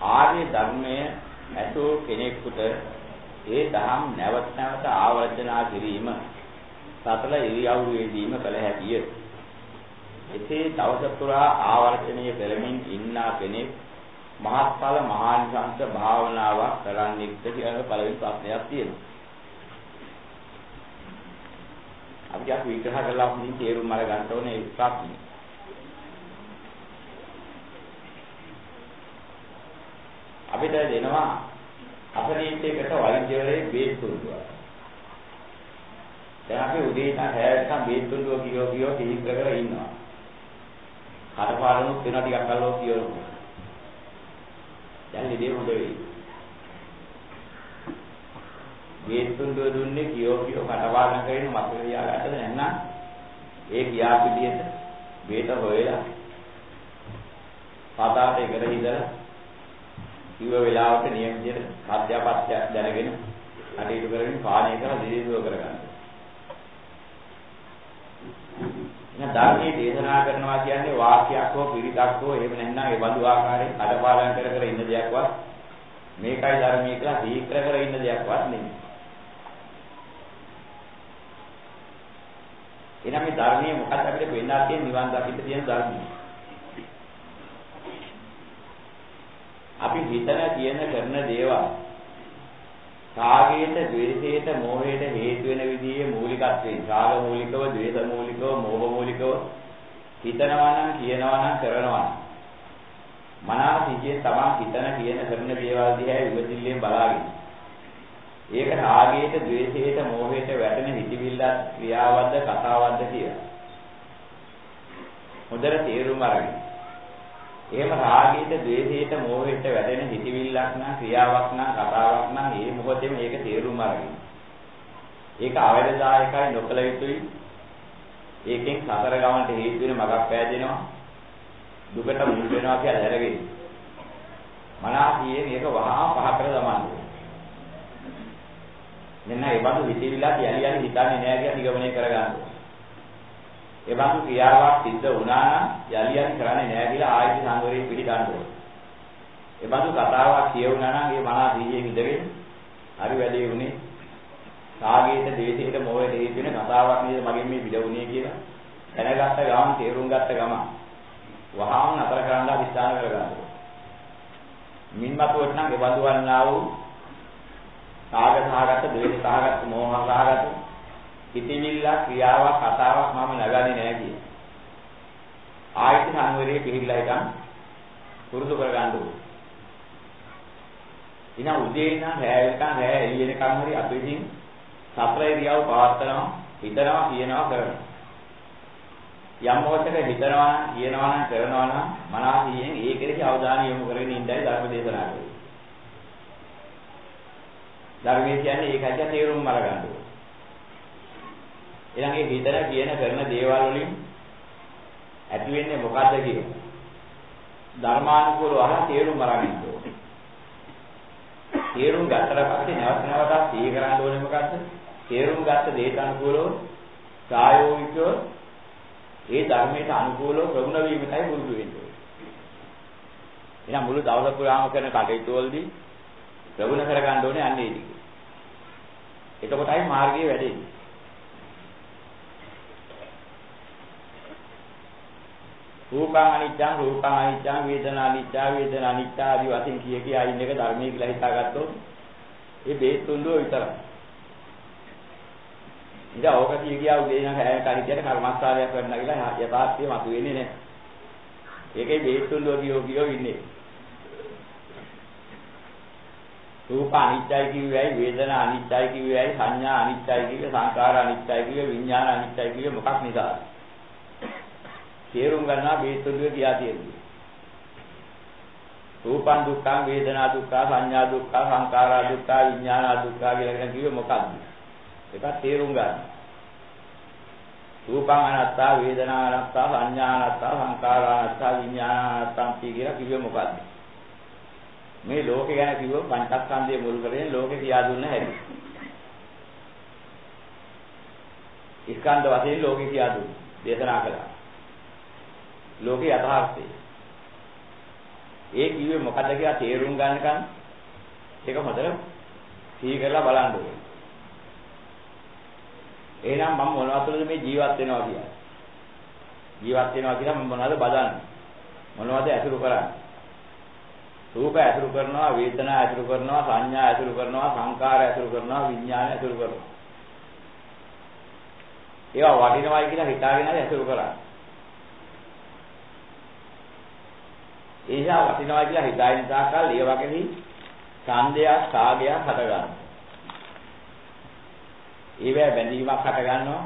ආර්ය ධර්මය ඇසූ කෙනෙකුට ඒ දහම් නැවත නැවත ආවර්ජනා කිරීම සතල ඉරියව්වේදීම කළ හැකිය. එසේ දවස පුරා ආවර්ජනය කරමින් ඉන්නා කෙනෙක් මහත්ඵල මහානිසංස භාවනාවක් කරන්නෙක්ද කියලා පළවෙනි ප්‍රශ්නයක් තියෙනවා. අපි අද විග්‍රහ කරලා හොඳින් තේරුම් අරගන්න ඕනේ ඒ ප්‍රශ්නේ. අපිට දෙනවා අපරීතයකට වෛද්‍යවරයෙක් බේත් තුන්දුවා. දැන් අපි උදේ ඉඳන් හැයටම බේත් තුන්දුව කියෝ කියෝ කිහිප කර ඉන්නවා. කරපාරණුත් වෙන ටිකක් අල්ලෝ කියනවා. දැන් ඉතින් හොඳ වෙයි. බේත් තුන්දුව දුන්නේ කියෝ කියෝ කටපාඩම් කරගෙන මතක තියාගත්තද නැත්නම් ඒ කියා පිළියෙත බේත හොයලා පතාට එකට හිදලා කිව්ව වෙලාවට නියම විදිහට මධ්‍යපත්‍ය දැනගෙන කටයුතු කරමින් පාණය කරලා දිලිදුව කරගන්න. එහෙනම් ධර්මයේ දේශනා කරනවා කියන්නේ වාක්‍යයක් හෝ පිරිතක් හෝ එහෙම නැත්නම් ඒ බඳු ආකාරයෙන් අඩපාඩම් කර කර ඉන්න දෙයක්වත් මේකයි ධර්මයේ කියලා දීක්‍ර කර ඉන්න දෙයක්වත් නෙමෙයි. එහෙනම් මේ ධර්මයේ මොකක්ද අපිට වෙන්නා තියෙන නිවන් දකින්න තියෙන ධර්මය. අපි හිතන කියන කරන දේවල් රාගයට, ද්වේෂයට, මෝහයට හේතු වෙන විදිහේ මූලිකත්වයෙන් රාග මූලිකව, ද්වේෂ මූලිකව, මෝහ මූලිකව හිතනවා නම් කියනවා නම් කරනවා නම්. මනස සිහියෙන් තමන් හිතන කියන කරන දේවල් දිහා විමසිල්ලෙන් බලාගෙන. ඒක රාගයට, ද්වේෂයට, මෝහයට වැටෙන හිතවිල්ල ක්‍රියාවක්ද කතාවක්ද කියලා. හොඳට තේරුම් අරගෙන. එහෙම රාගයට, ද්වේෂයට, මෝහයට වැටෙන හිතවිල්ලක් නම් ක්‍රියාවක් නම් කතාවක් නම් ඒ මොහොතේම ඒක තේරුම් අරගෙන. ඒක අවැඩදායකයි නොකල යුතුයි. ඒකෙන් සතර ගමනට හේතු වෙන මගක් පෑදෙනවා. දුකට මුල් වෙනවා කියලා දැනගෙන. මනසියේ මේක වහා පහ කර දමන්න. මෙන්න ඒ බඳු හිතවිල්ලක් යලි යලි හිතන්නේ නැහැ කියලා නිගමනය කරගන්න. ඒ වගේ ක්‍රියාවක් සිද්ධ වුණා නම් යලි යලි කරන්නේ නැහැ කියලා ආයෙත් සංවරයෙන් පිළිගන්න ඕනේ. ඒ බඳු කතාවක් කියවුණා නම් ඒ මහා දීයේ ඉඳගෙන හරි වැඩේ උනේ රාගයට, දේශයට, මොහයට හේතු වෙන කතාවක් නේද මගෙන් මේ පිළිවුනේ කියලා දැනගත්ත ගමන් තේරුම් ගත්ත ගමන් වහාම නතර කරන්න අධිෂ්ඨාන කරගන්න ඕනේ. මින්මතුවට නම් ඒ බඳු වන්නා වූ රාග සහගත, ද්වේෂ සහගත, මෝහ සහගත හිතවිල්ල ක්‍රියාවක් කතාවක් මම නගන්නේ නැහැ කිය. ආයත සංවරයේ පිළිහිලා හිටන් පුරුදු කරගන්න ඕනේ. ඉතින් උදේ ඉඳන් රැය වෙනකන් රැය එළිය වෙනකන් හරි අපි ඉතින් සතර ඉරියව් පවත්නවා හිතනවා කියනවා කරනවා. යම් මොහොතක හිතනවා කියනවා නම් කරනවා නම් මනසින් ඒ කෙරෙහි අවධානය යොමු කරගෙන ඉඳයි ධර්ම දේශනා කරන්නේ. ධර්මයේ කියන්නේ ඒකයි තේරුම් අරගන්න ඕනේ. ඊළඟ ඒ හිතන කියන කරන දේවල් වලින් ඇති වෙන්නේ මොකද්ද කියලා. ධර්මානුකූලව අහලා තේරුම් අරගෙන ඕනේ. තේරුම් ගත්තට පස්සේ නැවත නැවතත් සිහි කරන්න ඕනේ මොකද්ද? තේරුම් ගත්ත දේට අනුකූලව ප්‍රායෝගිකව ඒ ධර්මයට අනුකූලව ප්‍රගුණ වීමටයි පුරුදු වෙන්නේ. එහෙනම් මුළු දවස පුරාම කරන කටයුතු වලදී ප්‍රගුණ කරගන්න ඕනේ අන්නේ ඒ ටික. එතකොටයි මාර්ගයේ වැඩෙන්නේ. රූපං අනිච්චං රූපං අනිච්චං වේදනා අනිච්චා වේදනා අනිච්චා ආදී වශයෙන් කිය කියා ඉන්න එක ධර්මයේ කියලා හිතාගත්තොත් ඒ බේත් තුන්දුව විතරයි. ඉතින් ඕක කිය කියා උදේ ඉඳන් හැය කලිතියට කර්මස්ථානයක් කරන්න කියලා යථාර්ථය මතුවෙන්නේ නැහැ. ඒකේ බේත් තුන්දුව කියෝ කියෝ ඉන්නේ. රූප අනිත්‍යයි කිව්වයි වේදනා අනිත්‍යයි කිව්වයි සංඥා අනිත්‍යයි කිව්වේ සංකාර අනිත්‍යයි කිව්වේ විඥාන අනිත්‍යයි කිව්වේ මොකක් නිසාද? තේරුම් ගන්නවා බේතුදුවේ කියා තියෙන්නේ. රූපං දුක්ඛං වේදනා දුක්ඛ සංඥා දුක්ඛ සංකාරා දුක්ඛ විඥානා දුක්ඛ කියලා කිව්වේ මොකක්ද? ඒක තේරුම් ගන්න. රූපං අනත්තා වේදනා අනත්තා සංඥා අනත්තා සංකාරා අනත්තා විඥානා අනත්තා කියලා කිව්වේ මොකක්ද? මේ ලෝකේ ගැන කිව්වොත් පංචස්කන්ධය මුල් කරගෙන ලෝකේ කියා දුන්න හැටි. ස්කන්ධ වශයෙන් ලෝකේ කියා දුන්නා. දේශනා කළා. ලෝකේ යථාර්ථය. ඒ කිව්වේ මොකද්ද කියලා තේරුම් ගන්නකන් ඒක හොඳට සිහි කරලා බලන්න ඕනේ. එහෙනම් මම මොනවද තුළද මේ ජීවත් වෙනවා කියන්නේ? ජීවත් වෙනවා කියලා මම මොනවද බදන්නේ? මොනවද ඇසුරු කරන්නේ? රූප ඇසුරු කරනවා, වේදනා ඇසුරු කරනවා, සංඥා ඇසුරු කරනවා, සංකාර ඇසුරු කරනවා, විඥාන ඇසුරු කරනවා. ඒවා වටිනවයි කියලා හිතාගෙන ඇසුරු කරන්නේ. ඒසා වටිනවා කියලා හිතාගෙන තාකල් ඒ වගේදී ඡන්දයක් සාගයක් හට ගන්නවා. ඒවැ බැඳීමක් හට ගන්නවා.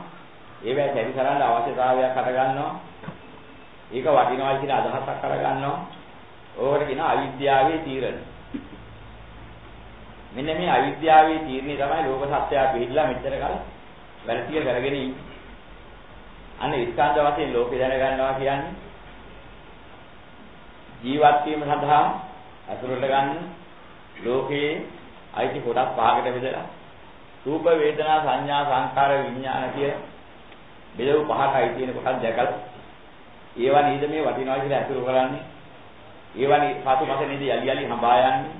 ඒවැ සැරිසරන්න අවශ්‍යතාවයක් හට ගන්නවා. ඒක වටිනවා කියන අදහසක් කර ගන්නවා. ඕකට කියන අවිද්‍යාවේ තීරණ. මෙන්න මේ අවිද්‍යාවේ තීරණේ තමයි ලෝක සත්‍යය පිළිලා මෙච්චර කල වැරදිය කරගෙන ඉන්නේ. අනේ ස්කන්ධ වශයෙන් ලෝකේ දැන ගන්නවා කියන්නේ ජීවත් වීම සඳහා අසුරට ගන්න ලෝකයේ අයිති කොටස් පහකට බෙදලා රූප වේදනා සංඥා සංකාර විඥාන කිය බෙදව පහකයි තියෙන කොටස් දැකලා ඒවා නේද මේ වටිනවා කියලා අසුර කරන්නේ? ඒවා පසු පස නේද යලි යලි හඹා යන්නේ?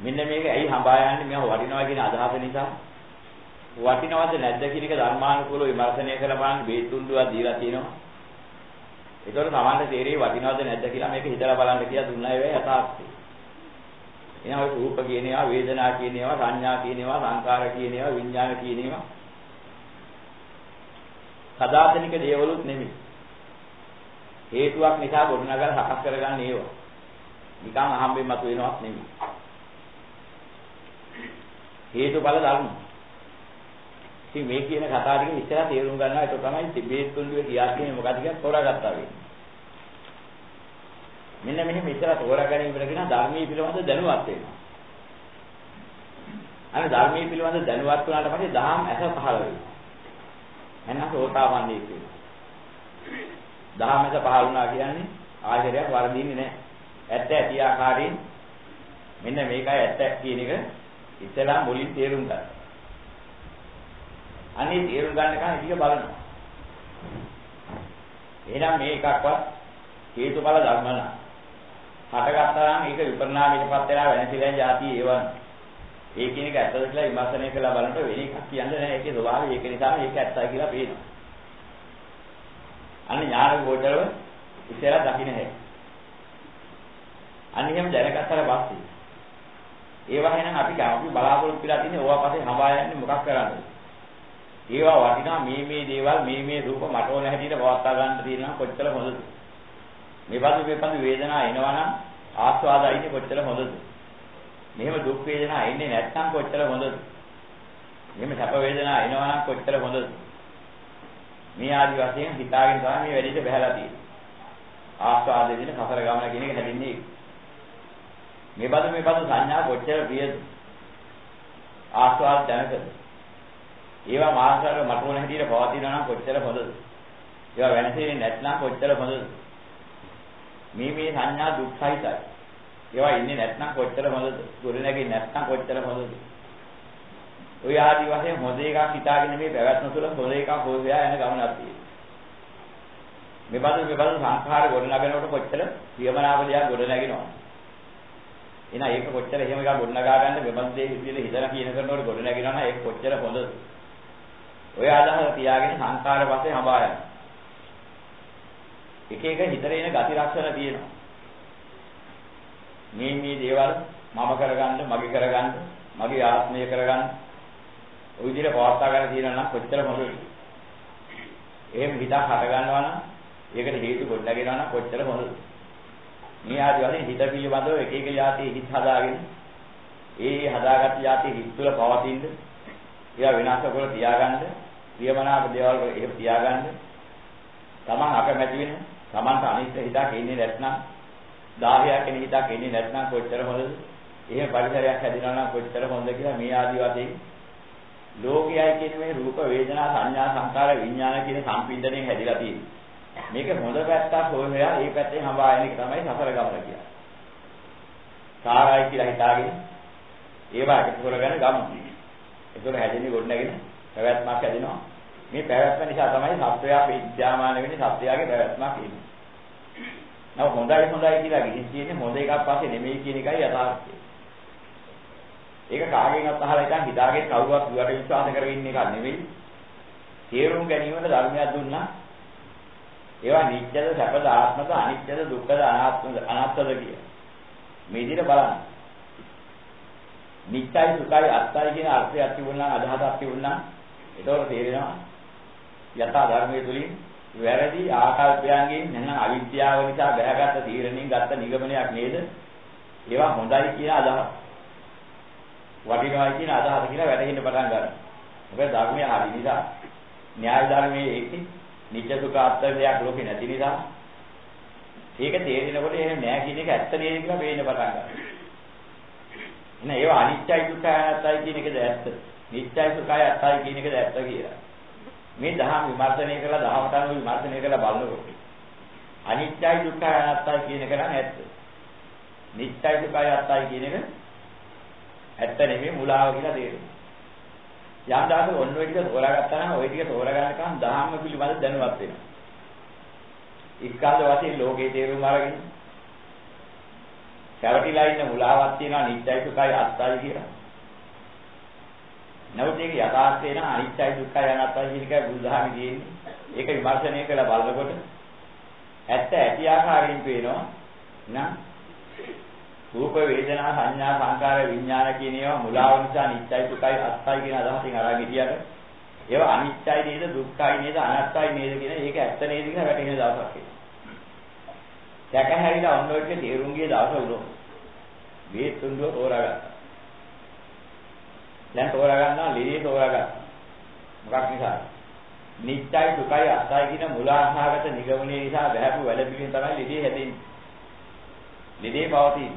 මෙන්න මේක ඇයි හඹා යන්නේ? මේව වටිනවා කියන අදහස නිසා. වටිනවද නැද්ද කියන එක ධර්මානුකූලව විමර්ශනය කරලා බලන්න. බේතුන්දුවා දීලා තියෙනවා. ඒතකොට තමන්ට තේරෙයි වටිනවද නැද්ද කියලා මේක හිතලා බලන්න කියලා දුන්නා ඒ යථාර්ථය. එහෙනම් ඔය රූප කියන ඒවා, වේදනා කියන ඒවා, සංඥා කියන ඒවා, සංකාර කියන ඒවා, විඥාන කියන ඒවා සදාතනික දේවලුත් නෙමෙයි. හේතුවක් නිසා ගොඩනගලා සකස් කරගන්න ඒවා. නිකන් අහම්බෙන් මතුවෙනවක් නෙමෙයි. හේතුඵල ධර්ම. ඉතින් මේ කියන කතාව ටික ඉස්සරහ තේරුම් ගන්නවා ඒක තමයි තිබේත් කුණ්ඩුවේ කියාන්නේ මොකද කියලා තෝරාගත්තා වෙන්නේ. මෙන්න මෙහෙම ඉස්සරහ තෝරා ගැනීම කියන ධර්මයේ පිළිබඳ දැනුවත් වෙනවා. අනේ ධර්මයේ පිළිබඳ දැනුවත් වුණාට පස්සේ දහම් ඇස පහළ වෙනවා. එන්න සෝතාපන්නී කියනවා. දහම් ඇස පහළ වුණා කියන්නේ ආශ්‍රයයක් වර්ධින්නේ නැහැ. ඇත්ත ඇති ආකාරයෙන් මෙන්න මේකයි ඇත්ත කියන එක ඉස්සලා මුලින් තේරුම් ගන්න. අනේ තේරුම් ගන්න කන ටික බලනවා. එහෙනම් මේ එකක්වත් හේතුඵල ධර්ම නා. හටගත්තා නම් ඒක විපර්ණාමයටපත් වෙලා වෙනසිලා જાති ඒවන්. ඒ කියන එක ඇත්තද කියලා විමර්ශනය කරලා බලනකොට වෙන එකක් කියන්නේ නැහැ. ඒකේ ස්වභාවය ඒක නිසා මේක ඇත්තයි කියලා පේනවා. අන්න ඥාන ගෝචරව ඉස්සෙල්ලා දකින්න හැකියි. අන්න එහෙම දැනගත්තට පස්සේ ඒවා එහෙනම් අපි අපි බලාපොරොත්තු වෙලා තියෙන්නේ ඕවා පස්සේ හඹා යන්නේ මොකක් කරන්නද? ඒවා වටිනා මේ මේ දේවල් මේ මේ රූප මට ඕන හැටියට පවත්වා ගන්න තියෙනවා කොච්චර හොඳද? මේ බඳු මේ බඳු වේදනා එනවනම් ආස්වාදයිනේ කොච්චර හොඳද? මෙහෙම දුක් වේදනා එන්නේ නැත්නම් කොච්චර හොඳද? මෙහෙම සැප වේදනා එනවනම් කොච්චර හොඳද? මේ ආදි වශයෙන් හිතාගෙන තමයි මේ වැඩිට බහැලා තියෙන්නේ. ආස්වාදයේ දින කසර ගමන කියන එක හැදින්නේ. මේ බඳු මේ බඳු සංඥා කොච්චර ප්‍රියද? ආස්වාද දැනකද? ඒවා මානසිකව මට ඕන හැටියට පවතිනවා නම් කොච්චර හොඳද? ඒවා වෙනසෙන්නේ නැත්නම් කොච්චර හොඳද? මේ මේ සංඥා දුක්ඛයිතයි. ඒවා ඉන්නේ නැත්නම් කොච්චර හොඳද? දුර නැගින් නැත්නම් කොච්චර හොඳද? ඔය ආදි වශයෙන් හොඳ එකක් හිතාගෙන මේ පැවැත්ම තුළ හොඳ එකක් හොයලා යන ගමනක් තියෙනවා. මේ බඳු මේ බඳු සංඛාර ගොඩනගනකොට කොච්චර ප්‍රියමනාප දෙයක් ගොඩ නැගෙනවද? එහෙනම් ඒක කොච්චර එහෙම එකක් ගොඩනගා ගන්න මේ බඳු දෙයක් හිතේ හිතන කියන කරනකොට ගොඩ නැගෙනවා නම් ඒක කොච්චර හොඳද? ඔය අදහස තියාගෙන සංකාර පස්සේ හඹා යන. එක එක හිතරේ එන ගති ලක්ෂණ තියෙනවා. මේ මේ දේවල් මම කරගන්න, මගේ කරගන්න, මගේ ආත්මය කරගන්න. ওই විදිහට පවත්වා ගන්න තියෙනවා නම් කොච්චර හොඳද? එහෙම හිතක් හට ගන්නවා නම් ඒකට හේතු ගොඩනගෙනවා නම් කොච්චර හොඳද? මේ ආදි වශයෙන් හිත පිළිබඳව එක එක යාති හිත හදාගෙන ඒ හදාගත් යාති හිත තුළ පවතින්නේ ඒවා විනාශ කරලා තියාගන්න ප්‍රියමනාප දේවල් වල එහෙම තියාගන්න. තමන් අකමැති වෙන තමන්ට අනිත්‍ය හිතක් එන්නේ නැත්නම් 10ක් එන හිතක් එන්නේ නැත්නම් කොච්චර හොඳද? එහෙම පරිසරයක් හැදිනවා නම් කොච්චර හොඳද කියලා මේ ආදි වශයෙන් ලෝකයයි කියන මේ රූප වේදනා සංඥා සංකාර විඥාන කියන සම්පින්දණයෙන් හැදිලා තියෙන්නේ. මේක හොඳ පැත්තක් හොයලා ඒ පැත්තේ හඹා යන එක තමයි සසර ගමන කියන්නේ. සාරයි කියලා හිතාගෙන ඒවා එකතු කරගෙන ගමු. ඒකවල හැදෙන්නේ ගොඩනගෙන පැවැත්මක් හැදෙනවා. මේ පැවැත්ම නිසා තමයි සත්වයා විද්‍යාමාන වෙන්නේ සත්වයාගේ පැවැත්මක් එන්නේ. නම හොඳයි හොඳයි කියලා ගිහින් තියෙන්නේ හොඳ එකක් පස්සේ නෙමෙයි කියන එකයි යථාර්ථය. ඒක කාගෙන්වත් අහලා ඉතින් හිතාගෙන කවුරුවත් දුවට විශ්වාස කරගෙන ඉන්න එකක් නෙවෙයි. තේරුම් ගැනීමට ධර්මයක් දුන්නා. ඒවා නිත්‍යද සැපද ආත්මද අනිත්‍යද දුක්ඛද අනාත්මද අනාත්මද කිය. මේ විදිහට බලන්න. නිත්‍යයි සුඛයි අත්තයි කියන අර්ථයක් තිබුණා අදහසක් තිබුණා. ඒතකොට තේරෙනවා යථා ධර්මයේ තුලින් වැරදි ආකල්පයන්ගෙන් නැත්නම් අවිද්‍යාව නිසා බැහැගත් තීරණින් ගත්ත නිගමනයක් නේද? ඒවා හොඳයි කියන අදහස. වටිනවයි කියන අදහස කියලා වැටහෙන්න පටන් ගන්නවා. මොකද ධර්මයේ හරි නිසා න්‍යාය ධර්මයේ ඒකේ නිත්‍ය සුඛ අත්තර දෙයක් ලෝකේ නැති නිසා ඒක තේරෙනකොට එහෙම නෑ කියන එක ඇත්ත නේද කියලා පේන්න පටන් ගන්නවා. එහෙනම් ඒවා අනිත්‍යයි දුක්ඛයි අනාත්තයි කියන එකද ඇත්ත. නිත්‍යයි සුඛයි අත්තයි කියන එකද ඇත්ත කියලා. මේ දහම් විමර්ශනය කරලා දහමට අනුව විමර්ශනය කරලා බලනකොට අනිත්‍යයි දුක්ඛයි අනාත්තයි කියන එක නම් ඇත්ත. නිත්‍යයි දුක්ඛයි අත්තයි කියන එක ඇත්ත නෙමෙයි මුලාව කියලා තේරෙනවා. යම් දාසක ඔන්න ඔය ටික තෝරාගත්තා නම් ওই ටික තෝරාගන්නකම් දහම්ම පිළිබඳ දැනුවත් වෙනවා. ඉස්කන්ධ වශයෙන් ලෝකේ තේරුම් අරගෙන සැවටිලා ඉන්න මුලාවක් තියෙනවා නිත්‍යයි සුඛයි අත්තයි කියලා. නමුත් ඒක යථාර්ථය නම් අනිත්‍යයි දුක්ඛයි අනාත්තයි කියන එකයි බුදුදහමේ තියෙන්නේ. ඒක විමර්ශනය කරලා බලනකොට ඇත්ත ඇති ආකාරයෙන් පේනවා නම් රූප වේදනා සංඥා සංකාර විඥාන කියන ඒවා මුලාව නිසා නිත්‍යයි දුක්ඛයි අත්තයි කියන අදහසින් අරන් හිටියට ඒවා අනිත්‍යයි නේද දුක්ඛයි නේද අනාත්තයි නේද කියන ඒක ඇත්ත නේද කියලා වැටහෙන දවසක් එනවා. දැකහැරිලා ඔන්න ඔය ටික තේරුම් ගිය දවස උනෝ. මේ තුන්දුව තෝරාගත්තා. දැන් තෝරා ගන්නවා ලිරිය තෝරා ගන්න. මොකක් නිසාද? නිත්‍යයි දුකයි අත්තයි කියන මුලාහාගත නිගමනයේ නිසා බහැපු වැඩ පිළිවෙල තමයි ලිරිය හැදෙන්නේ. ලිරිය පවතින.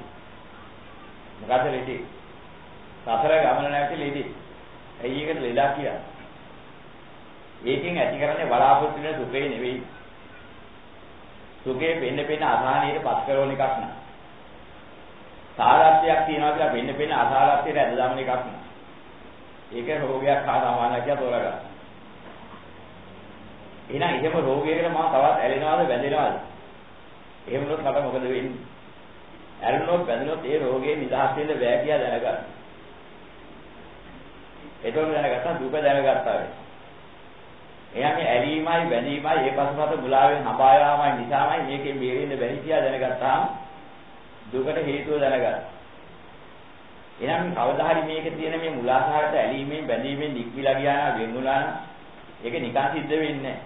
මොකද ලිරිය? සතර ගමන නැති ලිරිය. ඇයි ඒකට ලෙඩා කියන්නේ? ඒකෙන් ඇති කරන්නේ බලාපොරොත්තු වෙන දුකේ නෙවෙයි. සුඛේ වෙන්න වෙන්න අසහනීයට පත් කරන එකක් නෑ. සාරත්වයක් තියනවා කියලා වෙන්න වෙන්න අසාරත්වයට ඇද දාමන එකක් නෑ. ඒක රෝගයක් හා සමානයි කියලා තෝරගන්න. එහෙනම් එහෙම රෝගයකට මම තවත් ඇලෙනවද වැඳෙනවද? එහෙම වුණොත් මට මොකද වෙන්නේ? ඇලුනොත් වැඳුනොත් ඒ රෝගේ නිදහස් වෙන්න බෑ කියලා දැනගන්න. ඒතකොට දැනගත්තා දුක දැනගත්තා වෙයි. එයා මේ ඇලීමයි වැඳීමයි ඒ පසුපස මුලාවෙන් හඹා යාමයි නිසාමයි මේකෙන් බේරෙන්න බැරි කියලා දැනගත්තාම දුකට හේතුව දැනගන්න. එහෙනම් කවදා හරි මේකේ තියෙන මේ මුලාසහගත ඇලීමෙන් බැඳීමෙන් නික්විලා ගියා නම් වෙන්ුණා නම් ඒක නිකන් සිද්ධ වෙන්නේ නැහැ.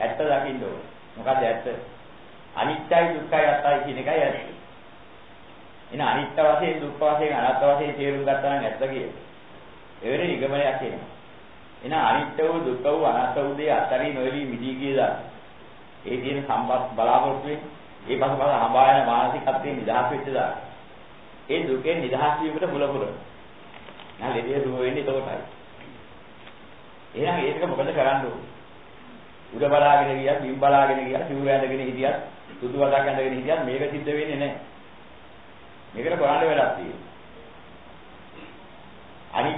ඇත්ත දකින්න ඕනේ. මොකද ඇත්ත? අනිත්‍යයි දුක්ඛයි අත්තයි කියන එකයි ඇත්ත. එන අනිත්‍ය වශයෙන් දුක්ඛ වශයෙන් අනාත්ම වශයෙන් තේරුම් ගත්තා නම් ඇත්ත කියන්නේ. ඒ වෙලේ නිගමනයක් එනවා. එන අනිත්‍ය වූ දුක්ඛ වූ අනාත්ම වූ දේ අත්හැරී නොයලී මිදී ගියදා. ඒ තියෙන සම්පත් බලාපොරොත්තු වෙන්නේ ඒ පසුපස හඹා යන මානසිකත්වයෙන් නිදහස් වෙච්ච දා. ඒ දුකෙන් නිදහස් වීමට මුල පුරන. නැහ ලෙඩේ දුව වෙන්නේ එතකොටයි. එහෙනම් ඒක මොකද කරන්න ඕනේ? උඩ බලාගෙන ගියත්, බිම් බලාගෙන ගියත්, සිවුර ඇඳගෙන හිටියත්, සුදු වදක් ඇඳගෙන හිටියත් මේක සිද්ධ වෙන්නේ නැහැ. මේකට කරන්න වෙලක් තියෙනවා.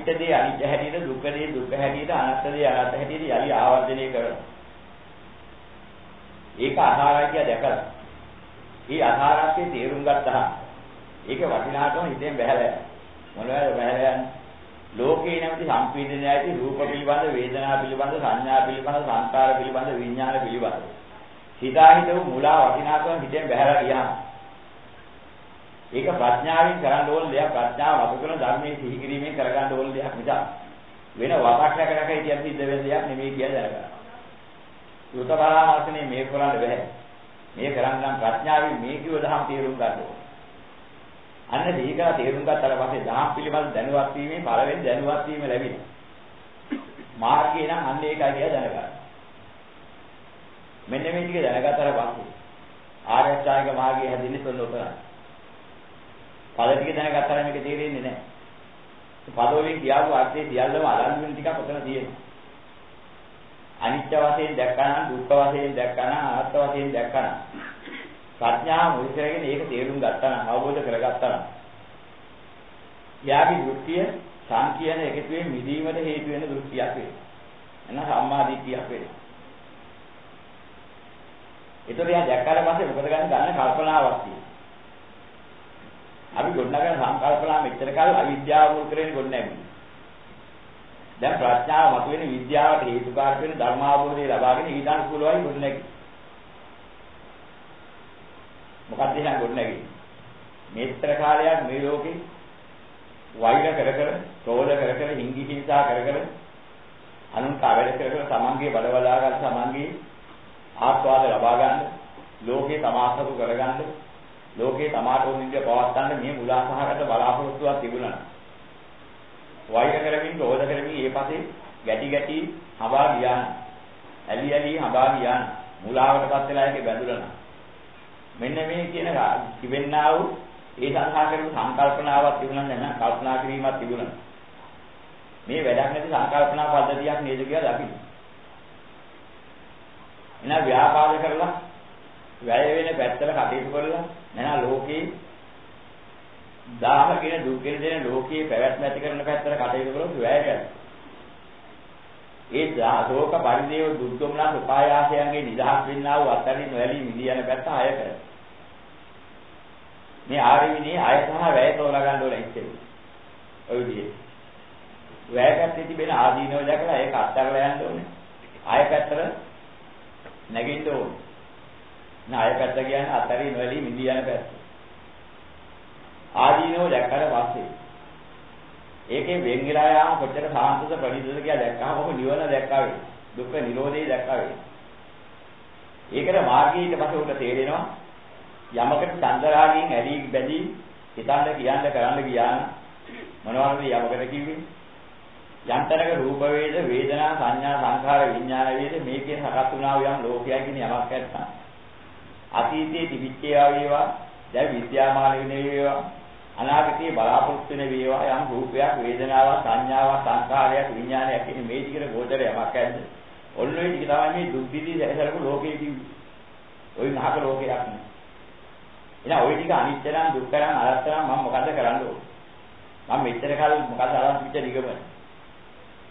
අනිත්‍ය දේ අනිත්‍ය හැටියට, දුක්ඛ දේ දුක්ඛ හැටියට, අනාත්ම දේ අනාත්ම හැටියට යලි ආවර්ජනය කරනවා. ඒක අසාරයි කියලා දැකලා. මේ අසාරත්වයේ තේරුම් ගත්තා ඒක වටිනාකම හිතෙන් බහැලා මොනවද බහැලා යන්නේ? ලෝකේ නැමැති සංපීඩනය ඇති රූප පිළිබඳ, වේදනා පිළිබඳ, සංඥා පිළිබඳ, සංකාර පිළිබඳ, විඥාන පිළිබඳ. හිතාහිතව මුලා වටිනාකම හිතෙන් බහැලා ගියා. ඒක ප්‍රඥාවෙන් කරන්න ඕන දෙයක් ප්‍රඥාව අපතුන ධර්මයේ සිහි කිරීමෙන් කරගන්න ඕන දෙයක් නිසා වෙන වතක් නැකනක ඉතින් සිද්ධ වෙන දෙයක් නෙමෙයි කියලා දැනගන්න. සුත පරාමර්ශනේ මේ කරන්න බෑ. මේ කරන්න නම් ප්‍රඥාවෙන් මේ කිව්ව දහම් තේරුම් ගන්න ඕන. අන්න දීකා තේරුම් ගත්තාට පස්සේ දහම් පිළිබඳ දැනුවත් වීමෙන් පළවෙනි දැනුවත් වීම ලැබෙනවා. මාර්ගය නම් අන්න ඒකයි කියලා දැනගන්න. මෙන්න මේ ටික දැනගත්තාට පස්සේ ආර්ය අෂ්ටාංග මාර්ගය හැදින්නේ තොන්න උතරයි. පද ටික දැනගත්තාම මේක තේරෙන්නේ නැහැ. පදවලින් කියාපු අර්ථයේ සියල්ලම අලං වෙන ටිකක් ඔතන තියෙනවා. අනිත්‍ය වශයෙන් දැක්කනම් දුක්ඛ වශයෙන් දැක්කනම් අනාත්ම වශයෙන් දැක්කනම් ප්‍රඥාව මුල් කරගෙන ඒක තේරුම් ගත්තා නම් අවබෝධ කරගත්තා නම් යාගේ දෘෂ්ටිය සංකීර්ණ එකතුවේ මිදීමට හේතු වෙන දෘෂ්ටියක් වෙනවා. එන සම්මා දිට්ඨියක් වෙනවා. ඒතකොට එයා දැක්කාට පස්සේ මොකද ගන්න ගන්න කල්පනාවක් තියෙනවා. අපි ගොඩනගන සංකල්පනා මෙච්චර කාල අවිද්‍යාව මුල් කරගෙන ගොඩනැගුණා. දැන් ප්‍රඥාව මතුවෙන විද්‍යාවට හේතුකාරක වෙන ධර්මාභෝධය ලබාගෙන ඊට අනුකූලවයි ගොඩනැගෙන්නේ. මොකක්ද එහෙනම් ගොඩනැගෙන්නේ? මේතර කාලයක් මේ ලෝකේ වෛර කර කර, ක්‍රෝධ කර කර, හිංගි හිංසා කර කර අනුන් කාවැල කර කර තමන්ගේ බඩවලා ගන්න තමන්ගේ ආස්වාද ලබා ගන්න, ලෝකේ තමාසතු කරගන්න, ලෝකේ තමාට ඕන විදිහට පවත්වන්න මේ මුලාසහකට බලාපොරොත්තුවක් තිබුණා. වෛර කරමින්, ක්‍රෝධ කරමින් ඒ පස්සේ ගැටි ගැටි හඹා ගියාන. ඇලි ඇලි හඹා ගියාන. මුලාවටපත් වෙලා ඒකේ බැඳුණා. මෙන්න මේ කියන තිබෙන්නා වූ ඒ සංහා කරපු සංකල්පනාවක් තිබුණා නම් කල්පනා කිරීමක් තිබුණා. මේ වැඩක් නැති සංකල්පනා පද්ධතියක් නේද කියලා අපි. එනා ව්‍යාපාද කරලා වැය වෙන පැත්තට කටයුතු කරලා නැනා ලෝකේ දාහ කියන දුක් කියන දේ ලෝකේ පැවැත්ම ඇති කරන පැත්තට කටයුතු කරොත් වැය කරනවා. ඒ ශෝක පරිදේව දුක්ඛමනා සුඛායාසයන්ගේ නිදහස් වෙන්නා වූ අත්තරින් නොඇලී මිදී යන පැත්ත ආය කරනවා. මේ ආරෙවිනේ ආය සහ වැය තෝරා ගන්න ඕන ඉතින්. ඔය විදිහේ. වැය පැත්තේ තිබෙන ආදීනව දැකලා ඒක අත්හැරලා යන්න ඕනේ. ආය පැත්තට නැගින්න ඕනේ. නාය පැත්ත කියන්නේ අත්තරින් නොඇලී මිදී යන පැත්ත. ආදීනව දැක්කට පස්සේ ඒකේ වෙන් වෙලා යාම කොච්චර සාන්තද ප්‍රණීතද කියලා දැක්කම ඔබ නිවන දැක්කා වේ. දුක්ඛ නිරෝධය දැක්කා වේ. ඒකට මාර්ගය ඊට පස්සේ උට තේරෙනවා යමකට චන්දරාගයෙන් ඇලී බැඳී හිතන්න කියන්න කරන්න ගියා මොනවද යමකට කිව්වේ? යන්තරක රූප වේද වේදනා සංඥා සංඛාර විඥාන වේද මේකේ සකස් වුණා වූ යම් ලෝකයක් කියන යමක් නැත්නම් අතීතයේ තිබිච්ච ඒවා වේවා දැන් විද්‍යාමාන වෙන වේවා අනාගතයේ බලාපොරොත්තු වෙන වේවා යම් රූපයක් වේදනාවක් සංඥාවක් සංකාරයක් විඥානයක් කියන මේ ටිකට ගෝචර යමක් ඇද්ද ඔන්න ඔය ටික තමයි මේ දුක් විඳි සැරසරපු ලෝකයේ කිව්වේ ওই මහක ලෝකයක් නේ එහෙනම් ওই ටික අනිත්‍ය නම් දුක්ඛ නම් අනාත්ම නම් මම මොකද කරන්න ඕන මම මෙච්චර කාල මොකද අරන් පිට නිගමන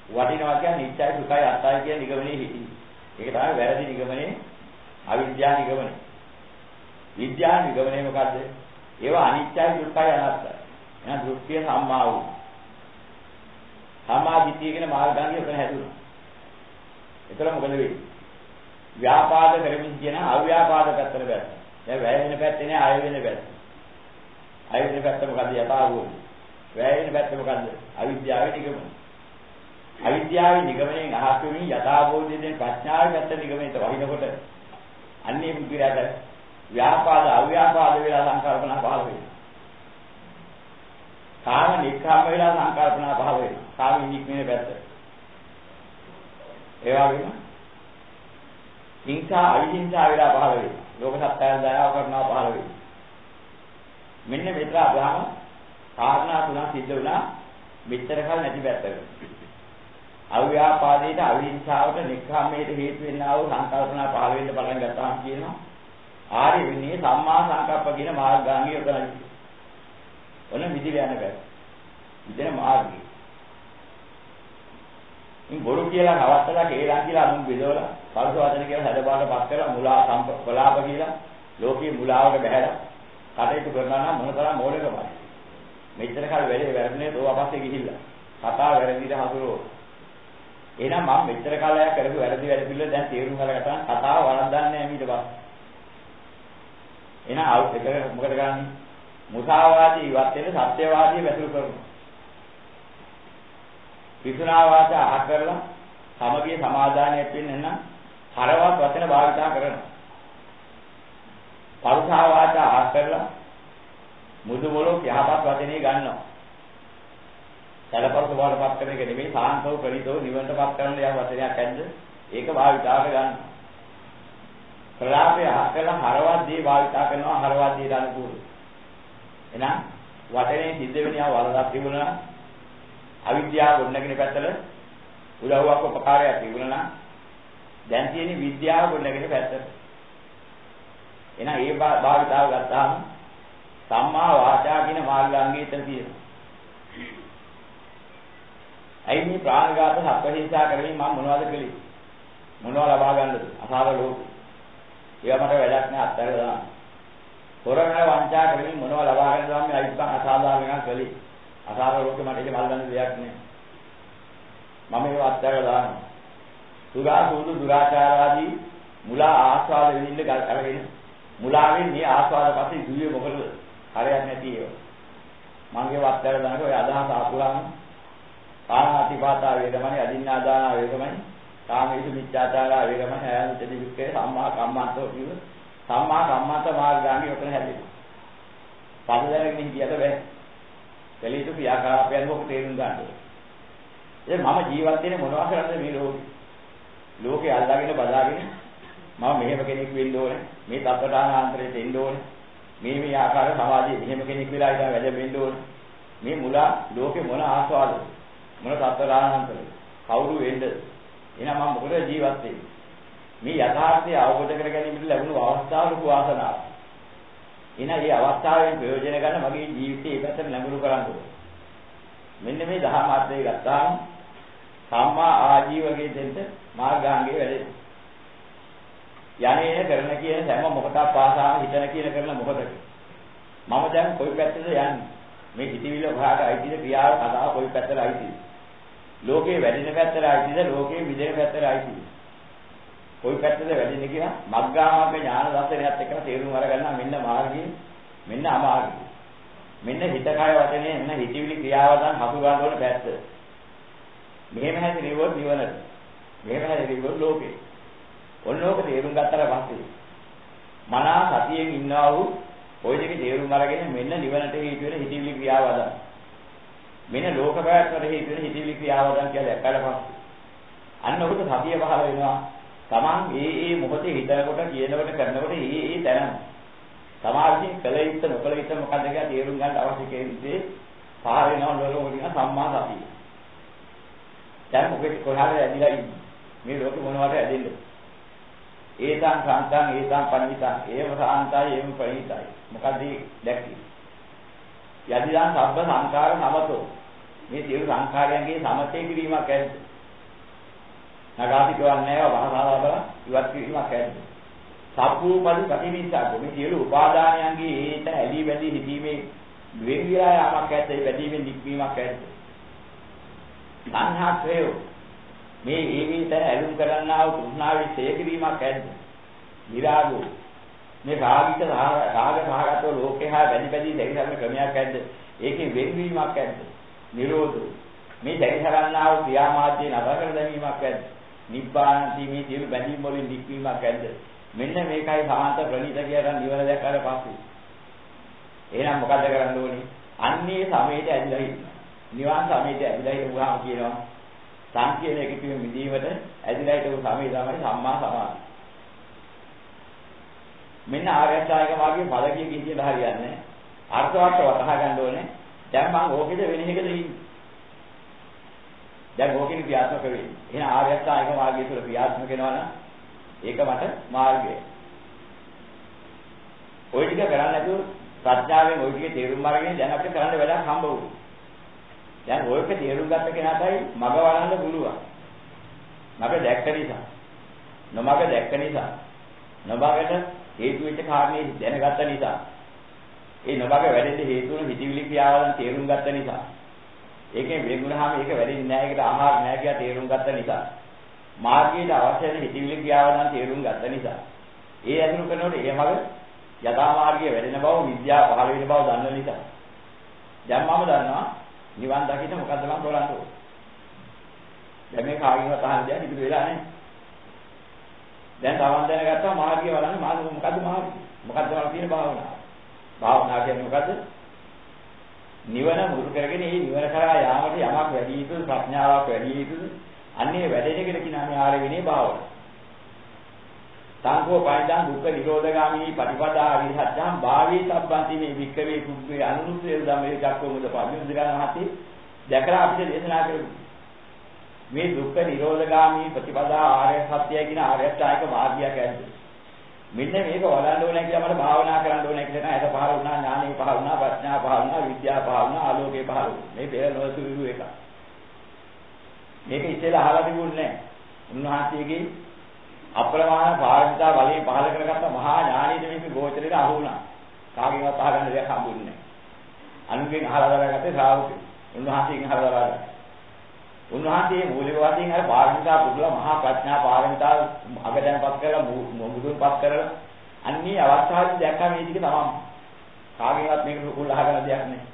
වටිනවා කියන්නේ නිත්‍යයි සුඛයි අත්තයි කියන නිගමනේ හිටියේ ඒක තමයි වැරදි නිගමනේ අවිද්‍යා නිගමනේ විද්‍යා නිගමනේ මොකද්ද ඒවා අනිත්‍යයි දුක්ඛයි අනාත්තයි. එහෙනම් දෘෂ්ටිය සම්මා වූ. සම්මා දිට්ඨිය කියන මාර්ගාංගය උතන හැදුණා. ඒතර මොකද වෙන්නේ? ව්‍යාපාද කරමින් කියන අව්‍යාපාද පැත්තට බැස්ස. දැන් වැය වෙන පැත්තේ නෑ ආය වෙන පැත්ත. ආය වෙන පැත්ත මොකද්ද යථාභූත. වැය වෙන පැත්ත මොකද්ද? අවිද්‍යාවේ නිගමන. අවිද්‍යාවේ නිගමනයෙන් අහස් වෙමින් යථාභූතයෙන් ප්‍රඥාවේ පැත්ත නිගමනයට වහිනකොට අන්නේ පුදුරයට ව්‍යාපාද අව්‍යාපාද වෙලා සංකල්පනා පහළ වෙනවා. කාම නික්ඛාම වෙලා සංකල්පනා පහළ වෙනවා. කාම නික්මනේ පැත්ත. ඒ වගේම හිංසා අවිහිංසා වෙලා පහළ වෙනවා. ලෝක සත්‍යය දයාව කරනවා පහළ වෙනවා. මෙන්න මෙතන අදහම කාරණා තුනක් සිද්ධ වුණා මෙච්චර කල නැති පැත්තකට. අව්‍යාපාදයට අවිහිංසාවට නික්ඛාමයට හේතු වෙන්නා වූ සංකල්පනා පහළ වෙන්න පටන් ගත්තාම කියනවා ආර්ය විනී සම්මා සංකප්ප කියන මාර්ගාංගය උතනයි. ඔන්න මිදිල යන බෑ. මිදෙන මාර්ගය. ඉන් බොරු කියලා නවත්තලා කේලම් කියලා අනුන් බෙදවලා පරස වචන කියලා හැදපාට පත් කරලා මුලා සම්පලාප කියලා ලෝකේ මුලාවට බහැලා කටයුතු කරනවා නම් මොන තරම් මෝඩකමද. මෙච්චර කාල වැඩේ වැරදුනේ දෝවපස්සේ ගිහිල්ලා. කතා වැරදිට හසුරුවෝ. එහෙනම් මම මෙච්චර කාලයක් කරපු වැරදි වැඩ පිළිවෙල දැන් තේරුම් ගන්න කතාව වරද්දන්නේ නැහැ ඊට පස්සේ. එහෙනම් අවුත් එක මොකද කරන්නේ? මුසාවාදී ඉවත් වෙන සත්‍යවාදී වැසුරු කරනවා. විසුනා වාචා අහ කරලා සමගිය සමාදානයක් වෙන්න නම් හරවත් වචන භාවිතා කරනවා. පරුසා වාචා අහ කරලා මුදු මොලොක් යහපත් වචනේ ගන්නවා. සැලපරස වලපත් කරන එක නෙමෙයි සාන්තව ප්‍රණීතව නිවනටපත් කරන යා වචනයක් ඇද්ද? ඒක භාවිතාවට ගන්නවා. ප්‍රලාපය අහකලා හරවද්දී භාවිතා කරනවා හරවද්දීට අනුකූලව. එහෙනම් වචනේ සිද්ධ වෙනියා වරදක් තිබුණා අවිද්‍යාව ගොඩනගෙන පැත්තට උදව්වක් උපකාරයක් තිබුණා නම් දැන් තියෙන විද්‍යාව ගොඩනගෙන පැත්තට. එහෙනම් ඒ භාවිතාව ගත්තාම සම්මා වාචා කියන මාර්ගාංගය එතන තියෙනවා. ඇයි මේ ප්‍රාණඝාත සත්වහිංසා කරමින් මම මොනවද කළේ? මොනවද ලබා ගන්නද? අසාර ලෝකේ. ඒවා මට වැඩක් නෑ අත්හැරලා දාන්න. හොරගෙන වංචා කරමින් මොනව ලබාගෙන ගන්න මේ අයිතිකම් අසාධාරණ එකක් කළේ. අසාධාරණ ලෝකෙ මට ඒක මල් ගන්න දෙයක් නෑ. මම ඒව අත්හැරලා දානවා. සුගා සූදු දුරාචාරාදී මුලා ආස්වාද විඳින්න අරගෙන මුලාවෙන් මේ ආස්වාද පස්සේ දුවේ මොකද හරයක් නැති ඒවා. මගේ වත්තර දානකොට ඔය අදහස ආපුවාම පාණාතිපාතා වේදමණි අදින්නාදාන වේදමණි කාමීසු මිච්ඡාචාරා වේදමණි අයන්තදි වික්කේ සම්මා කම්මන්තෝ කිව්ව සම්මා කම්මන්ත මාර්ගාංගි ඔතන හැදෙනවා. පරිදරගෙන හිටියට බෑ. දෙලිතු ක්‍රියාකාරයන් මොකද තේරුම් ගන්න ඕනේ. ඒ මම ජීවත් වෙන්නේ මොනවා කරන්නද මේ ලෝකේ? ලෝකේ අල්ලාගෙන බදාගෙන මම මෙහෙම කෙනෙක් වෙන්න ඕනේ. මේ තත්ත්වදානාන්තරයට එන්න ඕනේ. මේ මේ ආකාර සමාජයේ මෙහෙම කෙනෙක් වෙලා ඉඳන් වැඩ වෙන්න ඕනේ. මේ මුලා ලෝකේ මොන ආස්වාදද? මොන තත්ත්වදානාන්තරද? කවුරු වෙන්නද? එහෙනම් මම මොකද ජීවත් වෙන්නේ? මේ යථාර්ථය අවබෝධ කර ගැනීමට ලැබුණු අවස්ථාවක වාසනාව. එහෙනම් මේ අවස්ථාවෙන් ප්‍රයෝජන ගන්න මගේ ජීවිතේ ඒකට නැඹුරු කරන්න ඕනේ. මෙන්න මේ දහම අර්ථය ගත්තාම සම්මා ආජීවකයේ දෙන්න මාර්ගාංගයේ වැඩේ. යන්නේ කරන කියන හැම මොකටද පාසාම හිතන කියන කරන මොකටද මම දැන් කොයි පැත්තද යන්නේ මේ හිතවිල්ල වහාට අයිතිද ක්‍රියාව කතාව කොයි පැත්තට අයිතිද ලෝකේ වැඩෙන පැත්තට අයිතිද ලෝකේ විදෙන පැත්තට අයිතිද කොයි පැත්තද වැඩෙන්නේ කියලා? මග්ගාමග්ග ඥාන දර්ශනයත් එක්ක තේරුම් අරගන්න මෙන්න මාර්ගය මෙන්න අමාර්ගය මෙන්න හිත කය වචනේ මෙන්න හිතවිලි ක්‍රියාවදන් හසු ගන්න ඕන පැත්ත. මෙහෙම හැදෙනවොත් නිවනට. මෙහෙම හැදෙනවොත් ලෝකේ. ඔන්නෝක තේරුම් ගත්තට පස්සේ මනා සතියෙන් ඉන්නවා වූ ওই දෙකේ තේරුම් අරගෙන මෙන්න නිවනට හේතු වෙන හිතවිලි ක්‍රියාවදන්. මෙන්න ලෝක පැවැත්මට හේතු වෙන හිතවිලි ක්‍රියාවදන් කියලා දැක්කට පස්සේ අන්න ඔබට සතිය පහළ වෙනවා. Taman ඒ ඒ මොහොතේ හිතනකොට කියනකොට කරනකොට ඒ ඒ දැනන. සමාධියෙන් කළ යුත්තේ නොකළ යුත්තේ මොකක්ද කියලා තේරුම් ගන්න අවශ්‍ය කෙනෙක්දී පහළ වෙනවා නෝලෝක සම්මා සතිය. දැන් මොකද කොහාද ඇදිලා ඉන්නේ? මේ ලෝකෙ මොනවට ඇදෙන්නේ? ඒතං සංතං ඒතං පණිතං ඒව සාන්තයි ඒව පණිතයි මොකද දැක්කේ යදිදා සබ්බ සංකාර සමතෝ. මේ සියලු සංකාරයන්ගේ සමතේ කිරීමක් ඇද්ද? නගාති කියන්නේ වහසාලා බල ඉවත් කිරීමක් ඇද්ද? සබ්බූපදි ප්‍රතිනිස්සග්ග මේ සියලු උපාදානයන්ගේ ඒට ඇලී බැඳී හිතීමේ වෙන් විලා යාමක් ඇද්ද? ඒ බැඳීමෙන් නික්වීමක් ඇද්ද? සංහාත්‍රයෝ මේ ඒවිත ඇලුම් කරන්නා වූ තෘෂ්ණාවේ තේකිරීමක් ඇද්ද? විරාගෝ මේ රාගික රාග සහගතව ලෝකේ හා බැඳි බැඳි දෙවිසරන ක්‍රමයක් ඇද්ද? ඒකේ වෙන්වීමක් ඇද්ද? නිරෝධෝ මේ දෙවිසරන්නා වූ ක්‍රියාමාර්ගයේ නතර කර දැමීමක් ඇද්ද? නිබ්බානති මේ සියලු බැඳීම් වලින් නික්වීමක් ඇද්ද? මෙන්න මේකයි සාන්ත ප්‍රණීත කියලා නිවන දැක්කාට පස්සේ. එහෙනම් මොකද කරන්න ඕනේ? අන්නේ සමයට ඇදලා ඉන්න. නිවන් සමයට ඇදලා ඉන්නවා කියනවා. සංකීර්ණ එකකින් මිදීමට ඇදිලා හිටපු සමය තමයි සම්මා සමාධි. මෙන්න ආර්යචායක මාර්ගයේ ඵලකිය කිසියට හරියන්නේ අර්ථවත් වටහා ගන්න ඕනේ. දැන් මම ඕකෙද වෙන එකද ඉන්නේ. දැන් ඕකෙන් ක්‍රියාත්මක වෙන්නේ. එහෙනම් ආර්යචායක මාර්ගය තුළ ක්‍රියාත්මක වෙනවා නම් ඒක මට මාර්ගය. ওই ටික කරන්නේ නැතුව ප්‍රඥාවෙන් ওই ටිකේ තේරුම් අරගෙන දැන් අපිට කරන්න වැඩක් හම්බ වුණා. දැන් ඔයක තේරුම් ගත්ත කෙනාටයි මග වඩන්න පුළුවන්. මග දැක්ක නිසා. නොමග දැක්ක නිසා. නොමගට හේතු වෙච්ච කාරණේ දැනගත්ත නිසා. ඒ නොමග වැඩෙන්න හේතු වුණු හිතවිලි ක්‍රියාවලන් තේරුම් ගත්ත නිසා. ඒකෙන් වෙගුණාම ඒක වැඩෙන්නේ නැහැ ඒකට ආහාර නැහැ කියලා තේරුම් ගත්ත නිසා. මාර්ගයට අවශ්‍ය වෙන හිතවිලි ක්‍රියාවලන් තේරුම් ගත්ත නිසා. ඒ අතුරු කරනකොට ඒ මග යථා මාර්ගයේ වැඩෙන බව විද්‍යාව පහළ වෙන බව දන්න නිසා. දැන් මම දන්නවා නිවන් දකින්න මොකද්ද මම කරන්න ඕනේ. දැන් මේ කාගෙන්වත් අහන්න දෙයක් ඉතුරු වෙලා නැහැ. දැන් තවන් දැනගත්තා මාර්ගය වලන්නේ මාර්ගය මොකද්ද මාර්ගය? මොකද්ද වල තියෙන භාවනාව? භාවනාව කියන්නේ මොකද්ද? නිවන මුල් කරගෙන මේ නිවන කරා යාමට යමක් වැඩි යුතුද ප්‍රඥාවක් වැඩි යුතුද? අන්නේ වැඩෙන එකට කියනවා ආර විනේ භාවනාව. සංකෝ පයිදං දුක්ඛ නිරෝධගාමී පටිපදා අරිහත්යන් භාවී සම්බන්ති මේ වික්කවේ කුක්කේ අනුරුද්ධය ධම්මේ චක්කෝ මුද පරිමුද්‍රණ මහති දැකලා අපිට දේශනා කරමු මේ දුක්ඛ නිරෝධගාමී ප්‍රතිපදා ආර්ය සත්‍යය කියන ආර්ය අෂ්ටාංගික මාර්ගයක් ඇද්ද මෙන්න මේක වඩන්න ඕනේ කියලා මට භාවනා කරන්න ඕනේ කියලා නේද පහළ වුණා ඥානෙ පහළ වුණා ප්‍රඥා පහළ වුණා විද්‍යාව පහළ වුණා ආලෝකේ පහළ වුණා මේ පෙර නොසුරු එක මේක ඉතල අහලා තිබුණේ නැහැ උන්වහන්සේගේ අප්‍රමාණ පාරමිතා බලයෙන් පහල කරගත්ත මහා ඥානීය මේක ගෝචරයට අහු වුණා. කාගෙන්වත් අහගන්න දෙයක් හම්බුන්නේ නැහැ. අනුගෙන් අහලා දරාගත්තේ ශ්‍රාවකයෝ. උන්වහන්සේගෙන් අහලා දරාගත්තා. උන්වහන්සේ මූලික වශයෙන් අර පාරමිතා පුදුලා මහා ප්‍රඥා පාරමිතා අගදැන්පත් කරලා මුදුන්පත් කරලා අන්නේ අවස්ථාවේදී දැක්කම මේ ටික තමයි. කාගෙන්වත් මේක කුල් අහගන්න දෙයක් නැහැ.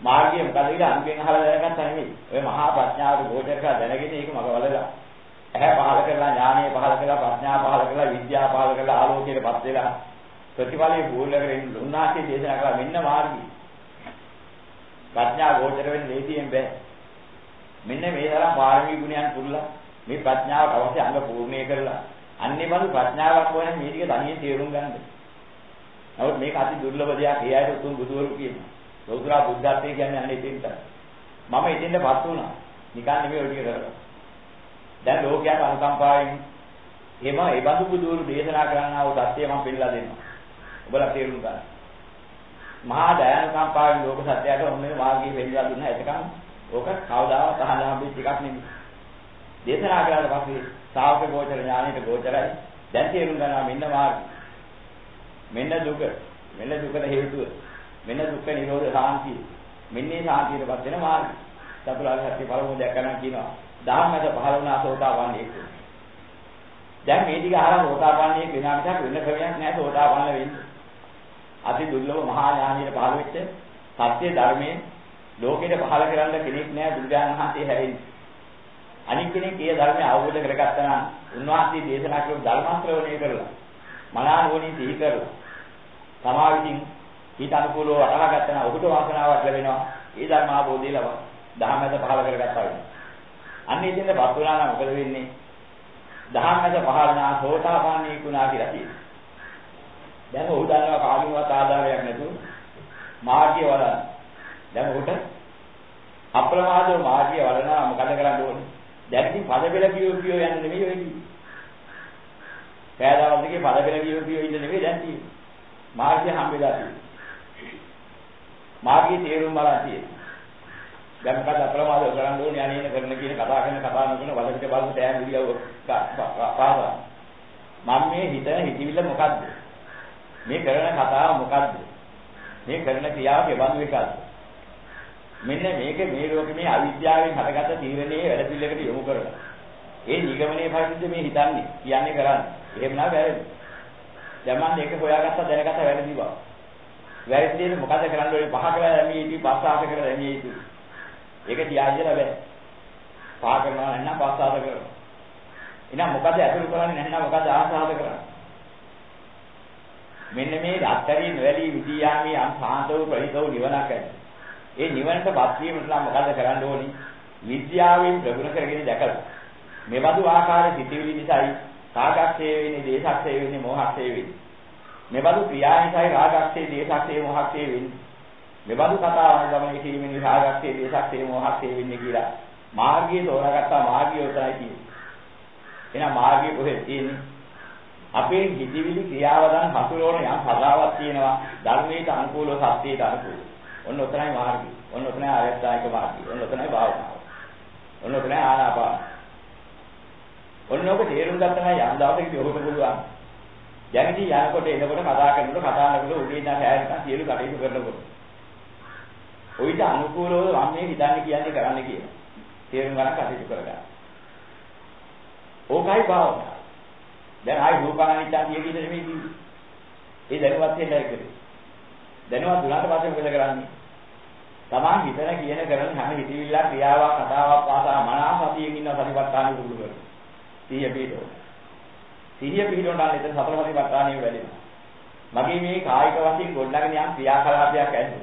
මාර්ගය මොකද කියලා අනුගෙන් අහලා දැනගත්තා නෙමෙයි. ඔය මහා ප්‍රඥාවට ගෝචර කරලා දැනගෙන ඒක මග වලලා. ඇහැ පහල කරලා ඥානය පහල කරලා ප්‍රඥා පහල කරලා විද්‍යාව පහල කරලා ආලෝකයටපත් වෙලා ප්‍රතිඵලයේ පූර්ණ කරගෙන උන්වහන්සේ දේශනා කළා මෙන්න මාර්ගය. ප්‍රඥා ගෝචර වෙන්නේ ලේසියෙන් බෑ. මෙන්න මේ තරම් පාරමී ගුණයන් පුරලා මේ ප්‍රඥාවට අවශ්‍ය අංග පූර්ණේ කරලා අන්නේ බඳු ප්‍රඥාවක් වුණා මේ ටික තනියෙන් තේරුම් ගන්න. නමුත් මේක අති දුර්ලභ දෙයක්. ඒ අයට උතුම් බුදුවරු කියනවා. ලෞතර බුද්ධත්වයේ කියන්නේ අන්නේ ඉතින්ට. මම ඉතින්ටපත් වුණා. නිකන් නෙමෙයි ඔය ටික කරලා. දැන් ලෝකයට අනුකම්පාවෙන් එම ඒ බඳු බුදුවරු දේශනා කරන්නා වූ සත්‍යය මම පිළිලා දෙනවා. ඔබලා තේරුම් ගන්න. මහා දයානුකම්පාවෙන් ලෝක සත්‍යයට ඔන්නේ මාර්ගය වෙන්නලා දුන්නා. එතකන් ඕක කවදාවත් අහන්න හම්බෙච්ච එකක් නෙමෙයි. දේශනා කරලා පස්සේ ශ්‍රාවක ගෝචර ඥානෙට ගෝචරයි. දැන් තේරුම් ගන්නවා මෙන්න මාර්ගය. මෙන්න දුක. මෙන්න දුකට හේතුව. මෙන්න දුක්ඛ නිරෝධ සාන්තිය. මෙන්න මේ සාන්තියටපත් වෙන මාර්ගය. චතුරාර්ය සත්‍ය පළමුව දැක්කනම් කියනවා. ධම්මත පහළ වුණා සෝතාපන්නයෙක්. දැන් මේ ටික අහලා සෝතාපන්නයෙක් වෙනා මිසක් වෙන ක්‍රමයක් නැහැ සෝතාපන්න වෙන්නේ. අති දුර්ලභ මහා ඥානියට පහළ වෙච්ච සත්‍ය ධර්මයේ ලෝකෙට පහළ කරන්න කෙනෙක් නැහැ බුදුරජාණන් වහන්සේ හැරෙන්නේ. අනික් කෙනෙක් ඒ ධර්මය අවබෝධ කරගත්තා නම් උන්වහන්සේ දේශනා කරපු ධර්ම ශ්‍රවණය කරලා මනානුවණින් සිහි කරලා තමා විසින් ඊට අනුකූලව වටහා ගත්තා නම් ඔහුට වාසනාවක් ලැබෙනවා. ඒ ධර්ම අවබෝධය ලබන. දහමැද පහළ කරගත්තා වෙනවා. අන්න ඉතින් බත් වුණා නම් මොකද වෙන්නේ? දහමැද පහළ නා සෝතාපන්නී කුණා කියලා කියනවා. දැන් ඔහු දන්නවා කාගෙන්වත් ආධාරයක් නැතුව මාර්ගය වලන. දැන් ඔහුට අප්‍රමාදව මාර්ගය වලනවා මොකද කරන්න ඕනේ? දැන් ඉතින් පද බෙල කියෝ කියෝ යන්නේ නෙමෙයි ඔය කිව්වේ. පෑදවල් දෙකේ පද බෙල කියෝ කියෝ ඉන්න නෙමෙයි දැන් තියෙන්නේ. මාර්ගය හම්බෙලා තියෙන්නේ. මාර්ගයේ තේරුම් බලලා තියෙන්නේ. දැන් මොකද අප්‍රමාදව කරන්න ඕනේ අනේන කරන කියන කතා කරන කතා නොකරන වලකට බලන තෑන් විදියව පාසා. මම මේ හිතන හිතවිල්ල මොකද්ද? මේ කරන කතාව මොකද්ද? මේ කරන ක්‍රියාව කෙබඳු එකක්ද? මෙන්න මේක මේ ලෝකෙ මේ අවිද්‍යාවෙන් හටගත්ත තීරණයේ වැඩ පිළිවෙලකට යොමු කරලා. ඒ නිගමනයේ පරිදි මේ හිතන්නේ කියන්නේ කරන්නේ. එහෙම නා වැරදි. දැන් මම මේක හොයාගත්ත දැනගත්ත වැරදි බව. වැරදි දෙන්නේ මොකද කරන්න ඕනේ පහ කරලා දැමී ඉති පස්ස ආස කරලා දැමී ඉති. ඒක තියා ඉඳලා බෑ. පහ කරනවා නැත්නම් පස්ස ආස කරනවා. එහෙනම් මොකද අතුරු කරන්නේ නැත්නම් මොකද ආසාද කරන්නේ? මෙන්න මේ අත්තරින් වැලී විදියාමේ අම් සාන්තව ප්‍රහිතව නිවනක් ඇති. ඒ නිවනටපත් වීමට නම් මොකද කරන්න ඕනේ? විද්‍යාවෙන් ප්‍රගුණ කරගෙන දැකලා. මෙබඳු ආකාර සිතිවිලි නිසායි රාගක්ෂය වෙන්නේ, දේශක්ෂය වෙන්නේ, මොහක්ෂය වෙන්නේ. මෙබඳු ක්‍රියා නිසායි රාගක්ෂය, දේශක්ෂය, මොහක්ෂය වෙන්නේ. මෙබඳු කතාවන් ගමනේ කිරීමෙන් රාගක්ෂය, දේශක්ෂය, මොහක්ෂය වෙන්නේ කියලා මාර්ගය තෝරාගත්තා මාර්ගය උතරයි කියන්නේ. එහෙනම් මාර්ගය කොහෙද තියෙන්නේ? අපේ හිතවිලි ක්‍රියාවදන් හසුරවන යම් සදාවක් තියෙනවා ධර්මයට අනුකූලව සත්‍යයට අනුකූලව. ඔන්න ඔතනයි මාර්ගය. ඔන්න ඔතනයි ආයත්තායක මාර්ගය. ඔන්න ඔතනයි භාවනාව. ඔන්න ඔතනයි ආනාපාන. ඔන්න ඔබ තේරුම් ගත්තා නම් යම් දවසකදී ඔබට පුළුවන්. දැන් ඉතින් යනකොට එනකොට කතා කරනකොට කතා කරනකොට උඩින් ඉඳන් හැරෙන්න සියලු කටයුතු කරනකොට. ඔයිට අනුකූලව මම මේ හිතන්නේ කියන්නේ කරන්න කියලා. තේරුම් ගන්න කටයුතු කරගන්න. ඕකයි භාවනාව. දැන් ආයි රූපානිච්චා කිය කියන නෙමෙයි කිව්වේ. ඒ දැනුවත් වෙන්න ඇරෙන්නේ. දැනුවත් දුනාට පස්සේ මොකද කරන්නේ? තමන් හිතන කියන කරන හැම හිතවිල්ලක් ක්‍රියාවක් කතාවක් පාසා මනස සතියෙන් ඉන්න සතිපට්ඨානෙ පුරුදු කරනවා. සිහිය පිටෝ. සිහිය පිටෝන නම් එතන සතර සතිපට්ඨානෙ වැඩෙනවා. මගේ මේ කායික වශයෙන් ගොඩනගෙන යම් ක්‍රියාකලාපයක් ඇද්ද?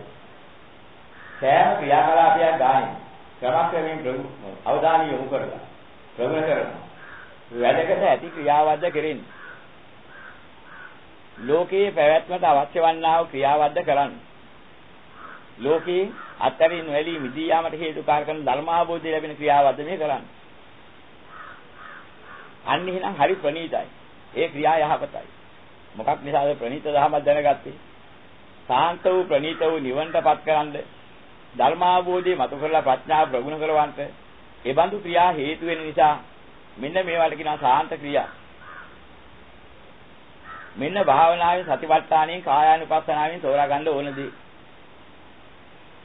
සෑම ක්‍රියාකලාපයක් ගානේ ක්‍රමක්‍රමයෙන් අවධානය යොමු කරලා ප්‍රගුණ කරනවා. වැඩකට ඇති ක්‍රියාවද්ද කෙරෙන්නේ. ලෝකයේ පැවැත්මට අවශ්‍ය වන්නා වූ ක්‍රියාවද්ද කරන්න. ලෝකේ අත්තරින් වැලී මිදී යාමට හේතුකාර කරන ධර්මාභෝධය ලැබෙන ක්‍රියාවද්ද මේ කරන්නේ. අන්න එහෙනම් හරි ප්‍රණීතයි. ඒ ක්‍රියා යහපතයි. මොකක් නිසාද ප්‍රණීත දහමක් දැනගත්තේ? සාන්ත වූ ප්‍රණීත වූ නිවනටපත් කරන්ද ධර්මාභෝධය මතු කරලා ප්‍රඥාව ප්‍රගුණ කරවන්ට ඒ බඳු ක්‍රියා හේතු වෙන නිසා මෙන්න මේවට කියනවා සාන්ත ක්‍රියා. මෙන්න භාවනාවේ සතිපට්ඨානයෙන් කායානුපස්සනාවෙන් තෝරා ගන්න ඕන දේ.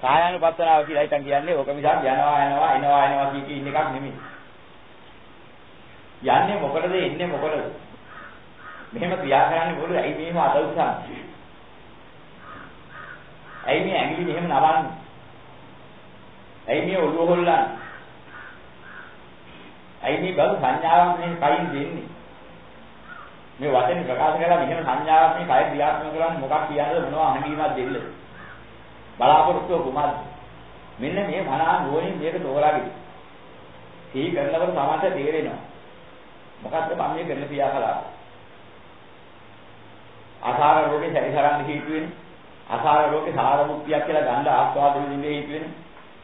කායානුපස්සනාව කියලා හිතන් කියන්නේ ඕක මිසක් යනවා යනවා එනවා එනවා කිය කී ඉන්න එකක් නෙමෙයි. යන්නේ මොකටද එන්නේ මොකටද? මෙහෙම ක්‍රියා කරන්නේ මොකද? ඇයි මෙහෙම අත උස්සන්නේ? ඇයි මේ ඇඟිලි මෙහෙම නවන්නේ? ඇයි මේ ඔළුව හොල්ලන්නේ? ඇයි මේ බඳු සංඥාවක් මේ කයින් දෙන්නේ? මේ වචනේ ප්‍රකාශ කරලා මෙහෙම සංඥාවක් මේ කය ක්‍රියාත්මක කරන්නේ මොකක් කියන්නද මොනවා අහඟීමක් දෙන්න. බලාපොරොත්තුව කුමක්ද? මෙන්න මේ මනහා නුවණින් මේක තෝරාගෙන. සිහි කරනකොට සමහරට තේරෙනවා. මොකද්ද මම මේ කරන ක්‍රියාකලාප? අසාර රෝගේ සැරිසරන්න හේතු වෙන්නේ. අසාර රෝගේ සාර මුක්තියක් කියලා ගන්න ආස්වාද විඳින්නේ හේතු වෙන්නේ.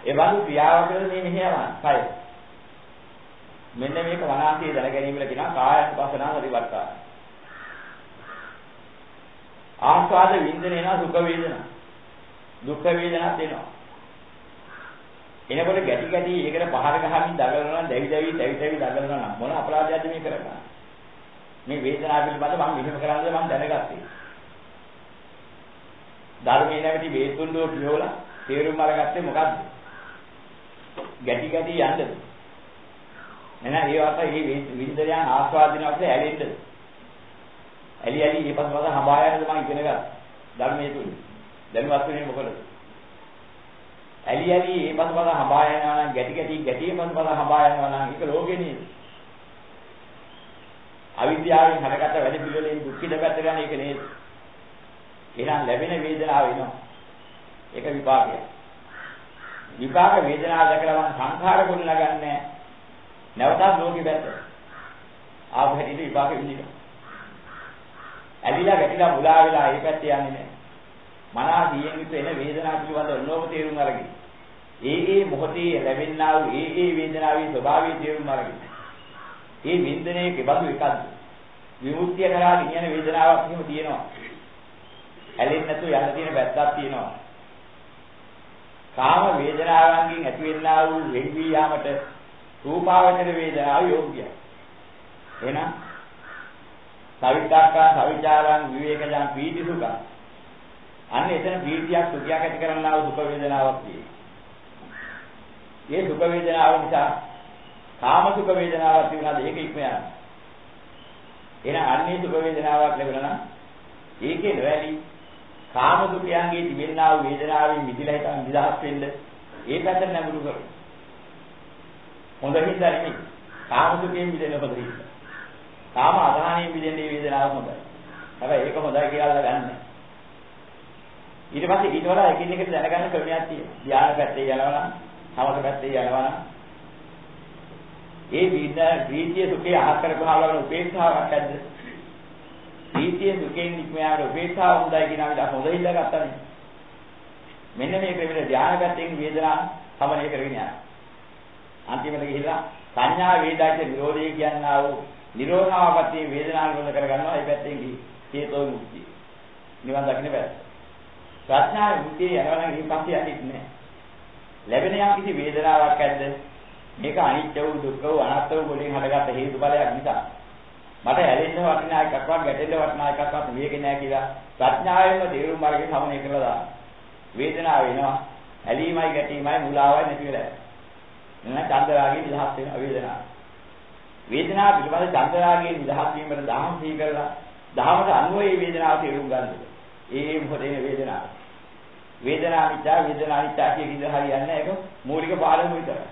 ඒ බඳු ක්‍රියාවක මේ මෙහෙයවන කය. මෙන්න මේක වනාන්තිය දැන ගැනීමල කියනවා කායනුපසනාව පරිවර්තන. ආස්වාද විඳින එන සුඛ වේදනා. දුක් වේදනාත් එනවා. එනකොට ගැටි ගැටි ඒකට පහර ගහමින් දඟලනවා දැවි දැවි දැවි දැවි දඟලනවා නම් මොන අපරාධයක්ද මේ කරන්නේ? මේ වේදනාව පිළිබඳව මම මෙහෙම කරන්නද මම දැනගත්තේ. ධර්මයේ නැවති වේතුන්ඩෝ කියවලා තේරුම් අරගත්තේ මොකද්ද? ගැටි ගැටි යන්නද? එහෙනම් ඒ වාත මේ විඳයන් ආස්වාදිනවා කියලා ඇලෙන්නද? ඇලි ඇලි ඊපස් වල හඹා යනද මම ඉගෙන ගත්තා. ධර්මයේ තුනේ. දැනුවත් වෙන්නේ මොකද? ඇලි ඇලි ඒ පස පස හඹා යනවා නම් ගැටි ගැටි ගැටි පස පස හඹා යනවා නම් ඒක ලෝකේ නේද? අවිද්‍යාවෙන් හටගත්ත වැඩ පිළිවෙලෙන් දුක්ඛිත පැත්ත ගන්න ඒක නේද? එහෙනම් ලැබෙන වේදනාව එනවා. ඒක විපාකය. විපාක වේදනාව දැකලා මම සංඛාර ගොඩ නගන්නේ නැවතත් ලෝකෙ පැත්ත. ආපහු හිටිට විපාක විඳිනවා. ඇලිලා ගැටිලා මුලා වෙලා ඒ පැත්තේ යන්නේ නැහැ. මනස දියෙන් යුතු එන වේදනාව පිළිබඳව නෝම තේරුම් අරගෙන ඒ ඒ මොහොතේ ලැබෙනා වූ ඒ ඒ වේදනාවේ ස්වභාවය තේරුම් අරගෙන ඒ වින්දනයේ කෙබඳු එකක්ද විමුක්තිය කරා කියන වේදනාවක් එහෙම තියෙනවා ඇලෙන්නේ නැතුව යන්න තියෙන පැත්තක් තියෙනවා කාම වේදනාවන්ගෙන් ඇතිවෙනා වූ වෙහි යාමට රූපාවචර වේදනාව යෝග්‍යයි එහෙනම් සවිතක්කා සවිචාරං විවේකජං පීති සුඛං අන්න එතන ප්‍රීතියක් සුඛයක් ඇති කරන්නා වූ දුක වේදනාවක් තියෙනවා. මේ දුක වේදනාව නිසා කාම දුක වේදනාවක් තිබුණාද ඒක ඉක්ම යනවා. එහෙනම් අන්නේ දුක වේදනාවක් ලැබුණා නම් ඒකේ නොඇලි කාම දුකයන්ගේ තිබෙනා වූ වේදනාවෙන් මිදලා හිටන් නිදහස් වෙන්න ඒ පැත්තට නැඹුරු කරගන්න. හොඳ හින්දා නෙමෙයි. කාම දුකෙන් මිදෙන්න හොඳ හින්දා. කාම අධහානයෙන් මිදෙන්න වේදනාව හොඳයි. හැබැයි ඒක හොඳයි කියලා ගන්නෑ. ඊට පස්සේ ඊට වඩා එකින් එකට දැනගන්න ක්‍රමයක් තියෙනවා. ධ්‍යාන පැත්තේ යනවා නම්, සමත පැත්තේ යනවා නම් ඒ විඳ ප්‍රීතිය සුඛේ අහ කරපුවාම උපේක්ෂාවක් ඇද්ද? ප්‍රීතිය සුඛෙන් නික්මයාට උපේක්ෂාව හොඳයි කියන අපිට හොඳ ඉල්ල ගන්නනේ. මෙන්න මේ ක්‍රමෙට ධ්‍යාන පැත්තෙන් වේදනා සමනය කරගෙන යනවා. අන්තිමට ගිහිල්ලා සංඥා වේදාච නිරෝධය කියනවා වූ නිරෝධාවපති වේදනාව නිරෝධ කරගන්නවා. ඒ පැත්තෙන් ගිහි හේතෝ මුක්තිය. නිවන් දකින්න පැත්ත. ප්‍රඥාවේ මුතිය යනවා නම් ඊපස්සේ යන්නේ නැහැ. ලැබෙන යම් කිසි වේදනාවක් ඇද්ද? මේක අනිත්‍ය වූ දුක්ඛ වූ අනාත්ම වූ වලින් හටගත්ත හේතුඵලයක් නිසා. මට ඇලෙන්න වටිනා එකක්වත් ගැටෙන්න වටිනා එකක්වත් මේක නෑ කියලා ප්‍රඥාවෙන්ම තේරුම් මාර්ගේ සමනය කරලා දාන්න. වේදනාව වෙනවා. ඇලීමයි ගැටීමයි මුලාවයි නැති වෙලා. එන්න චන්දරාගේ නිදහස් වෙන වේදනාව. වේදනාව පිළිබඳ චන්දරාගේ නිදහස් වීමට දහම් සී කරලා දහමට අනුව මේ වේදනාව තේරුම් ගන්නවා. ඒ මොහොතේ වේදනාව. වේදනාව නිසා වේදනාව නිසා කියන විදිහ හරියන්නේ නැහැ. ඒක මූලික පාඩම විතරයි.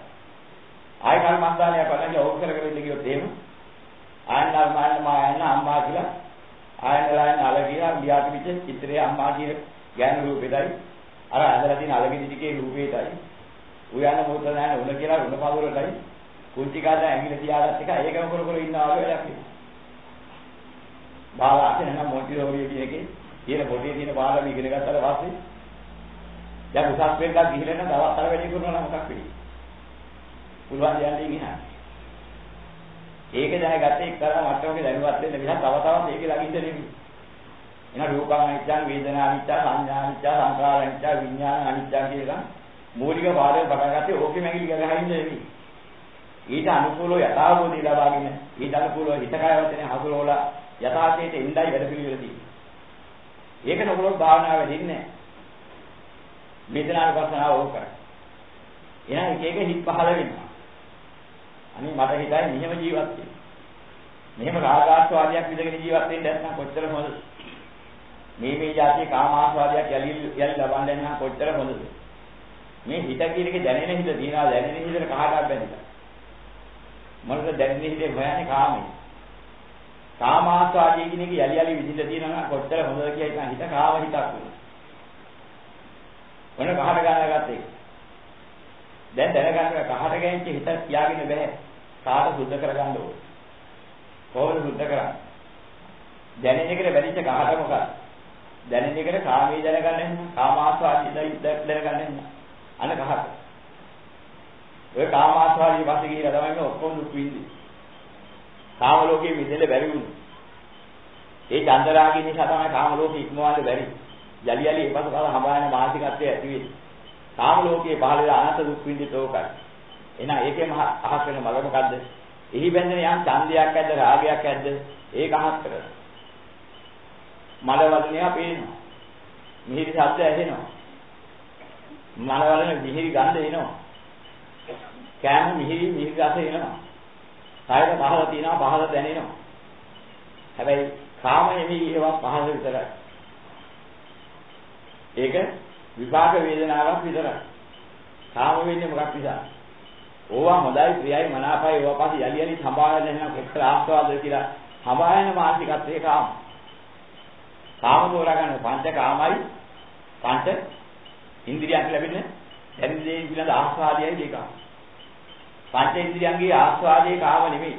ආය කර්මස්ථානය කරන්නේ ඕක කරගෙන ඉන්න කිව්වොත් එහෙම ආයන ධර්මයන් මායන අම්මා කියලා ආයනලායන අලගියා ලියාට පිට චිත්‍රයේ අම්මා කියන ගෑනු රූපෙටයි අර ඇඳලා තියෙන අලගෙඩි ටිකේ රූපෙටයි උයන මොකද නැහැ උණ කියලා උණ පවුරටයි කුංචි කාද ඇඟිලි තියාගත්ත එක ඒකම කර කර ඉන්නවා වගේ වැඩක් නේ. බාලා අතන නම් මොන්ටිරෝරිය කියන එකේ තියෙන පොඩි තියෙන පාඩම ඉගෙන ගත්තාට පස්සේ දැන් උසස් වෙන්නත් ගිහින් නම් දවස් හතර වැඩි කරනවා නම් මොකක් වෙන්නේ? පුළුවන් දෙයක් ඉගෙන. ඒක දැනගත්තේ එක්තරා මට්ටමක දැනුවත් වෙන්න මිසක් තව තවත් ඒකේ ළඟින්ද නෙමෙයි. එන රූපං අනිච්චං වේදනා අනිච්චං සංඥා අනිච්චං සංකාර අනිච්චං විඥාන අනිච්චං කියලා මූලික පාඩම පටන් ගත්තේ ඕකේ මැගිලි ගහහින්ද නෙමෙයි. ඊට අනුකූලව යථාභූතය ලබාගෙන ඊට අනුකූලව හිත කය වචනේ හසුරවලා යථාර්ථයට එන්නයි වැඩ පිළිවෙල තියෙන්නේ. ඒක නොකළොත් භාවනාව වෙදින්නේ නැහැ. වේදනානුපස්සනාව ඕක කරා. එහෙනම් එක එක හිත් පහළ වෙනවා. අනේ මට හිතයි මෙහෙම ජීවත් වෙන්න. මෙහෙම රාගාස්වාදයක් විඳගෙන ජීවත් වෙන්න නැත්නම් කොච්චර හොඳද? මේ මේ જાතිය කාමාස්වාදයක් යලි යලි ලබන්න නම් කොච්චර හොඳද? මේ හිත කියන එක දැනෙන හිත තියනවා දැනෙන හිතට කහටක් බැඳිලා. මොනද දැනෙන හිතේ හොයන්නේ කාමයි. කාමාස්වාදී කියන එක යලි යලි විඳින්න තියෙනවා නම් කොච්චර හොඳද කියලා හිත කාම හිතක් වෙනවා. මොන කහට ගන්න ගත්තේ? දැන් දැනගන්න කහට ගැනිච්ච හිත තියාගෙන බෑ. කාට සුද්ධ කරගන්න ඕනේ. කොහොමද සුද්ධ කරන්නේ? දැනෙන එකට වැඩිච්ච කහට මොකක්ද? දැනෙන එකට කාමී දැනගන්න නම් කාමාස්වාදී දැනගන්න නම් අන කහට. ඔය කාමාස්වාදී පස්සේ ගිහිලා තමයි මේ ඔක්කොම දුක් විඳින්නේ. කාම ලෝකයේ මිදෙන්න බැරි වුණා. ඒ චන්දරාගය නිසා තමයි කාම ලෝකෙ ඉක්මවන්න බැරි. යලි යලි එපස කල හඹායන මානසිකත්වය ඇති වෙන්නේ. කාම ලෝකයේ පහළ වෙන අනන්ත දුක් විඳිත ඕකයි. එහෙනම් ඒකේම අහස් වෙන මල මොකද්ද? එහි බැඳෙන යම් ඡන්දයක් ඇද්ද රාගයක් ඇද්ද? ඒක අහස් කරනවා. මල වදනය පේනවා. මිහිරි ශබ්ද ඇහෙනවා. මල වදන මිහිරි ගන්ධ එනවා. කෑම මිහිරි මිහිරි රස එනවා. කායද පහළ තියෙනවා පහළ දැනෙනවා. හැබැයි කාම නෙමෙයි ඒවා පහළ විතරයි. ඒක විපාක වේදනාවක් විතරයි. කාම වෙන්නේ මොකක් නිසාද? ඕවා හොඳයි ප්‍රියයි මනාපයි ඕවා පස්සේ යලි යලි සම්භාවන දෙනවා එක්තර ආස්වාද කියලා සම්භාවන මානසිකත්වයේ කාම. කාම තෝරා ගන්න පංච කාමයි පංච ඉන්ද්‍රියයන් ලැබෙන්නේ දැන් දේ පිළිබඳ ආස්වාදයයි දෙක. පංච ඉන්ද්‍රියන්ගේ ආස්වාදයේ කාම නෙමෙයි.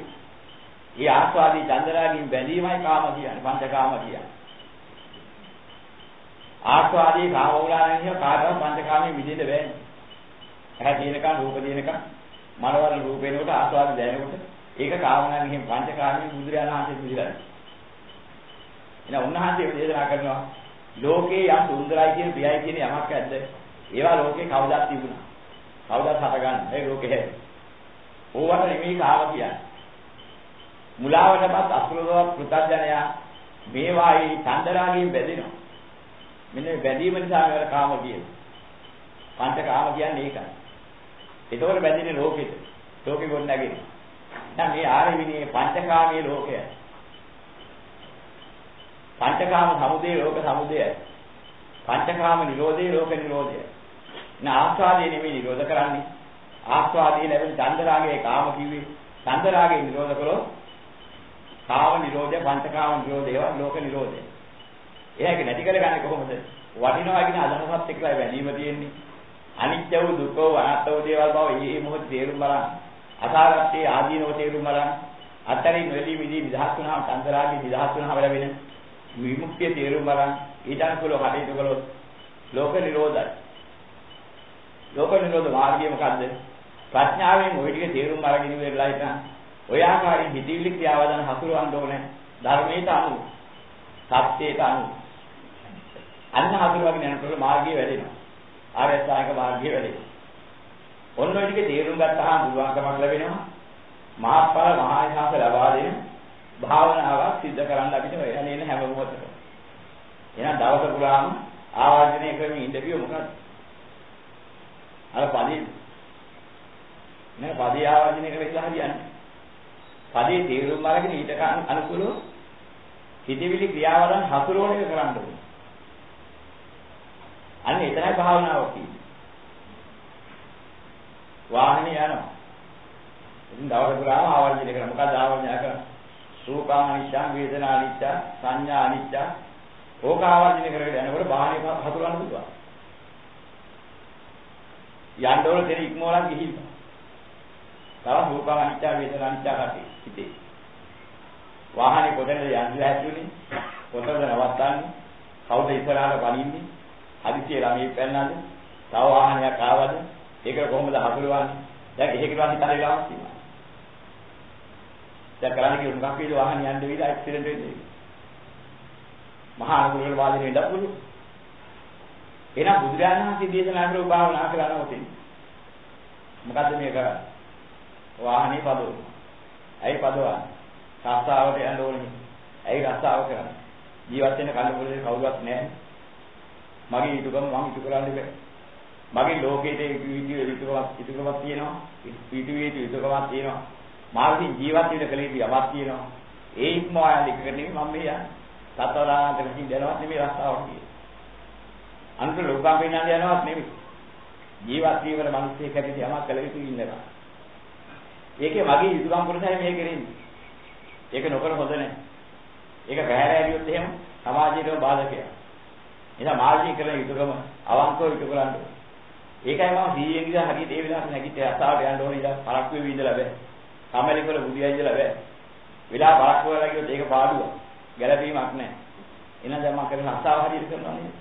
ඒ ආස්වාදී චන්දරාගින් බැඳීමයි කාම කියන්නේ පංච කාම කියන්නේ. ආස්වාදී කාම වුණානම් කියන කාටවත් පංච කාමයේ මිදෙන්න බෑනේ. ඇහැ තියෙනකන් රූප තියෙනකන් මනවල රූපේනකොට ආස්වාද දැනෙනකොට ඒක කාමයන් එහෙම පංච කාමයේ බුදුරජාණන් වහන්සේ පිළිගන්නවා. එහෙනම් උන්වහන්සේ දේශනා කරනවා ලෝකේ යම් සුන්දරයි කියන ප්‍රියයි කියන යමක් ඇද්ද? ඒවා ලෝකේ කවදාත් තිබුණා. කවදාත් හටගන්නේ ඒ ලෝකේ හැටි. ඕවට නෙමෙයි කාම කියන්නේ. මුලාවටපත් අසුරව පුතඥයා මේවායි චන්දරාගයෙන් බැඳෙනවා. මෙන්න බැඳීම නිසා මේවට කාම කියනවා. පංච කාම කියන්නේ ඒකයි. ඒතකොට බැඳෙන්නේ ලෝකෙට. ලෝකෙ ගොඩ නැගෙන්නේ. දැන් මේ ආරෙවිනේ පංචකාමයේ ලෝකය. පංචකාම සමුදේ ලෝක සමුදයයි. පංචකාම නිරෝධේ ලෝක නිරෝධයයි. නා ආස්වාදයේ නෙමෙයි නිරෝධ කරන්නේ. ආස්වාදයේ ලැබෙන චන්දරාගයේ කාම කිව්වේ චන්දරාගයේ නිරෝධ කළොත් කාම නිරෝධය පංචකාම නිරෝධය ලෝක නිරෝධය. ඒක නැති කරගන්නේ කොහොමද? වටිනවා කියන අදහසත් එක්කයි වැඳීම තියෙන්නේ. අනිත්‍ය වූ දුක්ඛ වූ අනාත්ම වූ දේවල් බව මේ මොහොත තේරුම් බලන්න. අසාරත්තේ ආදීනව තේරුම් බලන්න. අතරින් වෙලී මිදී විදහස් වුණාම චන්දරාගයේ විදහස් වුණාම ලැබෙන විමුක්තිය තේරුම් බලන්න. ඊට අනුකූලව කටයුතු කළොත් ලෝක නිරෝධයි. ලෝක නිරෝධ මාර්ගය මොකද්ද? ප්‍රඥාවෙන් ওই ටික තේරුම් අරගෙන ඉවරලා ඉතින් ඔය ආකාරයෙන් හිතවිලි ක්‍රියාවදන හසුරවන්න ඕනේ ධර්මයට අනුව. සත්‍යයට අනුව. අන්න හසුරවගෙන යනකොට මාර්ගය වැඩෙනවා. ආර්ය අෂ්ටාංග මාර්ගය වැඩෙනවා. ඔන්න ඔය ටික තේරුම් ගත්තාම බුදුආගමක් ලැබෙනවා. මහත්ඵල මහානිසංස ලබා දෙන භාවනාවක් සිද්ධ කරන්න අපිට එන හැම මොහොතකම. එහෙනම් දවස පුරාම ආවර්ජනය කරමින් ඉඳපිය මොකක්ද? අර පදේ නෑ පදේ ආවර්ජනය කරලා හරියන්නේ. පදේ තේරුම් අරගෙන ඊට අනුකූලව හිතවිලි ක්‍රියාවලන් හසුරවන එක කරන්න ඕනේ. අන්න එතනයි භාවනාව කියන්නේ. වාහනේ යනවා. ඉතින් දවස් පුරාම ආවර්ජනය කරනවා. මොකද ආවර්ජනය කරන්නේ? රූපානිච්ච, වේදනානිච්ච, සංඥානිච්ච ඕක ආවර්ජනය කරගෙන යනකොට වාහනේ හසුරවන්න පුළුවන්. යන්න ඕන දෙන ඉක්මවලක් ගිහිල්ලා. තව රූපානිච්ච, වේදනානිච්ච කටේ හිතේ. වාහනේ කොතනද යන්නේ හැදුනේ? කොතනද නවත්තන්නේ? කවුද ඉස්සරහට පනින්නේ? හදිසියෙ ළමයි පැන්නාද? තව වාහනයක් ආවද? ඒක කොහොමද හසුරවන්නේ? දැන් එහෙකට වාහනේ තර වෙලාවක් තියෙනවා. දැන් කරන්නේ කිව්ව මොකක් වේද වාහනේ යන්න විදිහ ඇක්සිඩන්ට් වෙන්නේ. මහා අනුකූල වාදනේ ඉඳලා පුළු. එහෙනම් බුදුරජාණන් වහන්සේ දේශනා කරපු භාවනා කරනවා තියෙන්නේ. මොකද්ද මේ කරන්නේ? වාහනේ පදවනවා. ඇයි පදවන්නේ? රස්සාවට යන්න ඕනේ. ඇයි රස්සාව කරන්නේ? ජීවත් වෙන්න කන්න පොලේ කවුරුවත් නැහැ. මගේ යුතුයකම මම ඉටු කරන්න බෑ. මගේ ලෝකයේ විවිධ යුතුයකමක් යුතුයකමක් තියෙනවා. විවිධ යුතුයකමක් තියෙනවා. මා විසින් ජීවත් වෙන්න කල යුතු යමක් තියෙනවා. ඒ ඉක්මවා යන එකකට නෙමෙයි මම මේ යන්නේ. සතරාන්තරකින් දැනවත් නෙමෙයි රස්සාවට ගියේ. අන්තිම ලෝකම් වෙන්න යනවත් නෙමෙයි. ජීවත් වීමේ මිනිස්සෙක් හැටියට යමක් කළ යුතු ඉන්නවා. ඒකේ මගේ යුතුයකම් පුරුෂය මේ කරන්නේ. ඒක නොකර හොඳ නැහැ. ඒක පැහැර ඇරියොත් එහෙම සමාජයටම බාධකයක්. එහෙනම් මාර්ගී කරන යුතුයකම අවංකව ඉටු කරන්න ඕනේ. ඒකයි මම 100 ඉඳලා හරියට ඒ විලාස නැගිට අසාවට යන්න ඕනේ ඉඳලා පරක් වෙවි ඉඳලා බෑ. කමලි කර බුදියා ඉඳලා බෑ. විලා පරක් වෙලා ගියොත් ඒක පාඩුවක්. ගැළපීමක් නැහැ. එහෙනම් දැන් මම කරන අසාව හරියට කරනවා නේද?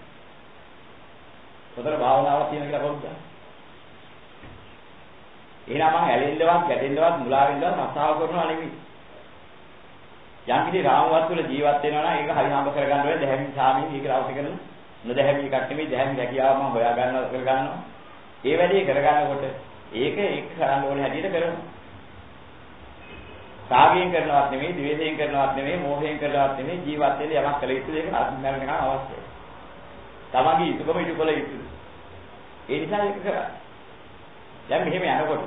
සතර භාවනාවක් තියෙන කියලා කවුද? එහෙනම් මම ඇලෙන්නවත් ගැටෙන්නවත් මුලා වෙන්නවත් අසාව කරනවා නෙමෙයි. යම් කිසි රාමුවක් තුළ ජීවත් වෙනවා නම් ඒක හරි හම්බ කරගන්න ඕනේ දැහැමි සාමී මේක රවටි කරන නොදැහැමි එකක් නෙමෙයි දැහැමි හැකියාව මම හොයා ගන්නවා කර ගන්නවා. ඒ වැඩේ කරගන්නකොට ඒක ඒක කරන්න ඕනේ හැටියට කරනවා. රාගයෙන් කරනවත් නෙමෙයි, ද්වේෂයෙන් කරනවත් නෙමෙයි, මෝහයෙන් කරනවත් නෙමෙයි ජීවත් වෙන්න යමක් කළ යුතුද ඒක අත්මරණකම් අවශ්‍යයි. තමන්ගේ යුතුයකම ඉටු කළ යුතුයි. ඒ නිසා ඒක කරා. දැන් මෙහෙම යනකොට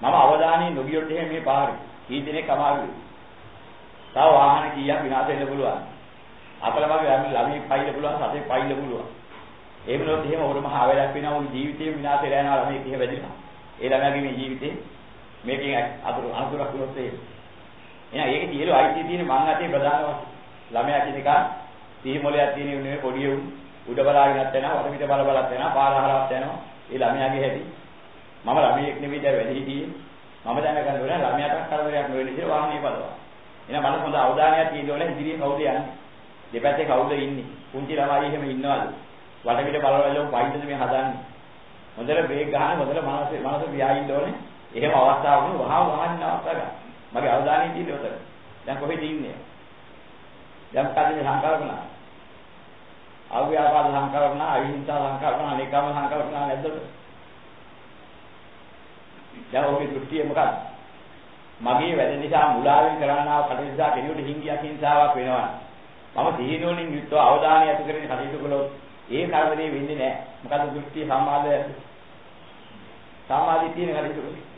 මම අවධානයෙන් නොගියොත් එහෙම මේ පාරේ කී දිනක් අමාරුයි. තව වාහන කීයක් විනාශ වෙන්න පුළුවන්. අපලමගේ ළමයි ළමයි පයිල පුළුවන්, සතේ පයිල පුළුවන්. එහෙම නොත් එහෙම ඔරම ආවැලක් වෙනවා උන් ජීවිතේ විනාශ වෙලා යනවා ළමයි කිය වැදිනවා. ඒ ළමයාගේ මේ ජීවිතේ මේකෙන් අතුරු අතුරක් වුණොත් ඒ. එහෙනම් ඒක කියලා අයිති තියෙන මං අතේ ප්‍රධාන වශයෙන් ළමයා කියන එක සිහි මොලයක් තියෙන නෙමෙයි පොඩි උන් උඩ බලාගෙනත් යනවා වටපිට බල බලත් යනවා පාර හරවත් යනවා. ඒ ළමයාගේ හැටි මම ළමයෙක් නෙමෙයි දැන් වැඩි හිටියේ. මම දැනගන්න ඕනේ ළමයාට කරදරයක් නොවෙන්න ඉතින් වාහනේ පදවා. එහෙනම් මට හොඳ අවධානයක් තියෙන්න ඕනේ ඉදිරියේ කවුද යන්නේ? දෙපැත්තේ කවුද ඉන්නේ? පුංචි ළමයි එහෙම ඉන්නවද? වටපිට බලවලම වයින්ද මේ හදන්නේ? හොඳට බ්‍රේක් ගහන හොඳට මනස මනස පියාින්න ඕනේ. එහෙම අවස්ථාවක වහා වහන්න අවස්ථාවක්. මගේ අවධානය තියෙන්නේ උතන. දැන් කොහෙද ඉන්නේ? දැන් මොකද මේ සංකල්පන? අව්‍යාපාද සංකල්පන, අහිංසා සංකල්පන, අනේකම සංකල්පන නැද්ද? දැන් ඔබේ දෘෂ්ටිය මොකක්ද? මගේ වැඩ නිසා මුලාවෙන් කරන්නා කටයුතු නිසා කෙනෙකුට හිංගියක් හිංසාවක් වෙනවා. මම සිහිනුවණින් යුක්තව අවධානය යොමු කරගෙන කටයුතු කළොත් ඒ කර්මනේ වෙන්නේ නැහැ. මොකද දෘෂ්ටි සම්මාදය සමාධිය තියෙන කටයුතු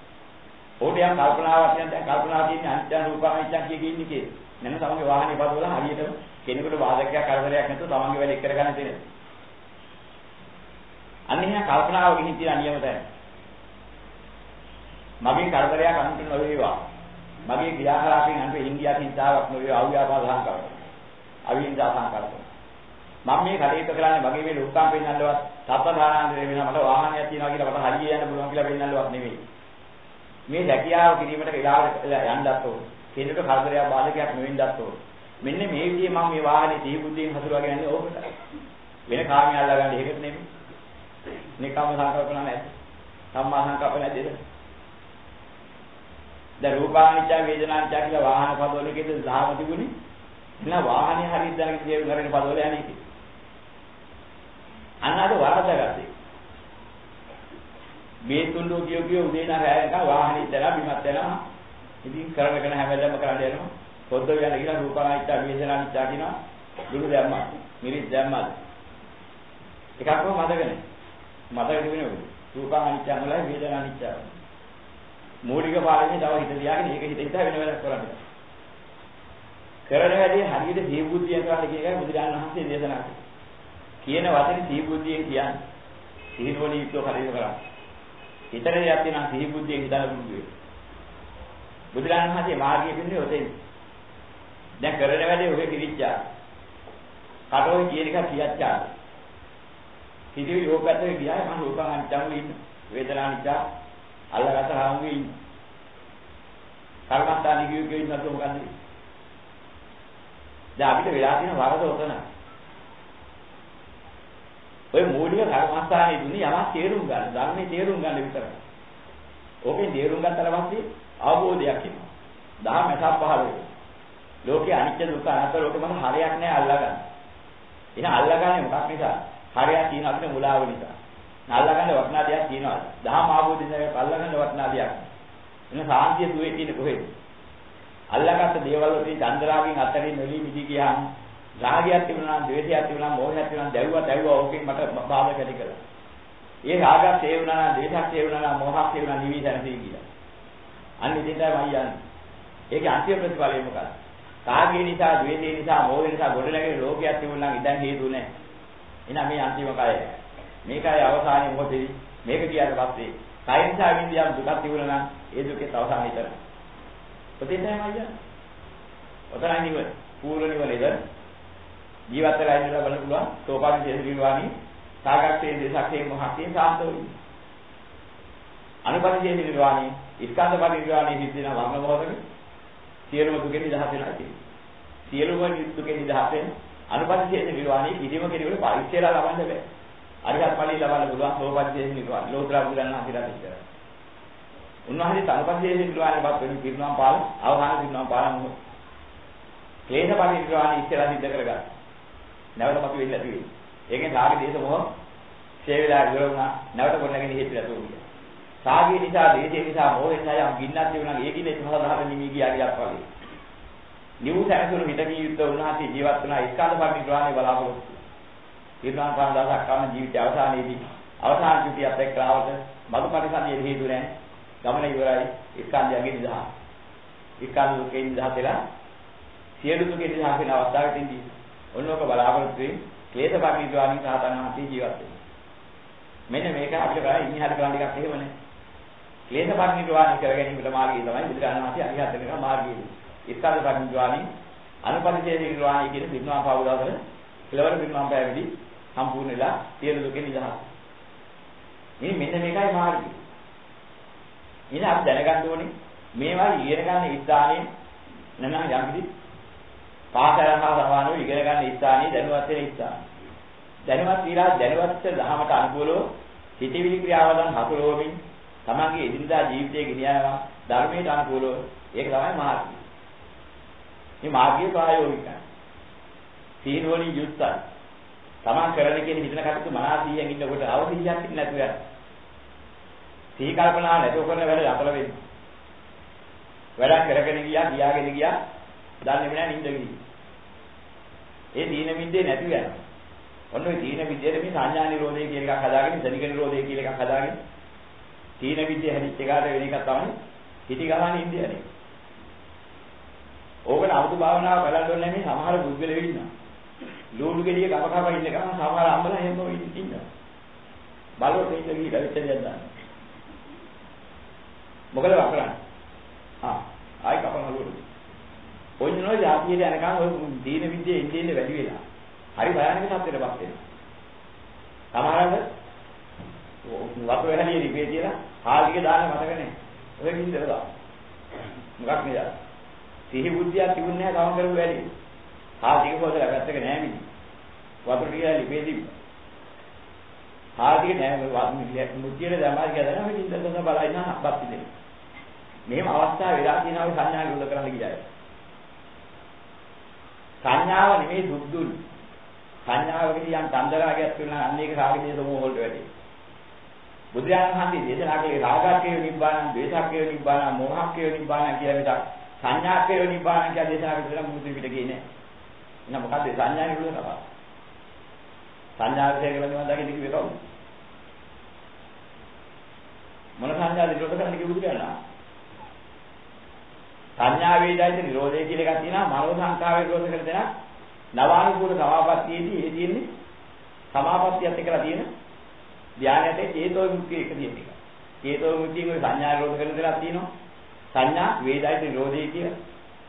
කරන්නේ. ඕඩියම් කල්පනාවක් කියන දැන් කල්පනාව තියෙන අනිත්‍ය රූපානිත්‍ය කිය කියන්නේ කේ. නැත්නම් තමන්ගේ වාහනේ පදවල හරියටම කෙනෙකුට බාධකයක් කරදරයක් නැතුව තමන්ගේ වැඩ එක්ක කරගන්න තියෙනවා. අන්න එහෙනම් කල්පනාව ගිහින් තියෙන නියම තැන. මගේ කරදරයක් අනුන්ට නොවේවා. මගේ ක්‍රියාකලාපයෙන් අනුව ඉන්දියා හිංසාවක් නොවේ අව්‍යාපාද සංකල්ප. අවිහිංසා සංකල්ප. මම මේ කටයුතු කරන්නේ මගේ මේ ලෝකම් පෙන්නන්නවත් සත්පදානාන්දේ වෙන මට වාහනයක් තියෙනවා කියලා මට හරිය යන්න පුළුවන් කියලා පෙන්නන්නවත් නෙවෙයි. මේ හැකියාව කිරීමට වෙලාවට යන්නත් ඕන. කෙනෙකුට කරදරයක් බාධකයක් නෙවෙන්නත් ඕන. මෙන්න මේ විදිහේ මම මේ වාහනේ දී බුද්ධියෙන් හසුරවාගෙන යන්නේ ඕකට. වෙන කාමයේ අල්ලගන්න ඒකට නෙමෙයි. නිකම්ම සංකල්පන නැහැ. සම්මා සංකල්ප නැද්ද? දැන් රූපානිච්ච වේදනානිච්ච කියලා වාහන පදවලකේද දහම තිබුණේ. එහෙනම් වාහනේ හරියට දැනගෙන තේරුම් ගන්න පදවල යන්නේ කි. අන්න අද වරදගත්තේ. මේ තුන්ඩෝ කියෝ කියෝ උදේ නා රැය එක වාහනේ ඉඳලා බිමත් යනවා. ඉතින් කරගෙන හැමදේම කරන්න යනවා. පොද්ද යන කියලා රූපානිච්ච වේදනානිච්ච කියනවා. දුරු දැම්මා. මිරිස් දැම්මා. එකක්ම මතක නැහැ. මතක තිබුණේ රූපානිච්ච වලයි වේදනානිච්ච. මූලික පාඩමේ තව හිත තියාගෙන ඒක හිත හිතා වෙන වෙනස් කරන්නේ. කරන වැඩේ හරියට දීබුද්ධිය කරන්න කියන එකයි බුදුරජාණන් වහන්සේ දේශනා කළේ. කියන වචනේ දීබුද්ධියෙන් කියන්නේ සිහිනුවණින් යුක්තව කටයුතු කරා. හිතන දෙයක් තියෙනවා සිහිබුද්ධියෙන් හිතලා පුරුදු වෙන්න. බුදුරජාණන් වහන්සේ මාර්ගය පින්නේ ඔතෙන්. දැන් කරන වැඩේ ඔහේ කිරිච්චා. කටෝයි කියන එක කියච්චා. හිතේ යෝගපැත්තේ ගියාම මම රූපං අනිත්‍යම ඉන්න. වේදනානිච්චා අල්ලගත හාමුගේ ඉන්න. කර්මස්ථානික යුගයේ ඉන්නත් මොකද්ද? දැන් අපිට වෙලා තියෙන වරද උතන. ඔය මූලික කර්මස්ථානයේ දුන්නේ යමක් තේරුම් ගන්න, ධර්මයේ තේරුම් ගන්න විතරයි. ඕකෙන් තේරුම් ගන්නතර පස්සේ අවබෝධයක් එනවා. දහම එසක් පහළ වෙනවා. ලෝකේ අනිත්‍ය දුක්ඛ අනාත්ම ලෝකෙ මොන හරයක් නැහැ අල්ලගන්න. එහෙනම් අල්ලගන්නේ මොකක් නිසා? හරයක් තියෙන අපිට මුලාව නිසා. අල්ලගන්න වටිනා දෙයක් තියෙනවා. දහම ආબોධින් අල්ලගන්න වටිනා දෙයක්. එන සාන්තිය දුවේ තියෙන කොහෙද? අල්ලාගත්ත දේවල් වලින් චන්දරාගෙන් අතරින් මෙලි මිදි ගියාම රාගයක් තිබුණා නම් ද්වේෂයක් තිබුණා නම් මෝහයක් තිබුණා නම් දැවුවා දැවුවා ඕකෙන් මට බාධා කැටි කළා. ඒ රාගයක් තේ වුණා නම් ද්වේෂයක් තේ වුණා නම් මෝහයක් තේ වුණා නිවිසනදී කියලා. අන්න ඉතින් තමයි මම යන්නේ. ඒකේ අන්තිම ප්‍රතිඵලය මොකක්ද? රාගය නිසා, ද්වේෂය නිසා, මෝහය නිසා ගොඩ නැගෙන ලෝකයක් තිබුණා නම් ඉතින් හේතු නැහැ. එහෙනම් මේ අන්තිම කය. මේකයි අවසානයේ මොකදේ? මේක කියාට පස්සේ කය නිසා විඳියම් දුකක් තිබුණා නම් ඒ දුකේ අවසානය ඉතරයි. ප්‍රතිපදයමයි යන්නේ. ඔතනයි නිවන. පූර්ව නිවනේද ජීවත් වෙලා ඉඳලා බලන්න පුළුවන් සෝපාන දේශිරවාණි සාගතයේ දේශකේ මොහකේ සාන්ත වෙයි. අනුපරිජේ නිර්වාණි ස්කන්ධ පරිනිර්වාණි සිද්ධ වෙන වර්ණ මොහොතක සියලුම දුකෙන් නිදහස් වෙනවා කියන්නේ. සියලුම දුකෙන් නිදහස් වෙන අනුපරිජේ නිර්වාණි කිසිම කෙනෙකුට පරිච්ඡේදලා ලබන්න බෑ. අරිහත් ඵලී ලබන්න පුළුවන් සෝපරිජේ නිර්වාණි ලෝතර බුදුරණන් හදිලා ඉච්චරයි. උන්වහන්සේ තනපරිජේ නිර්වාණයපත් වෙන පිරිනවම් පාල අවහාන පිරිනවම් පාල මොහොත. ක්ලේශ පරිනිර්වාණි ඉස්සරහ සිද්ධ කරගන්න. නැවත මතු වෙන්නේ නැති වෙයි. ඒකෙන් රාග දේශ මොහ ඡේ වෙලා ඉවර වුණා. නැවත ගොඩනගෙන හේතු නැතුව ගියා. රාගය නිසා, දේශය නිසා, මෝහය නිසා යම් ගින්නක් තිබුණා. ඒකින් ඒක සහදාහට නිමි ගියා කියලා වගේ. නිවු සැනසුණු හිතකින් යුක්ත උන්වහන්සේ ජීවත් වුණා ස්කන්ධ පරිනිර්වාණය බලාපොරොත්තු. ඊර්ණාන් පරදාසක් කරන ජීවිතය අවසානයේදී අවසාන ජීවිතයත් එක්ක ආවට මග පරිසන්දියේ හේතු නැහැ. ගමන ඉවරයි. ස්කන්ධයන්ගේ නිදහස. ස්කන්ධ දුකේ නිදහස වෙලා සියලු දුකේ නිදහස වෙන අවස්ථාවකදී ඔන්නෝක බලාපොරොත්තු වෙයි ක්ලේශ පරිනිර්වාණය සාතන හන්ති ජීවත් වෙනවා. මෙන්න මේක අපිට කරා ඉන්හිහට කරන්න එකක් එහෙම නැහැ. ක්ලේශ පරිනිර්වාණය කර ගැනීමට මාර්ගය තමයි බුදුරජාණන් වහන්සේ අරිහත් වෙනකම් මාර්ගය. ඉස්කාද පරිනිර්වාණය අනුපරිචේ නිර්වාණය කියන පින්වා පාවුදාවල කෙලවර පින්වා පෑවිදි සම්පූර්ණ වෙලා සියලු දුකේ නිදහස්. මේ මෙන්න මේකයි මාර්ගය. ඉතින් අපි දැනගන්න ඕනේ මේවා ඉගෙන ගන්න ස්ථානයේ නැත්නම් යම්කිසි පාසල හා සමානව ඉගෙන ගන්න ස්ථානයේ දැනුවත් වෙන ස්ථාන. දැනුවත් විලා දැනුවත් දහමට අනුකූලව සිටිවිලි ක්‍රියාවලන් හසුරුවමින් තමන්ගේ එදිනදා ජීවිතයේ ගෙනියනවා ධර්මයට අනුකූලව ඒක තමයි මාර්ගය. මේ මාර්ගය ප්‍රායෝගිකයි. සීනෝනි යුක්තයි. තමන් කරන කියන හිතන කටයුතු මනසියෙන් ඉන්නකොට අවදියක් නැතුව යනවා. සිහි කල්පනා නැතුව කරන වැඩ යතල වෙන්නේ. වැඩක් කරගෙන ගියා, ගියාගෙන ගියා, දන්නේ නැහැ නිින්ද ගිහින්. ඒ තීන මිද්දේ නැති වෙනවා. ඔන්න ඔය තීන මිද්දේට මේ සංඥා නිරෝධය කියන එකක් හදාගෙන, ධනික නිරෝධය කියන එකක් හදාගෙන තීන මිද්දේ හැදිච්ච එකට වෙන එකක් තමයි හිටි ගහන ඉන්දියනේ. ඕකන අවුතු භාවනාව බලන්න ඕනේ මේ සමහර බුද්ධලෙ ඉන්නවා. ලෝඩු ගෙඩිය කප කප ඉන්න ගමන් සමහර අම්මලා එහෙම ඉන්නවා. බලවට ඉන්න ගිහින් විශ්ලේෂණයක් දාන්න. මොකද වකරන්නේ? ආ ආයි කපන ලෝඩු. ඔයනෝ જાතියට යනකම් ඔය දීන විද්‍යාව එන්නේ එන්නේ වැඩි වෙලා. හරි භයානක තත්ත්වයකටපත් වෙනවා. සමහරවිට වතු වෙහලිය රිපේ තියලා හාල්ටික දාන්න මතක නැහැ. ඔය කින්දර දා. මොකක් නේද? සිහි බුද්ධියක් තිබුණේ නැහැ තවම කරපු වැඩි. හාල්ටික පොදලා පැත්තක නැහැ මිනි. වතු ටික රිපේ තිබ්බ. හාල්ටික නැහැ මුද්ධියට දැමාර කියලා දැනම කින්දර දස බලයින අපත් දෙන්නේ. මෙහෙම අවස්ථා වෙලා තියෙනවා සංඥා නිරෝධ කරන්න ගියාය. සංඥාව නෙමෙයි දුක්දුල්. සංඥාවකදී යම් තන්දරාගයක් තියෙනවා අන්න ඒක රාගයේ සමෝහ වලට වැඩි. බුදුරජාණන් වහන්සේ දේශනා කළේ රාගක්කේ නිබ්බාන, ද්වේෂක්කේ නිබ්බාන, මෝහක්කේ නිබ්බාන කියලා විතර සංඥාක්කේ නිබ්බාන කියලා දේශනා කරලා මුතු පිටකේ නෑ. එහෙනම් මොකද්ද සංඥා නිරෝධ කරනවා? සංඥා විශ්ය කියලා මම දකින්න කිව්වේ කවුද? මොන සංඥා නිරෝධ කරන්න කිව්වද කියලා? සංඥා වේදයිත නිරෝධය කියලා එකක් තියෙනවා මනෝ සංකාර නිරෝධ කර දෙන නවානුකූල සමාපත්තියේදී ඒ තියෙන්නේ සමාපත්තියත් එක්කලා තියෙන ධානයට චේතෝ මුක්තිය එක තියෙන එක. චේතෝ මුක්තියෙන් ඔය සංඥා නිරෝධ කරන දෙයක් තියෙනවා. සංඥා වේදයිත නිරෝධය කියලා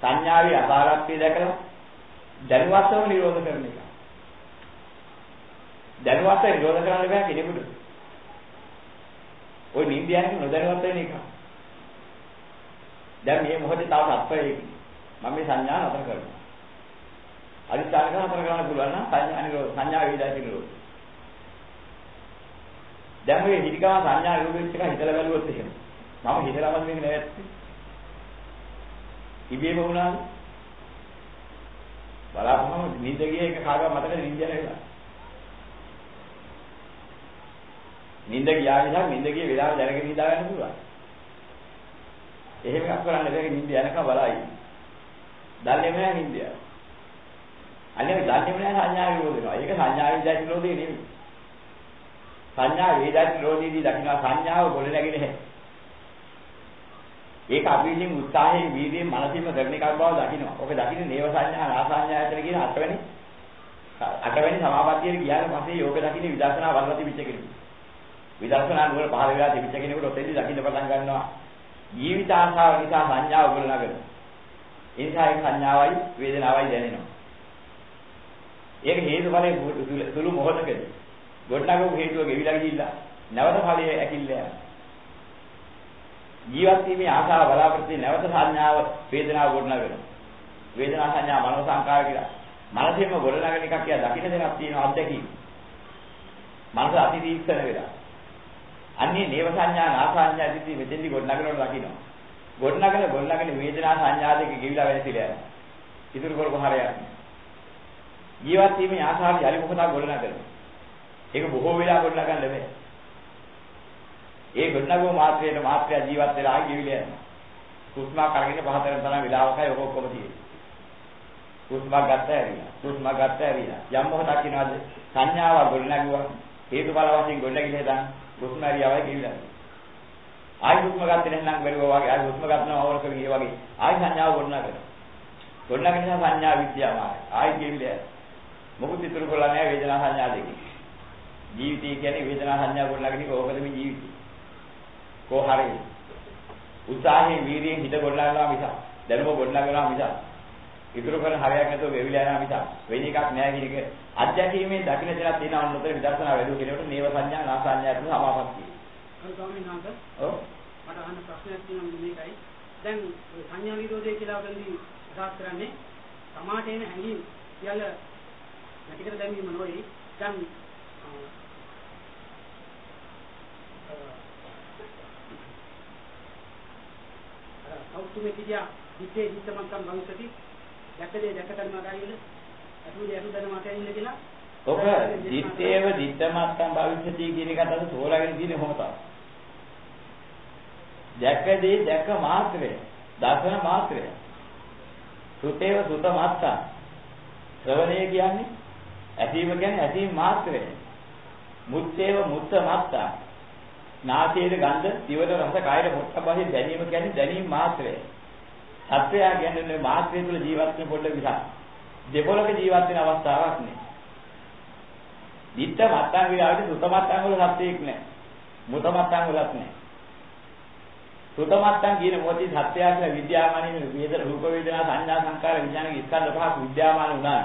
සංඥාවේ අසාරත්වය දැකලා දැනුවත්වම නිරෝධ කරන එක. දැනුවත්ව නිරෝධ කරන්න බෑ කෙනෙකුට. ওই නින්දියන්නේ නොදැනුවත් වෙන එක. දැන් මේ මොහොතේ තව සත්‍යයක මම මේ සංඥා නතර කරනවා. අනිත්‍යක නතර කරන්න පුළුවන් නම් සංඥා නිරෝධ සංඥා වේදයි නිරෝධ. දැන් මේ හිතිකම සංඥා නිරෝධ වෙච්ච එක හිතලා බැලුවොත් එහෙම. මම හිතලාම මේක නැවැත්තේ. ඉබේම වුණාද? බලාපොරොත්තු නිින්ද ගියේ එක කාගා මතක නිින්ද යනවා. නිින්ද ගියා නිසා නිින්ද ගියේ වෙලාව දැනගෙන හිතා ගන්න පුළුවන්. එහෙම එකක් කරන්න බැරි නිින්ද යනකම් බලයි. දන්නේ නැහැ නිින්ද යන. අනේ දන්නේ නැහැ සංඥා විරෝධ වෙනවා. ඒක සංඥා විද්‍යා විරෝධය නෙමෙයි. සංඥා වේදා විරෝධීදී දකින්න සංඥාව ගොඩ නැගෙන නැහැ. ඒක අපි විසින් උත්සාහයෙන් වීර්යයෙන් මනසින්ම කරන එකක් බව දකින්නවා. ඔක දකින්නේ නේව සංඥා නාසඤ්ඤා ඇතර කියන අටවෙනි අටවෙනි සමාපත්තියේ ගියාට පස්සේ යෝග දකින්නේ විදර්ශනා වර්ණ තිබිච්ච කෙනෙක්. විදර්ශනා නුවර පහළ වෙලා තිබිච්ච කෙනෙකුට ඔතෙන්දී දකින්න පටන් ගන්නවා. ජීවිත ආශාව නිසා සංඥාව ගොඩනගන. ඒ නිසා ඒ සංඥාවයි වේදනාවයි දැනෙනවා. ඒක හේතුඵලයේ සුළු මොහොතකදී ගොඩනගපු හේතුව ගෙවිලා ගිහිල්ලා නැවත ඵලයේ ඇකිල්ල යනවා. ජීවත් වීමේ ආශාව බලාපොරොත්තු නැවත සංඥාව වේදනාව ගොඩනගනවා. වේදනා සංඥා මනෝ සංකාර කියලා. මනසෙම ගොඩනගන එකක් කියලා දකින්න දෙයක් තියෙනවා අත්දැකීම. මනස අතිදීක්ෂණ වෙලා. අන්නේ නේව සංඥා නාසඤ්ඤා දිටි මෙතෙන්දි ගොඩනගනකොට දකින්නවා. ගොඩනගන ගොඩනගන වේදනා සංඥා දෙක ගෙවිලා වෙනසිලා යනවා. ඉතුරු කරපු හරයක්. ජීවත් වීමේ ආශාව යලි මොකටද ගොඩනගන්නේ? ඒක බොහෝ වෙලා ගොඩනගන්න බෑ. ඒ ගොඩනගුව මාත්‍රයට මාත්‍රය ජීවත් වෙලා ආයි ගෙවිලා යනවා. කුස්මා කරගෙන පහතරෙන් තරම් වෙලාවකයි ඔක ඔක්කොම තියෙන්නේ. කුස්මා ගත්ත ඇරිලා. කුස්මා ගත්ත ඇරිලා. යම් මොහොතක් කියනවාද සංඥාව ගොඩනගුවා හේතුඵල වශයෙන් ගොඩනගිලා දාන කුස්මා ඇරියාවයි ගෙවිලා. ආයි කුස්ම ගත්තේ නැත්නම් බැලුවා වගේ ආයි කුස්ම ගන්නවා අවර කරගෙන වගේ ආයි සංඥාව ගොඩනගනවා. ගොඩනගෙන නිසා සංඥා විද්‍යාවයි. ආයි ගෙවිලා. මොකද ඉතුරු කරලා නැහැ වේදනා සංඥා දෙකේ. ජීවිතය කියන්නේ වේදනා සංඥා ගොඩනගෙන කොහොමද මේ ජීවිතය? කෝ හරියි. උත්සාහයෙන් වීර්යයෙන් හිත ගොඩනගනවා මිස දැනුම ගොඩනගනවා මිස ඉතුරු කරන හරයක් නැතුව වෙවිලා යනවා මිස වෙන එකක් නෑ කියන එක අධ්‍යක්ීමේ දකින්න දෙයක් තියෙනවා නොතර විදර්ශනා වැඩි කෙනෙකුට නේව සංඥා නා සංඥා කියන සමාපත්තිය. හරි ස්වාමීන් වහන්සේ. ඔව්. මට අහන්න ප්‍රශ්නයක් තියෙනවා මේකයි. දැන් සංඥා විරෝධය කියලා වලින්දී අදහස් කරන්නේ සමාට එන හැඟීම් සියල්ල නැති කර දැමීම නොවේ. දැන් සෞතුමෙතියා දිත්තේ දිත්තමන්තම් භවිෂති දැකදේ දැකතන මාදායිල අතුලේ අතුදන මාතයිල කියලා ඔක දිත්තේව දිත්තමන්තම් භවිෂති කියන එකට අද තෝරාගෙන තියෙන්නේ කොහොමද? දැකදේ දැක මාත්‍රය දසන මාත්‍රය සුතේව සුත මාත්තා ශ්‍රවණය කියන්නේ ඇසීම කියන්නේ ඇසීම මාත්‍රය මුත්තේව මුත්ත මාත්තා නාසයේ ගන්ධ, දිවට රස, කායයට පොට්ට වශයෙන් දැනීම කියන්නේ දැනීම මාත්‍රය. සත්‍යය කියන්නේ මාත්‍රය තුළ ජීවත් වෙන පොඩ්ඩ විසක්. දෙපොළක ජීවත් වෙන අවස්ථාවක් නෑ. ditta මත්තන් විලාවට සුත මත්තන් වල සත්‍යයක් නෑ. මුත මත්තන් වලත් නෑ. සුත මත්තන් කියන මොකද සත්‍යය කියලා විද්‍යාමානීය වේද රූප වේදනා සංඥා සංකාර විඥාන ස්කන්ධ පහක් විද්‍යාමාන වුණා.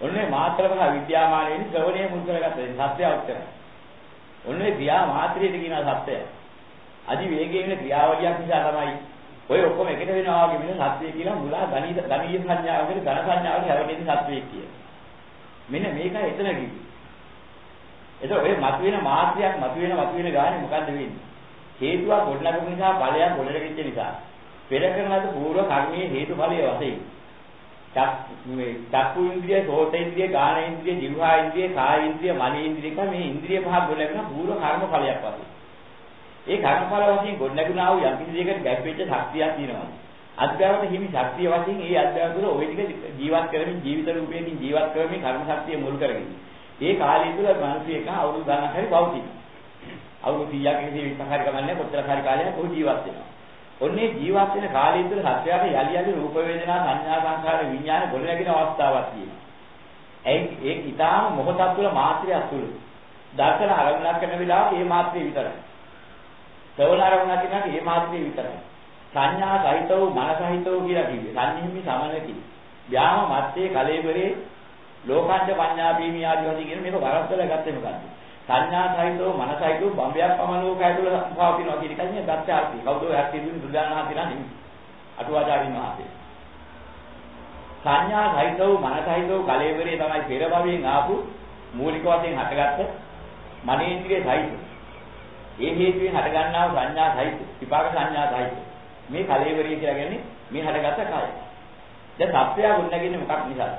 ඔන්නේ මාත්‍ර පහ විද්‍යාමාන වෙන්නේ ශ්‍රවණයේ මුල් කරගත්තා. සත්‍යය උත්තරයි. ඔන්නේ ක්‍රියා මාත්‍රියට කියන සත්‍යය. අදි වේගයෙන් වෙන ක්‍රියාවලියක් නිසා තමයි ඔය ඔක්කොම එකට වෙනවා වගේ මෙන්න සත්‍යය කියලා මුලා ධනී ධනීය සංඥාවකට ධන සංඥාවකට හැවෙන්නේ සත්‍යය කිය. මෙන්න මේකයි එතන කිව්වේ. එතකොට ඔය මතුවෙන මාත්‍රියක් මතුවෙන මතුවෙන ගානේ මොකද්ද වෙන්නේ? හේතුවක් ගොඩනගපු නිසා ඵලයක් ගොඩනගෙච්ච නිසා පෙර කරන ලද පූර්ව කර්මයේ හේතුඵලයේ වශයෙන් මේ චක්කු ඉන්ද්‍රිය, සෝත ඉන්ද්‍රිය, ගාන ඉන්ද්‍රිය, જીවහා ඉන්ද්‍රිය, කාය ඉන්ද්‍රිය, මන ඉන්ද්‍රිය කියන මේ ඉන්ද්‍රිය පහ ගොඩනගෙන පූර්ව කර්ම ඵලයක් වශයෙන්. ඒ කර්ම ඵල වශයෙන් ගොඩනගුණා වූ යම් කිසි දෙයකට ගැප්පෙච්ච ශක්තියක් තියෙනවා. අධ්‍යාත්මික හිමි ශක්තිය වශයෙන් ඒ අධ්‍යාත්ම තුළ ওই ටික ජීවත් කරමින් ජීවිත රූපයකින් ජීවත් කරමින් කර්ම ශක්තිය මුල් කරගෙන. ඒ කාලය තුළ මිනිස්සු එක අවුරුදු ගණනක් හරි භෞතික. අවුරුදු 100ක ඉඳි 20ක් හරි කමන්නේ කොච්චර හරි කාලයක් ඔහු ජීවත් වෙනවා. ඔන්නේ ජීවත් වෙන කාලය තුළ සත්‍යයට යලි යලි රූප වේදනා සංඥා සංකාර විඥාන ගොඩ නැගින අවස්ථාවක් තියෙනවා. ඒ ඒක ඊටාම මොහොතක් තුළ මාත්‍රයක් තුළ දර්ශන ආරම්භ කරන වෙලාව ඒ මාත්‍රේ විතරයි. ශ්‍රවණ ආරම්භ කරනකොට ඒ මාත්‍රේ විතරයි. සංඥා සහිතව මන සහිතව කියලා කිව්වේ. සංහිමි සමනකි. ව්‍යාම මත්තේ කලෙබරේ ලෝකාංජ පඤ්ඤා බීමි ආදී වශයෙන් කියන මේක වරද්දලා ගත්තේ මොකද්ද? සංඥා සහිතව මනසයිතව බම්බයක් පමණෝක ඇතුළ පවතිනවා කියන එකයි මේ දත්‍යාර්ථය. කවුද ඔය ඇත්තේ දුන්නේ බුදුදාන වහන්සේලා නෙමෙයි. අටුවාචාරින් වහන්සේ. සංඥා සහිතව මනසයිතව කලෙවරේ තමයි පෙර භවයෙන් ආපු මූලික වශයෙන් හටගත්ත මනේන්ද්‍රිය සහිත. ඒ හේතුවෙන් හටගන්නා වූ සංඥා සහිත, විපාක සංඥා සහිත. මේ කලෙවරේ කියලා කියන්නේ මේ හටගත්ත කය. දැන් සත්‍යය ගොඩනගන්නේ මොකක් නිසාද?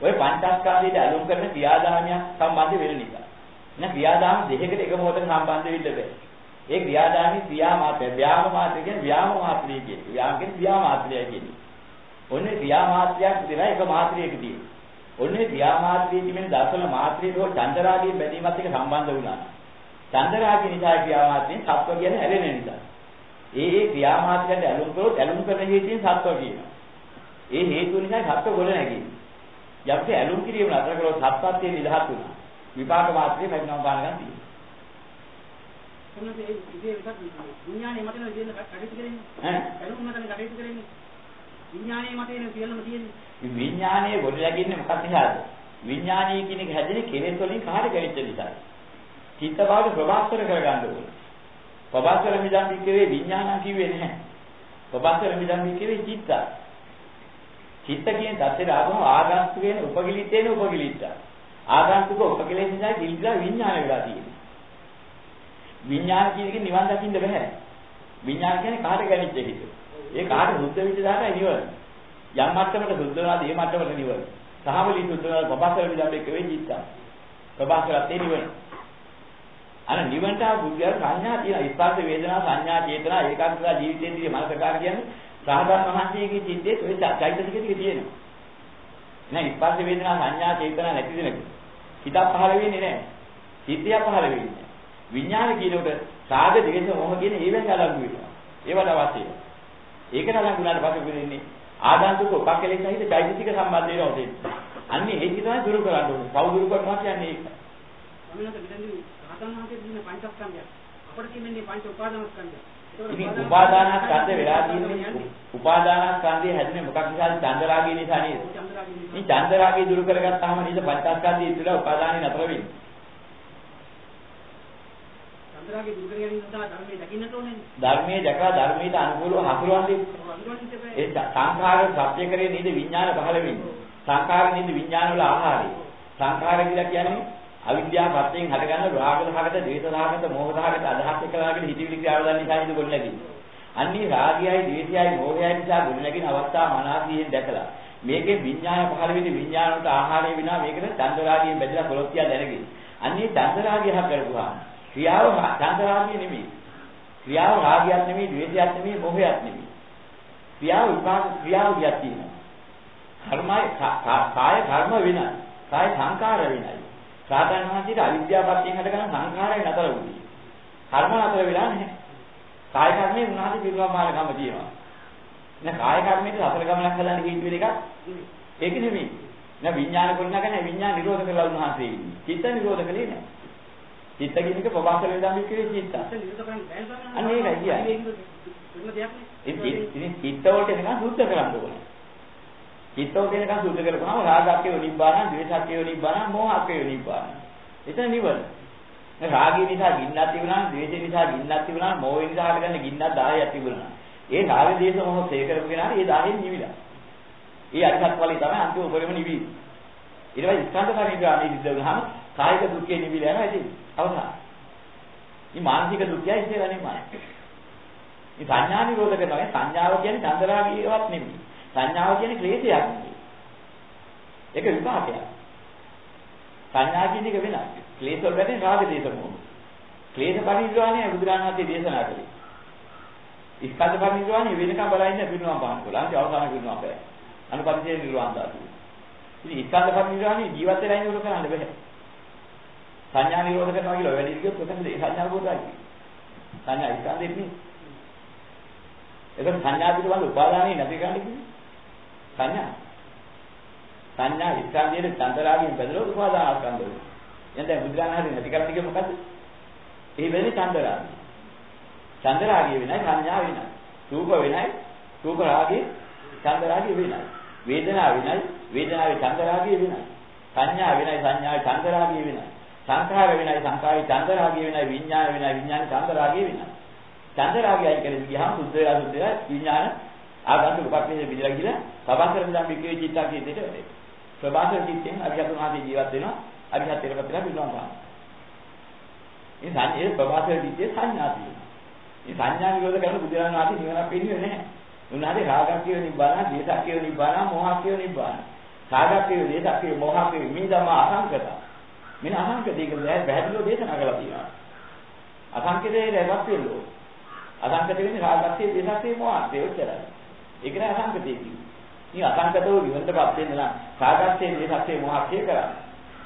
ඔය පංචස්කන්ධයට අලුම් කරන ක්‍රියාදාමයක් සම්බන්ධ වෙන නිසා. නැ ක්‍රියාදාම දෙකකට එක මොහොතක සම්බන්ධ වෙන්න බෑ. ඒ ක්‍රියාදාමී ක්‍රියා මාත්‍රය, ව්‍යාම මාත්‍රය කියන්නේ ව්‍යාම මාත්‍රය කියන්නේ. ව්‍යාම කියන්නේ ක්‍රියා මාත්‍රය කියන්නේ. ඔන්නේ ක්‍රියා මාත්‍රයක් විතරයි එක මාත්‍රයක තියෙන්නේ. ඔන්නේ ක්‍රියා මාත්‍රයේ තිබෙන දර්ශන මාත්‍රයේ හෝ චන්දරාගයෙන් බැඳීමත් එක්ක සම්බන්ධ වුණා. චන්දරාගය නිසා ක්‍රියා මාත්‍රයෙන් සත්ව කියන්නේ හැලෙන නිසා. ඒ ඒ ක්‍රියා මාත්‍රයට ඇලුම් කරොත් ඇලුම් කරන හේතුවෙන් සත්ව කියනවා. ඒ හේතුව නිසා සත්ව ගොඩ නැගෙන්නේ. යම්කි ඇලුම් කිරීම නතර කරොත් සත්‍යත්වයේ නිදහස් වෙනවා. විපාක මාත්‍රයේ පැමිණම පාන ගන්න තියෙනවා. කොහොමද ඒ විදිහට විඥානයේ මතන විදිහට කටයුතු කරන්නේ? ඈ? ඇලුම් මතන කටයුතු කරන්නේ. විඥානයේ මතේ සියල්ලම තියෙන්නේ. මේ විඥානයේ ගොඩ නැගින්නේ මොකක්ද නිසාද? විඥානීය කියන එක හැදෙන්නේ කෙලෙස් වලින් කාර්ය කරිච්ච නිසා. චිත්ත භාග ප්‍රභාස්වර කරගන්න ඕනේ. ප්‍රභාස්වර මිදන් විකේ විඥානං කිව්වේ නැහැ. ප්‍රභාස්වර මිදන් විකේ චිත්ත. චිත්ත කියන தත්තේ ආගම ආගන්තුක වෙන උපකිලිටේන උපකිලිට. ආගන්තුක උපකිලේ නිසා කිලිලා විඥාන වෙලා තියෙනවා. විඥාන කියන එක නිවන් දකින්න බෑ. විඥාන කියන්නේ කාට ගැනිච්ච හිත. ඒ කාට සුද්ධ විච දාලා නිවන. යම් මට්ටමකට සුද්ධ වුණාද ඒ මට්ටමට නිවන. සහවලි සුද්ධ වුණාද ප්‍රභාස්වර මිදන් විකේ වෙච්චිත්ත. ප්‍රභාස්වරත් ඒ නිවන. අර නිවන්ට ආ බුද්ධය සංඥා තියෙන ස්පර්ශ වේදනා සංඥා චේතනා ඒකාග්‍රතා ජීවිතේන්ද්‍රිය මනසකාර කියන්නේ සාධාරණ මහන්සියගේ චිත්තේ ඔය චෛතසික ටික තියෙනවා. නෑ ස්පර්ශ වේදනා සංඥා චේතනා නැති දෙනක. හිතක් පහළ වෙන්නේ නෑ. චිත්තය පහළ වෙන්නේ. විඥාන කියනකොට සාග දේශ මොහ කියන ඒවෙන් අලංගු වෙනවා. ඒවට අවශ්‍යයි. ඒකට අලංගු වුණාට පස්සේ වෙන්නේ ආදාන්තුක උපකලේ සහිත චෛතසික සම්බන්ධ වෙනවා උදේ. අන්නේ ඒක තමයි දුරු කරන්න ඕනේ. පව් දුරු කරනවා කියන්නේ ඒක. සමිනත විදෙන්දි උපාදානස්කන්ධය. ඉතින් උපාදානස්කන්ධ වෙලා තියෙන්නේ උපාදානස්කන්ධය හැදෙන්නේ මොකක් නිසාද? චන්දරාගය නිසා නේද? මේ චන්දරාගය දුරු කරගත්තාම නේද පංචස්කන්ධය ඉතිරිලා උපාදානෙ නතර වෙන්නේ. චන්දරාගය දුරු කර ගැනීම සඳහා ධර්මයේ දකින්නට ඕනේ. ධර්මයේ දැකලා ධර්මයට අනුකූලව හසුරවන්නේ ඒ සංඛාර සත්‍ය කරේ නේද විඥාන පහළ වෙන්නේ. සංඛාර නේද විඥාන වල ආහාරය. සංඛාර කියලා කියන්නේ අවිද්‍යාව පත්‍යයෙන් හටගන්න රාග සහගත, ද්වේෂ සහගත, මෝහ සහගත අදහස් එකලාගෙන හිතවිලි ක්‍රියාවලින් නිසා නේද ගොඩ නැගෙන්නේ. අන්නේ රාගයයි, ද්වේෂයයි, මෝහයයි නිසා ගොඩ නැගින අවස්ථාව මනසින් දැකලා මේකේ විඥාන පහළ වෙන්නේ විඥානට ආහාරය විනා මේකට චන්දරාගයෙන් බැඳලා කොලොත්තිය දැනගෙන. අන්නේ චන්දරාගය හා කරපුවා ක්‍රියාව චන්දරාගය නෙමෙයි. ක්‍රියාව රාගයක් නෙමෙයි, ද්වේෂයක් නෙමෙයි, මොහයක් නෙමෙයි. ක්‍රියාව විපාක ක්‍රියාවලියක් තියෙනවා. කර්මය කාය කර්ම වෙනයි. කාය සංකාර වෙනයි. සාතන් වහන්සේට අවිද්‍යාවපත්යෙන් හටගන්න සංඛාරය නතර වුණේ. කර්ම නතර වෙලා නැහැ. කාය කර්මයේ උනාදී පිරුවමාන කම තියෙනවා. නෑ කාය කර්මයේ සතර ගමනක් හදන්න වෙන එකක් ඒක නෙමෙයි. නෑ විඥාන කොන්නකනේ විඥාන නිරෝධ කරලා උන්වහන්සේ ඉන්නේ. චිත්ත නිරෝධ කළේ නෑ. චිත්ත කියන එක ප්‍රවාසල වේදම් වික්‍රේ චිත්ත. අන්න ඒකයි කියන්නේ. ඉතින් චිත්ත වලට එනකන් සුද්ධ කරන්න ඕනේ. චිත්තෝ කියනකම් සුද්ධ කරපුවාම රාගක්කේ නිබ්බාන, ද්වේෂක්කේ නිබ්බාන, මෝහක්කේ නිබ්බාන. එතන නිවන. දැන් රාගය නිසා ගින්නක් තිබුණා, ද්වේෂය නිසා ගින්නක් තිබුණා, මෝහය නිසා හටගන්න ගින්නක් 10ක් තිබුණා. ඒ රාග දේශ මොහ සේ කරපු කෙනාට ඒ 10න් නිවිලා. ඒ අරිහත් ඵලයි තමයි අන්තිම උපරිම නිවි. ඊට පස්සේ ස්කන්ධ පරිඥාණි සිද්ධ වුණාම කායික දුක්ඛේ නිවිලා යනවා ඉතින්. අවසන්. මේ මානසික දුක්ඛය ඉස්සෙල්ලා නෙමෙයි. මේ සංඥා නිරෝධ කරනවා. සංඥාව කියන්නේ චන්දරාගීවත් නෙමෙයි. සංඥාව කියන්නේ ක්ලේශයක් නෙවෙයි. ඒක විපාකයක්. සංඥා කියන එක වෙනස්. ක්ලේශ වල වැඩි රාග දේශ මොහ. ක්ලේශ පරිනිර්වාණය බුදුරණාහි දේශනා කළේ. ස්කන්ධ පරිනිර්වාණය වෙනකම් බලන්න පිරුණා පාන කළා. අන්තිම අවසාන පිරුණා බෑ. අනුපරිචය නිර්වාණ ධාතුව. ඉතින් ස්කන්ධ පරිනිර්වාණය ජීවත් වෙලා ඉන්නකොට කරන්න බෑ. සංඥා නිරෝධ කරනවා කියලා වැඩි කිව්වොත් ඔතනද ඒ සංඥා බෝධයි. සංඥා ස්කන්ධෙත් නේ. ඒක සංඥා පිළිබඳ උපාදානෙ නැති කරන්න කිව්වේ. සංඥා. සංඥා ස්කන්ධයේ චන්දරාගයෙන් බැදලා උපාදාන ස්කන්ධය. එහෙනම් දැන් බුදුරණාහි නැති කරන්න කිව්ව මොකද්ද? එහි වෙන්නේ චන්දරාගය. චන්දරාගය වෙනයි සංඥා වෙනයි. රූප වෙනයි. රූප රාගය චන්දරාගය වෙනයි. වේදනාව වෙනයි. වේදනාවේ චන්දරාගය වෙනයි. සංඥා වෙනයි සංඥාවේ චන්දරාගය වෙනයි. සංඛාර වෙනයි සංඛාරේ චන්දරාගය වෙනයි විඥාන වෙනයි විඥානේ චන්දරාගය වෙනයි. චන්දරාගයයි කියලා ගියාම සුද්ධ වෙලා සුද්ධ වෙලා විඥාන ආගන්තුක උපක්ලේශ බිඳලා ගිහලා සබාසර නිදම් විකේ චිත්තා කියන දෙයට වැඩේ. ප්‍රබාසර චිත්තෙන් අරිහත් උනාදී ජීවත් වෙනවා. අරිහත් තරපතලා පිළිවන් පාන. මේ සංඥේ ප්‍රබාසර චිත්තේ සංඥා තියෙනවා. මේ සංඥා නිරෝධ කරන බුදුරජාණන් වහන්සේ නිවනක් පිළිවෙන්නේ නැහැ. උන්වහන්සේ රාගක් කියන නිබ්බාන, දේශක් කියන නිබ්බාන, මොහක් කියන නිබ්බාන. රාගක් කියන දේශක් කියන මොහක් කියන මේ ධම අසංකත. මෙන්න අසංකත දෙක බැහැදිලිව දේශනා කරලා තියෙනවා. අසංකතේ රැවත් වෙන්නේ. අසංකත වෙන්නේ රාගක්තිය, දේශක්තිය, මොහාක්තිය උච්චරයි. ඒක නෑ අසංකතේ කියන්නේ. මේ අසංකතව විවන්තපත් වෙන්න නම් රාගක්තිය, දේශක්තිය, මොහාක්තිය කරන්නේ.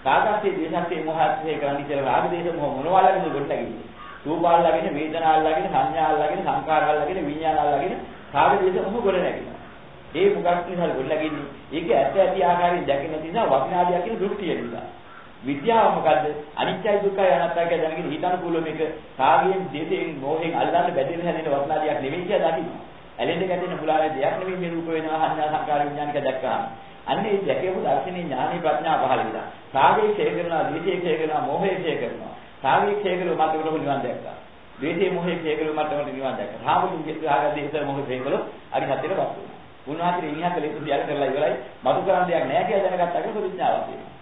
රාගක්තිය, දේශක්තිය, මොහාක්තිය කරන්නේ කියලා රාග දේශ මොහ මොනවාලගෙන ගොඩනගන්නේ. රූපාල්ලාගෙන, වේදනාල්ලාගෙන, සංඥාල්ලාගෙන, සංකාරාල්ලාගෙන, විඤ්ඤාණාල්ලාගෙන රාග දේශ මොහ ගොඩ නැගෙනවා. ඒ මොකක් නිසාද ගොඩනගන්නේ? ඒක ඇත්ත ඇති ආකාරයෙන් දැකෙන නිසා වටිනාදියා කියන දෘෂ්ටිය නිසා. විද්‍යාව මොකද්ද? අනිත්‍යයි දුක්ඛයි අනාත්තයි කියලා දැනගෙන හිතනුකූල මේක කාගයෙන් දෙයෙන් මොහෙන් අල්ලන්න බැඳෙන හැදෙන වටිනාදියක් නෙවෙයි කියලා දකින්න. ඇලෙන්න ගැටෙන මුලාවේ දෙයක් නෙවෙයි මේ රූප වෙනවා හඤ්ඤා සංකාර විඥානික දැක්කා. අන්න ඒ දැකපු දර්ශනේ ඥානෙ ප්‍රඥා පහළ වෙනවා. කාගේ ක්ෂය කරනවා, දීතිය ක්ෂය කරනවා, මොහේ ක්ෂය කරනවා. කාගේ ක්ෂය කරුව මත උඩ නිවන් දැක්කා. ද්වේෂයේ මොහේ ක්ෂය කරුව මත උඩ නිවන් දැක්කා. රාමුතුන්ගේ ආගදී හිත මොහේ ක්ෂය කළොත් අරි හතරට පත් වෙනවා. උන්වහන්සේ ඉනිහා කලේ සියල්ල කරලා ඉවරයි. මතු කරන් දෙයක් නැහැ කියලා දැනගත්තා කියලා ප්‍රතිඥාවක් තියෙනවා.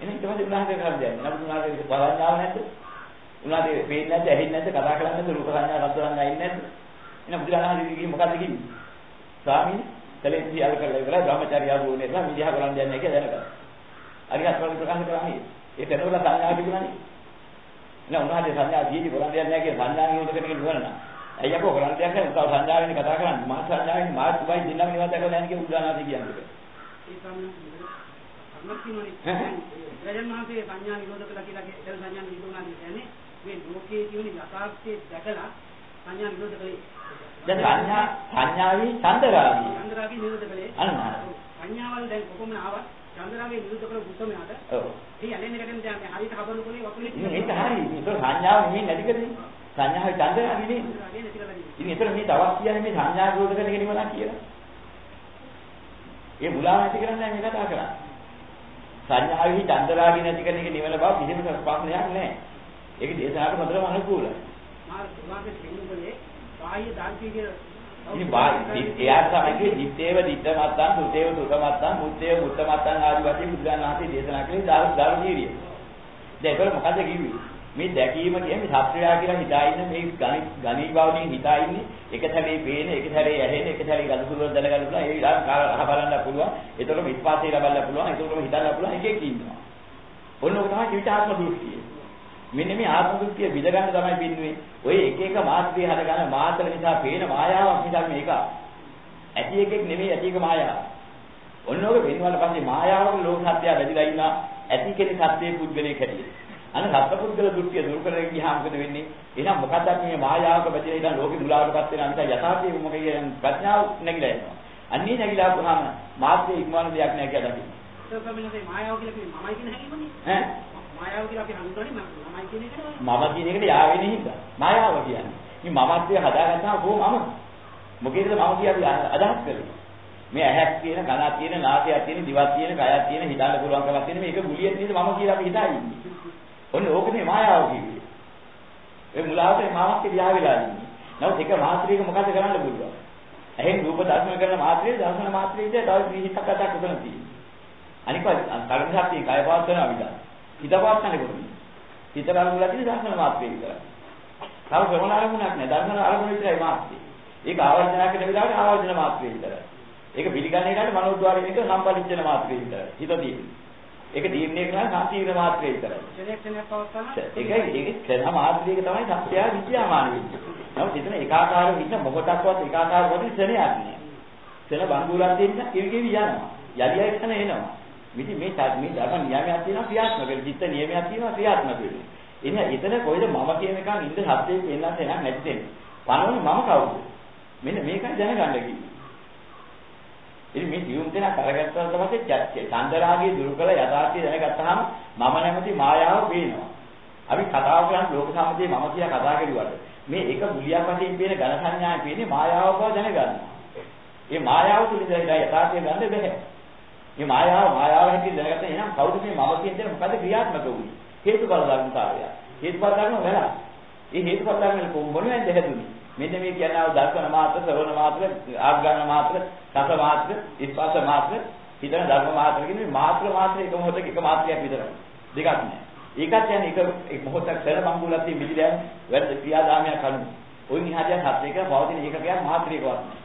එහෙනම් ඊට පස්සේ උන්වහන්සේ කරන් දෙයක් නෑ. නමුත් උන්වහන්සේ බලන්නාව නැද්ද? උන්වහන්සේ පේන්නේ නැද්ද, ඇහෙන්නේ නැද්ද, කතා කරන්නේ නැද්ද, රූප සංඥා, රස සංඥා ඉන්නේ නැද්ද? එහෙනම් බුදුරජාණන් වහන්සේ මොකද්ද කිව්වේ? ස්වාමීන් කලේ සියල්ල කරලා ඉවරයි. බ්‍රහ්මචාරී ආවෝනේ නැහැ. මිදිහා කරන් දෙයක් නැහැ කියලා දැනගත්තා. අරිහත් වාගේ ප්‍රකාශ කරන්නේ. ඒ තැනවල සංඥා තිබුණානේ. එහෙනම් උන්වහන්සේ සංඥා දීදී කරන් දෙයක් නැහැ කියලා සංඥා නියෝජ කරන එක නුවණ නා. ඇයි අපෝ කරන් දෙයක් නැහැ. උන්ව සංඥාවෙන් කතා කරන්නේ. මා සංඥාවෙන් මා සුබයි දිනම නිවන් දැකලා නැහැ කියලා බුදුරජාණන් කියන්නේ. ඒ සම්මතිනේ රජන් මහන්සේ සංඥා නිරෝධ කළා කියලා කියන සංඥා නිරෝධනා කියන්නේ මේ ලෝකයේ තියෙන යථාර්ථයේ දැකලා සංඥා නිරෝධ කළේ. දැන් සංඥා සංඥාවේ චන්දරාගී. චන්දරාගී නිරෝධ කළේ. අන්න. සංඥාවල් දැන් කොහොමද ආවත් චන්දරාගේ නිරෝධ කළ බුද්ධමයාට. ඔව්. මේ ඇලෙන්න ගැටෙන්න දැන් මේ හරියට හබන කොනේ වතුනේ. මේක හරි. ඒක සංඥාව නෙමෙයි නැති කරන්නේ. සංඥාවේ චන්දරාගී නේ. ඉතින් ඒතර මේ තවක් කියන්නේ මේ සංඥා නිරෝධ කරන එක නෙමෙයි කියලා. ඒ මුලාව නැති කරන්නේ මේ කතා කරන්නේ. සංඥාවෙහි චන්දරාගී නැති කරන එක නිවන බව කිසිම ප්‍රශ්නයක් නැහැ. ඒක දේශනාවට හොඳටම අනුකූලයි. මාර්ග මාර්ගයේ කෙනෙකුගේ බාහ්‍ය දාර්ශනික ඉතින් බාහ්‍ය එයාට තමයි දිත්තේව දිත්ත මත්තන් සුතේව සුත මත්තන් මුත්තේව මුත්ත මත්තන් ආදී වශයෙන් බුදුන් වහන්සේ දේශනා කළේ දාරු දාරු කීරිය. දැන් ඒක මොකද කිව්වේ? මේ දැකීම කියන්නේ සත්‍යයා කියලා හිතා ඉන්න මේ ගණි ගණී භවණින් හිතා ඉන්නේ එක සැරේ පේන එක සැරේ ඇහෙන එක සැරේ ගලසුලුව දැනගන්න පුළුවන්. ඒ විලාස අහ බලන්න පුළුවන්. ඒතරම විශ්වාසය ලබන්න පුළුවන්. ඒතරම හිතන්න පුළුවන්. එකෙක් ඉන්නවා. ඔන්න ඔක තමයි විචාරම දෘෂ්ටිය. මෙන්න මේ ආත්ම දෘෂ්ටිය විද ගන්න තමයි පින්නුවේ ඔය එක එක මාත්‍රේ හද ගන්න මාත්‍ර නිසා පේන මායාවක් නිසා මේක ඇති එකෙක් නෙමෙයි ඇති එක මායාවක් ඔන්න ඔක වෙනවල පස්සේ මායාවක ලෝක සත්‍යය වැදිලා ඉන්න ඇති කෙනෙක් සත්‍යයේ පුද්ගලයෙක් හැටියට අන්න සත්පුද්ගල දෘෂ්ටිය දුරු කරගෙන ගියාම මොකද වෙන්නේ? එහෙනම් මොකක්ද මේ මායාවක බැඳලා ඉඳන් ලෝකෙ දුලාවටපත් වෙන අනිත් යථාර්ථයේ මොකද කියන්නේ ප්‍රඥාව නැగిලා යනවා. අන්නේ නැగిලා වුණාම මාත්‍රේ ඉක්මවන දෙයක් නැහැ කියලා දකින්න. ඒක තමයි මායාව කියලා කියන්නේ මමයි කියන හැඟීමනේ. ඈ? මායාව කියලා අපි හඳුනන්නේ මමයි කියන එකනේ. මම කියන එකට යාවෙන්නේ හින්දා. මායාව කියන්නේ. මේ මමත්වය හදාගත්තාම කොහොම මම? මොකේද මම කියන්නේ අදහස් කරන්නේ? මේ ඇහක් තියෙන, කනක් තියෙන, නාසයක් තියෙන, දිවක් තියෙන, කයක් තියෙන, හිතන්න පුළුවන්කමක් තියෙන මේක මුලියෙන් නේද මම කියලා අපි හිතා ඉන්නේ. ඔන්න ඕකනේ මායාව කිව්වේ. ඒ මුලාවට මාවක් කියලා වෙලා ඉන්නේ. නමුත් එක මාත්‍රියක මොකද කරන්න පුළුවන්? එහෙන් රූප දර්ශන කරන මාත්‍රියේ දර්ශන මාත්‍රියේ තව 20ක් අටක් උතන තියෙනවා. අනික කර්ම ශක්තිය කය පාත් වෙනවා විතර. හිත කොහොමද? හිත බලමුලා තියෙන දර්ශන මාත්‍රිය විතරයි. තව ශ්‍රවණ අරමුණක් නැහැ. දර්ශන අරමුණ විතරයි මාත්‍රිය. ඒක ආවර්ජනයක් කරන වෙලාවට ආවර්ජන මාත්‍රිය විතරයි. ඒක පිළිගන්නේ නැහැට මනෝද්වාරයෙන් එක සම්පලිච්ඡන මාත්‍රිය විතරයි. හිත තියෙන්නේ. ඒක තීරණය කරන සම්පීර්ණ මාත්‍රය විතරයි. ඒකයි ඒක ක්ෂණ මාත්‍රයක තමයි සත්‍යය විද්‍යාමාන වෙන්නේ. නමුත් එතන ඒකාකාර විදිහ මොකටවත් ඒකාකාර වගේ ක්ෂණයක් නෑ. ක්ෂණ බංගුලක් දෙන්න කිවිකිවි යනවා. යලි ක්ෂණ එනවා. ඉතින් මේ මේ ධර්ම නියමයක් තියෙනවා ක්‍රියාත්මක වෙන. චිත්ත නියමයක් තියෙනවා ක්‍රියාත්මක වෙන්නේ. එහෙනම් එතන කොයිද මම කියන එකන් ඉඳ සත්‍යයෙන් වෙනස් වෙනක් නැති දෙන්නේ. පනවන්නේ මම කවුද? මෙන්න මේකයි දැනගන්න කිව්වේ. ඉතින් මේ ජීවුම් දෙනා කරගත්තාට පස්සේ චන්දරාගය දුරු කළ යථාර්ථය දැනගත්තාම මම නැමැති මායාව පේනවා. අපි කතාව කරන්නේ ලෝක සම්මතයේ මම කියලා කතා කරුවාට මේ එක මුලියක් වශයෙන් පේන ඝන සංඥාවේ පේන්නේ මායාව බව දැනගන්නවා. මේ මායාව තුල ඉඳලා යථාර්ථය ගන්න බැහැ. මේ මායාව මායාව හැටියට දැනගත්තා එහෙනම් කවුද මේ මම කියන දේ මොකද ක්‍රියාත්මක වුනේ? හේතුඵල ධර්මතාවය. හේතුඵල ධර්ම වෙලා. මේ හේතුඵල ධර්ම මොනවද හැදුනේ? මෙන්න මේ කියනවා දර්ශන මාත්‍ර, ශ්‍රවණ මාත්‍ර, ආග්ගාන මාත්‍ර, රස මාත්‍ර, ස්පර්ශ මාත්‍ර, හිතන ධර්ම මාත්‍ර කියන්නේ මාත්‍ර මාත්‍ර එක මොහොතක එක මාත්‍රයක් විතරයි. දෙකක් නෑ. ඒකත් කියන්නේ එක එක මොහොතක් සර මංගුලත් මිදිලා වැඩ ක්‍රියාදාමයක් අනුව. ওই නිහාදියා සත්‍යයක පවතින ඒකකයක් මාත්‍රිකවත් නෑ.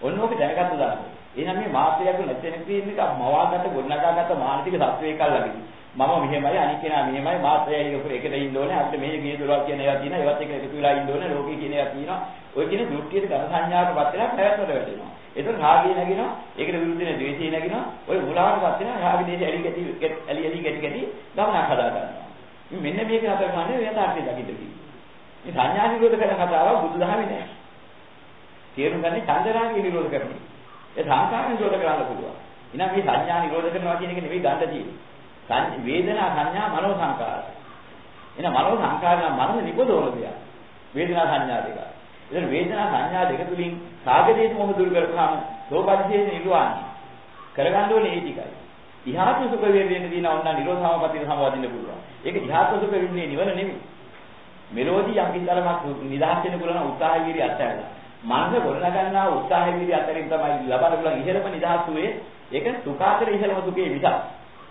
ඔන්න ඕක දැනගත්ත දාන්න. එහෙනම් මේ මාත්‍රයක් නැතෙන තියෙන එක මවාගත ගොඩනගාගත මානසික සත්වයක ළඟදී. මම මෙහෙමයි අනික් කෙනා මෙහෙමයි මාත්‍රයයි උපර එකට ඉන්න ඕනේ. අපිට මේ ගේ දොරක් කියන ඒවා තියෙනවා. ඒවත් එක්ක එකතු වෙලා ඉන්න ඕනේ. ලෝකේ කියන ඒවා තියෙනවා. ඔය කියන දෘෂ්ටියට ඝන සංඥාවටපත් වෙලා පැවැත්මට වැටෙනවා. ඒතර රාගය නැගිනවා. ඒකට විරුද්ධ වෙන ද්වේෂය නැගිනවා. ඔය මුලාවටපත් වෙනවා. රාග දේශ ඇලි ගැටි ඇලි ඇලි ගැටි ගැටි ගමනක් හදා ගන්නවා. මෙන්න මේක අතර කන්නේ යථාර්ථය දකින්න තියෙන්නේ මේ සංඥා නිරෝධ කරන කතාව බුදුදහමේ නෑ. තේරුම් ගන්නේ චන්දරාගය නිරෝධ කරන්නේ ඒ සංකාර නිරෝධ කරන්න පුළුවන් එහෙනම් මේ සංඥා නිරෝධ කරනවා කියන එක නෙවෙයි ගන්න තියෙන්නේ වේදනා සංඥා මනෝ සංකාර එහෙනම් මනෝ සංකාර නම් මනස නිපදවන දෙයක් වේදනා සංඥා දෙක එතන වේදනා සංඥා දෙක තුලින් සාගදේශ මොහ දුරු කරපුවාම ලෝපදිශේෂ නිර්වාණය කරගන්න ඕනේ ඒ ටිකයි. ඉහාත සුඛ වේදෙන්න දින ඔන්න නිරෝධාවපතින සමවදින්න පුළුවන්. ඒක ඉහාත සුඛ වෙන්නේ නිවන නෙමෙයි. මෙලෝදී යම් කිතරමක් නිදහස් වෙන්න පුළුවන් උත්සාහය විරි අත්හැරලා. මනස ගොඩනගන්නා උත්සාහය විරි අතරින් තමයි ලබන්න පුළුවන් ඉහළම නිදහස් වූයේ. ඒක සුඛාතර ඉහළම සුඛේ විසක්.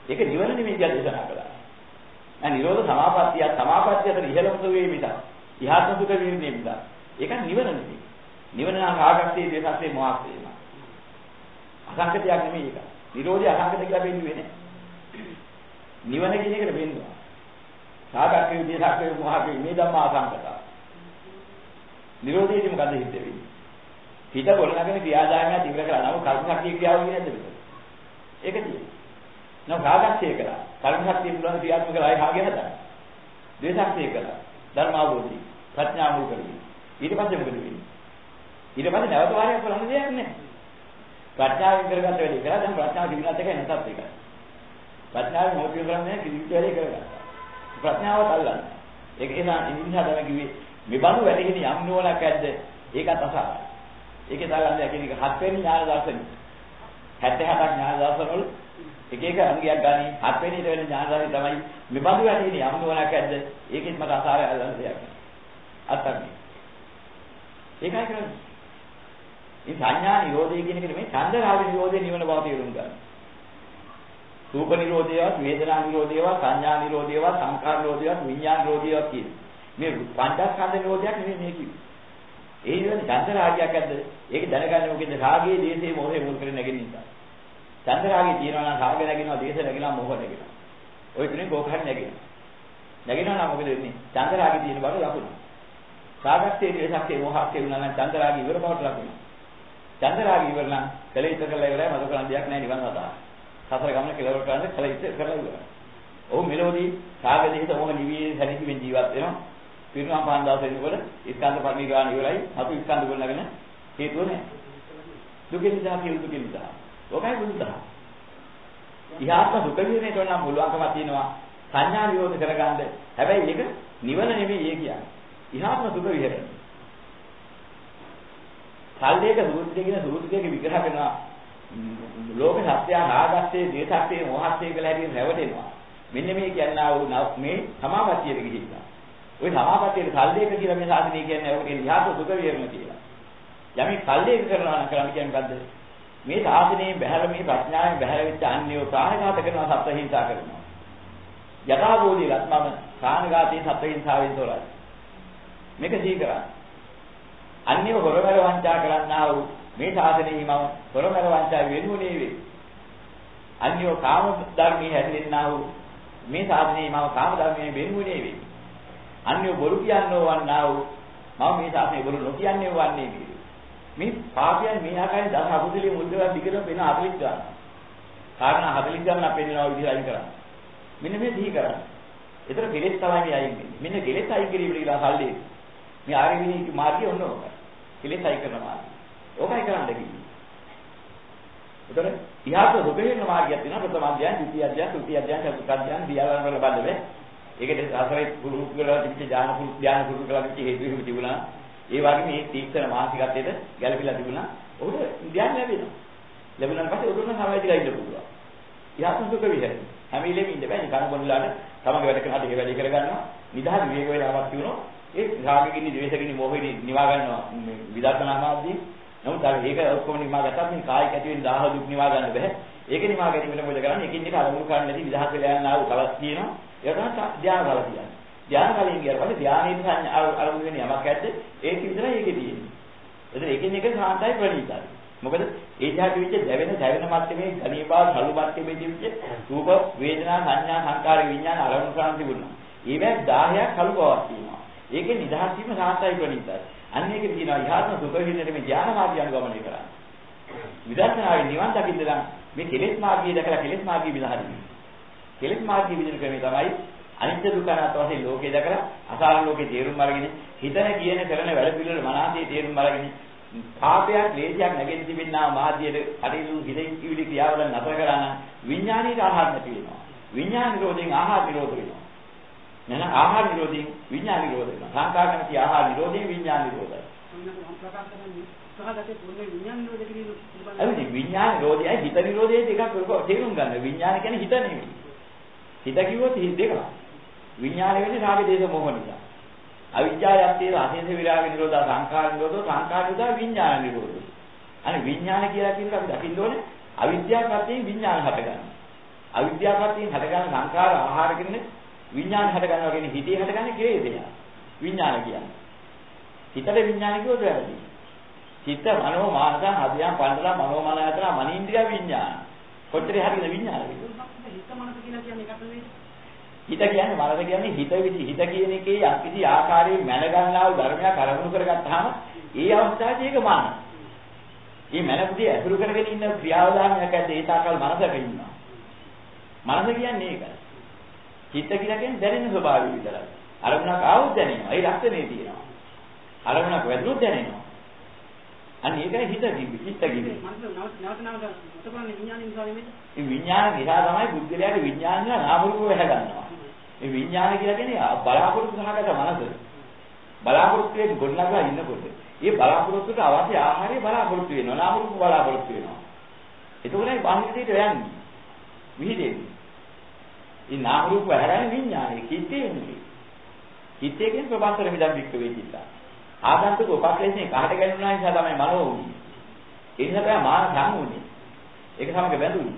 ඒක නිවන නෙමෙයි කියලා දේශනා කළා. දැන් නිරෝධ සමාපත්තිය සමාපත්තිය අතර ඉහළම සුඛේ විසක්. ඉහාත සුඛ වේදෙන්නේ විසක්. ඒක නිවන නෙමෙයි. නිවන නම් රාගක්තිය දේශස්සේ මොහක්තිය. අසංකතයක් නෙමෙයි ඒක. නිරෝධය අසංකත කියලා වෙන්නේ නැහැ. නිවන කියන එකට වෙන්නවා. රාගක්තිය දේශස්සේ මොහක්තිය මේ ධම්ම අසංකත. නිරෝධයේදී මොකද හිත වෙන්නේ? හිත ගොඩනගෙන ක්‍රියාදාමය තිබර කරලා නම කර්ම ශක්තිය ක්‍රියාව කියන්නේ නැද්ද මේක? ඒක තියෙන්නේ. නෝ රාගක්තිය කරා. කර්ම ශක්තිය මුලන ක්‍රියාත්මක කරලා ආයෙ හාගෙන හදන්න. දේශක්තිය කරා. ධර්මාවෝධි ප්‍රඥා මුල් කරගෙන ඊට පස්සේ මොකද වෙන්නේ? ඊට පස්සේ නැවත වාරයක් කරන්න දෙයක් නැහැ. ප්‍රඥාවෙන් කරගත්ත වැඩේ කරා දැන් ප්‍රඥාව දිනනත් එකයි නැතත් එකයි. ප්‍රඥාවෙන් මොකද කරන්නේ කිසිත් වැඩේ කරගත්තා. ප්‍රඥාවත් අල්ලන්න. ඒක එනවා ඉන්දියා තමයි කිව්වේ මේ බඳු වැඩෙහින යම් නෝලක් ඇද්ද ඒකත් අසාරයි. ඒකේ දාගන්න කියන එක හත් වෙනි ඥාන දර්ශනය. 77ක් ඥාන දර්ශන වල එක එක අංගයක් ගනි හත් වෙනි ඊට වෙන ඥාන දර්ශනය තමයි මේ බඳු වැඩෙහින යම් නෝලක් ඇද්ද ඒකෙත් මට අසාරය අල්ලන්න දෙයක් නැහැ. අත්තන්නේ ඒකයි කරන්නේ. මේ සංඥා නිරෝධය කියන එක නෙමෙයි ඡන්ද රාග නිරෝධය නිවන බව තේරුම් ගන්න. රූප නිරෝධයවත් වේදනා නිරෝධයවත් සංඥා නිරෝධයවත් සංකාර නිරෝධයවත් විඥාන නිරෝධයවත් කියන මේ පංචස්කන්ධ නිරෝධයක් නෙමෙයි මේ කිව්වේ. ඒ නිවන ඡන්ද රාගයක් ඇද්ද? ඒක දැනගන්න මොකද රාගයේ දේශේ මොහේ මුල් කරගෙන නැගෙන නිසා. ඡන්ද රාගය තියෙනවා නම් රාගය නැගෙනවා දේශය නැගෙනවා මොහ නැගෙනවා. ওই තුනේ කෝකහරි නැගෙනවා. නැගෙනවා නම් මොකද වෙන්නේ? ඡන්ද රාගය තියෙන බව ලකුණු. රාගක්ෂේ ද්වේෂක්ෂේ මොහක්ෂේ වුණා නම් චන්දරාගී ඉවර බවට ලකුණු. චන්දරාගී ඉවර නම් කලෙ ඉත කරලා ඉවරයි මතු කරන්න දෙයක් නැහැ නිවන් හදා. සතර ගමන කෙලවර කරන්න කලෙ ඉත කරලා ඉවරයි. ඔහු මෙලොවදී රාග දෙහිත මොහ නිවී සැනසීමෙන් ජීවත් වෙනවා. පිරුණම් පහන් දවස් වෙනකොට ස්කන්ධ පරිණිරවාණ ඉවරයි. අතු ස්කන්ධ ගොල්ලගෙන හේතුව නැහැ. දුකෙන් නිසා කියලා දුකෙන් නිසා. ඔකයි බුදුදහම. ඉහාත්ම දුක විඳිනේට නම් පුළුවන්කමක් තියෙනවා. සංඥා විරෝධ කරගන්න. හැබැයි ඒක නිවන නෙමෙයි ඒ කියන්නේ. ඉහාත්ම සුඛ විහෙරණ. සල්ලේක සූත්‍රයේ කියන සූත්‍රයක විග්‍රහ කරනවා ලෝක සත්‍ය රාගස්සේ, දේසස්සේ, මොහස්සේ කියලා හැටියට රැවටෙනවා. මෙන්න මේ කියන්නා වූ මේ සමාපත්තියට ගිහිල්ලා. ওই සමාපත්තියේ සල්ලේක කියලා මේ සාධනය කියන්නේ ඔක කියන්නේ ඉහාත්ම සුඛ විහෙරණ කියලා. යමි සල්ලේක කරනවා නම් කරන්නේ කියන්නේ මොකද්ද? මේ සාධනයෙන් බහැර මේ ප්‍රඥාවෙන් බහැර වෙච්ච අන්‍යෝ ප්‍රාණඝාත කරනවා සත්ත්ව හිංසා කරනවා. යථාබෝධි ලක්මම ප්‍රාණඝාතී සත්ත්ව හිංසාවෙන් තොරයි. මේක සිහි කරන්න. අන්‍යව හොරමර වංචා කරන්නා වූ මේ සාසනයේ මම හොරමර වංචා වෙනුනේ වේ. අන්‍යව කාම ධර්මී හැදෙන්නා වූ මේ සාසනයේ මම කාම ධර්මයේ වෙනුනේ වේ. අන්‍යව බොරු කියන්නෝ වන්නා වූ මම මේ සාසනයේ බොරු නොකියන්නේ වන්නේ වේ. මේ පාපයන් මේ ආකාරයෙන් දස අකුසලයේ මුල් දවස් දිගටම වෙන 40 ගන්න. කාරණා 40 ගන්න අපේ දෙනවා විදිහට අයින් කරන්න. මෙන්න මේ දිහි කරන්න. ඒතර කෙලෙස් තමයි මේ අයින් වෙන්නේ. මෙන්න කෙලෙස් අයින් කිරීමට කියලා සල්ලි මේ ආර්ය විනී මාර්ගය ඔන්න ඕකයි. කෙලෙස් අයි කරන මාර්ගය. ඕකයි කරන්න කිව්වේ. ඒතර ඉහත රොබේන මාර්ගයක් තියෙනවා ප්‍රථම අධ්‍යයන, ද්විතීයි අධ්‍යයන, තෘතීයි අධ්‍යයන, චතුර්ථ අධ්‍යයන දියාලන වල බලන්නේ. ඒකේ ආශ්‍රය පුරු කරලා තිබිච්ච ඥාන පුරු ඥාන පුරු කරලා තිබිච්ච හේතු හිමි තිබුණා. ඒ වගේ මේ තීක්ෂණ මානසිකත්වයට ගැළපීලා තිබුණා. ඔහුට ඥාන ලැබෙනවා. ලැබුණාට පස්සේ උඩුන සමාජිකලා ඉන්න පුළුවන්. ඉහත සුඛ විහෙරණ. හැම වෙලෙම ඉන්න බෑ. කන බොන්නලාට තමගේ වැඩ කරනට ඒ වැඩේ කරගන්නවා. නිදහස් විවේක වේලාවක් තියෙනවා. ඒ රාගෙකිනි, ද්වේෂකිනි, මොහෙකිනි නිවා ගන්නවා මේ විදර්ශනා මාර්ගදී. නමුත් අර ඒක ඔක්කොම නිවා ගත්තාම මේ කායික ඇති වෙන දාහ දුක් නිවා ගන්න බෑ. ඒක නිවා ගැනීමට මොකද කරන්නේ? එකින් එක අරමුණු කරන්නේ නැති විදහාස වෙලා යන ආව කලස් තියෙනවා. ඒක තමයි ධ්‍යාන බල කියන්නේ. ධ්‍යාන බලයෙන් ගියාට පස්සේ ධ්‍යානයේ සංඥා අරමුණු වෙන යමක් ඇද්ද? ඒක විතරයි ඒකේ තියෙන්නේ. එතන එකින් එක සාන්තයි ප්‍රණීතයි. මොකද ඒ જાති විච්ච දැවෙන දැවෙන මට්ටමේ ගණීපාව සලු මට්ටමේ තිබිච්ච රූප වේදනා සංඥා සංකාර විඥාන අරමුණු සාන් තිබුණා. ඒවැ 10ක් කළු බවක් තියෙනවා. ඒකේ නිදහස් වීම සාර්ථකයි ප්‍රණීතයි. අන්න ඒක කියනවා ඉහාත්ම සුඛ විඳින්න මේ ඥාන මාර්ගය අනුගමනය කරන්නේ. විදර්ශනාවේ නිවන් දකින්න නම් මේ කෙලෙස් මාර්ගය දැකලා කෙලෙස් මාර්ගය විදහරින්න. කෙලෙස් මාර්ගය විදින ක්‍රමය තමයි අනිත්‍ය දුක්ඛ අනාත්ම වශයෙන් ලෝකේ දැකලා අසාර ලෝකේ තේරුම් අරගෙන හිතන කියන කරන වැඩ පිළිවෙල මනසේ තේරුම් අරගෙන පාපයක් ක්ලේශයක් නැගෙන්න තිබෙනා මාධ්‍යයේ කටයුතු හිතෙන් කිවිලි ක්‍රියාවල නතර කරා නම් විඥානීය ආහාර නැති වෙනවා. විඥාන නිරෝධයෙන් ආහාර නිරෝධ වෙනවා. නේද? ආහාර නිරෝධයෙන් විඥාන නිරෝධ වෙනවා. සංකාර නැති ආහාර නිරෝධයෙන් විඥාන නිරෝධයි. අවිදි විඥාන නිරෝධයයි හිත නිරෝධයයි දෙකක් තේරුම් ගන්න. විඥාන කියන්නේ හිත නෙමෙයි. හිත කිව්වොත් හිත දෙකක්. විඥාන වෙන්නේ රාග දේශ මොහ නිසා. අවිජ්ජායත්තේ අසේස විරාග නිරෝධා සංඛාර නිරෝධෝ සංඛාර නිරෝධා විඥාන නිරෝධෝ. අනේ විඥාන කියලා කියනකොට අපි දකින්න ඕනේ අවිද්‍යාව ප්‍රත්‍යයෙන් විඥාන හටගන්නවා. අවිද්‍යාව ප්‍රත්‍යයෙන් හටගන්න සංඛාර ආහාර කියන්නේ විඥාන හටගන්නවා කියන්නේ හිතේ හටගන්නේ කෙලෙසය. විඥාන කියන්නේ. හිතට විඥාන කිව්වොත් වැරදි. හිත මනෝ මානස හදියම් පන්දලා මනෝ මන යතන මනින්ද්‍රිය විඥාන. කොච්චර හරියද විඥාන හිත මනස කියලා කියන්නේ එකක් නෙවෙයි. හිත කියන්නේ මනස කියන්නේ හිත විදි හිත කියන එකේ යම්කිසි ආකාරයෙන් මැන ගන්නා වූ ධර්මයක් අරමුණු කරගත්තාම ඒ අවස්ථාවේ ඒක මාන. මේ මනසදී ඇසුරු කරගෙන ඉන්න ක්‍රියාවදානයක් ඇද්ද ඒ තාකල් මනසක ඉන්නවා. මනස කියන්නේ ඒකයි. හිත කියලා කියන්නේ දැනෙන ස්වභාවය විතරයි. අරමුණක් ආවොත් දැනෙනවා. ඒ ලක්ෂණේ තියෙනවා. අරමුණක් වැදුනොත් දැනෙනවා. අන්න ඒකයි හිත කිව්වේ. හිත කිව්වේ. විඥාන. මේ විඥාන නිසා තමයි බුද්ධලයාගේ විඥානය නාම රූප වෙහ ගන්නවා. මේ විඥාන කියලා කියන්නේ බලාපොරොත්තු සහගත මනස. බලාපොරොත්තුවේ ගොඩනගලා ඉන්නකොට ඒ බලාපොරොත්තුට අවශ්‍ය ආහාරය බලාපොරොත්තු වෙනවා. නාම රූප බලාපොරොත්තු වෙනවා. එතකොටයි බාහිරට යන්නේ. විහිදෙන්නේ. මේ නාම රූප හැරෙන විඥානයේ කිත්තේ නෙමෙයි. කිත්තේ කියන්නේ ප්‍රබන්තර මිදම් වික්ක වේදිතා. ආගන්තුක උපක්ලේශනේ කාට ගැනුණා නිසා තමයි මනෝ වුනේ. ඒ නිසා තමයි මාන සංගුනේ. ඒක සමග බැඳුනේ.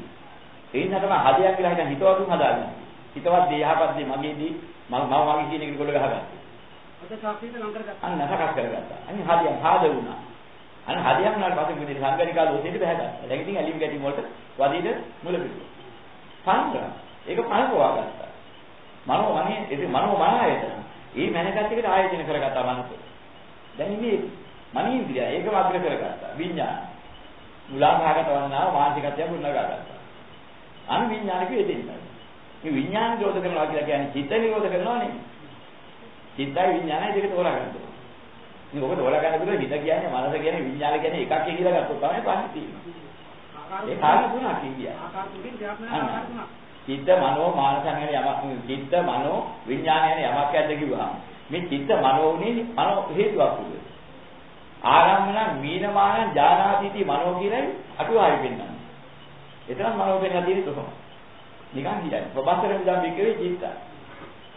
ඒ නිසා තමයි හදයක් කියලා හිතන් හිතවතුන් හදාගන්නේ. හිතවත් දේ යහපත් දේ මගේදී මම මම වගේ කියන එක ගොඩ ගහගත්තා. අද සාක්ෂිත ලං කරගත්තා. අන්න සකස් කරගත්තා. අන්න හදියම් හාද වුණා. අන්න හදියම් වුණාට පස්සේ මුදින සංගරිකා දෝෂෙට බහගත්තා. දැන් ඉතින් ඇලිම් ගැටීම් වලට වදීද මුල පිටු. සංග්‍රහ. ඒක පහකවා ගත්තා. මනෝ මනේ ඒක මනෝ මන ආයතන. ඒ මනකත් එකට ආයතන කරගත්තා මනස. දැන් මේ මනීන්ද්‍රිය ඒකම අග්‍ර කරගත්තා. විඥාන. මුලාභාගත වන්නා මානසිකත්වය ගොඩනගාගත්තා. අනු විඥානික වේදෙන්නයි. මේ විඥාන නිරෝධ කරනවා කියලා කියන්නේ චිත්ත නිරෝධ කරනවා නේ. චිත්තයි විඥානයි දෙක තෝරා ගන්න ඕනේ. ඉතින් ඔබ තෝරා ගන්න පුළුවන් හිත කියන්නේ මනස කියන්නේ විඥාන කියන්නේ එකක් කියලා ගත්තොත් තමයි පස්සේ තියෙන්නේ. ඒ කාර්ය තුනක් කියන්නේ. ආකාර තුනෙන් ව්‍යාප්තන ආකාර තුනක්. චිත්ත මනෝ මානස යන යමක් චිත්ත මනෝ විඥාන යන යමක් ඇද්ද කිව්වහම මේ චිත්ත මනෝ උනේ මනෝ හේතුවක් උනේ. ආරම්මන මීනමාන ජානාතිති මනෝ කියලයි අටුවාවේ පෙන්නන්නේ. එතරම් මනෝ පෙන්නලා තියෙන්නේ කොහොමද? නිකන් කියන්නේ. ප්‍රබන්තර විදම් විකේ චිත්ත.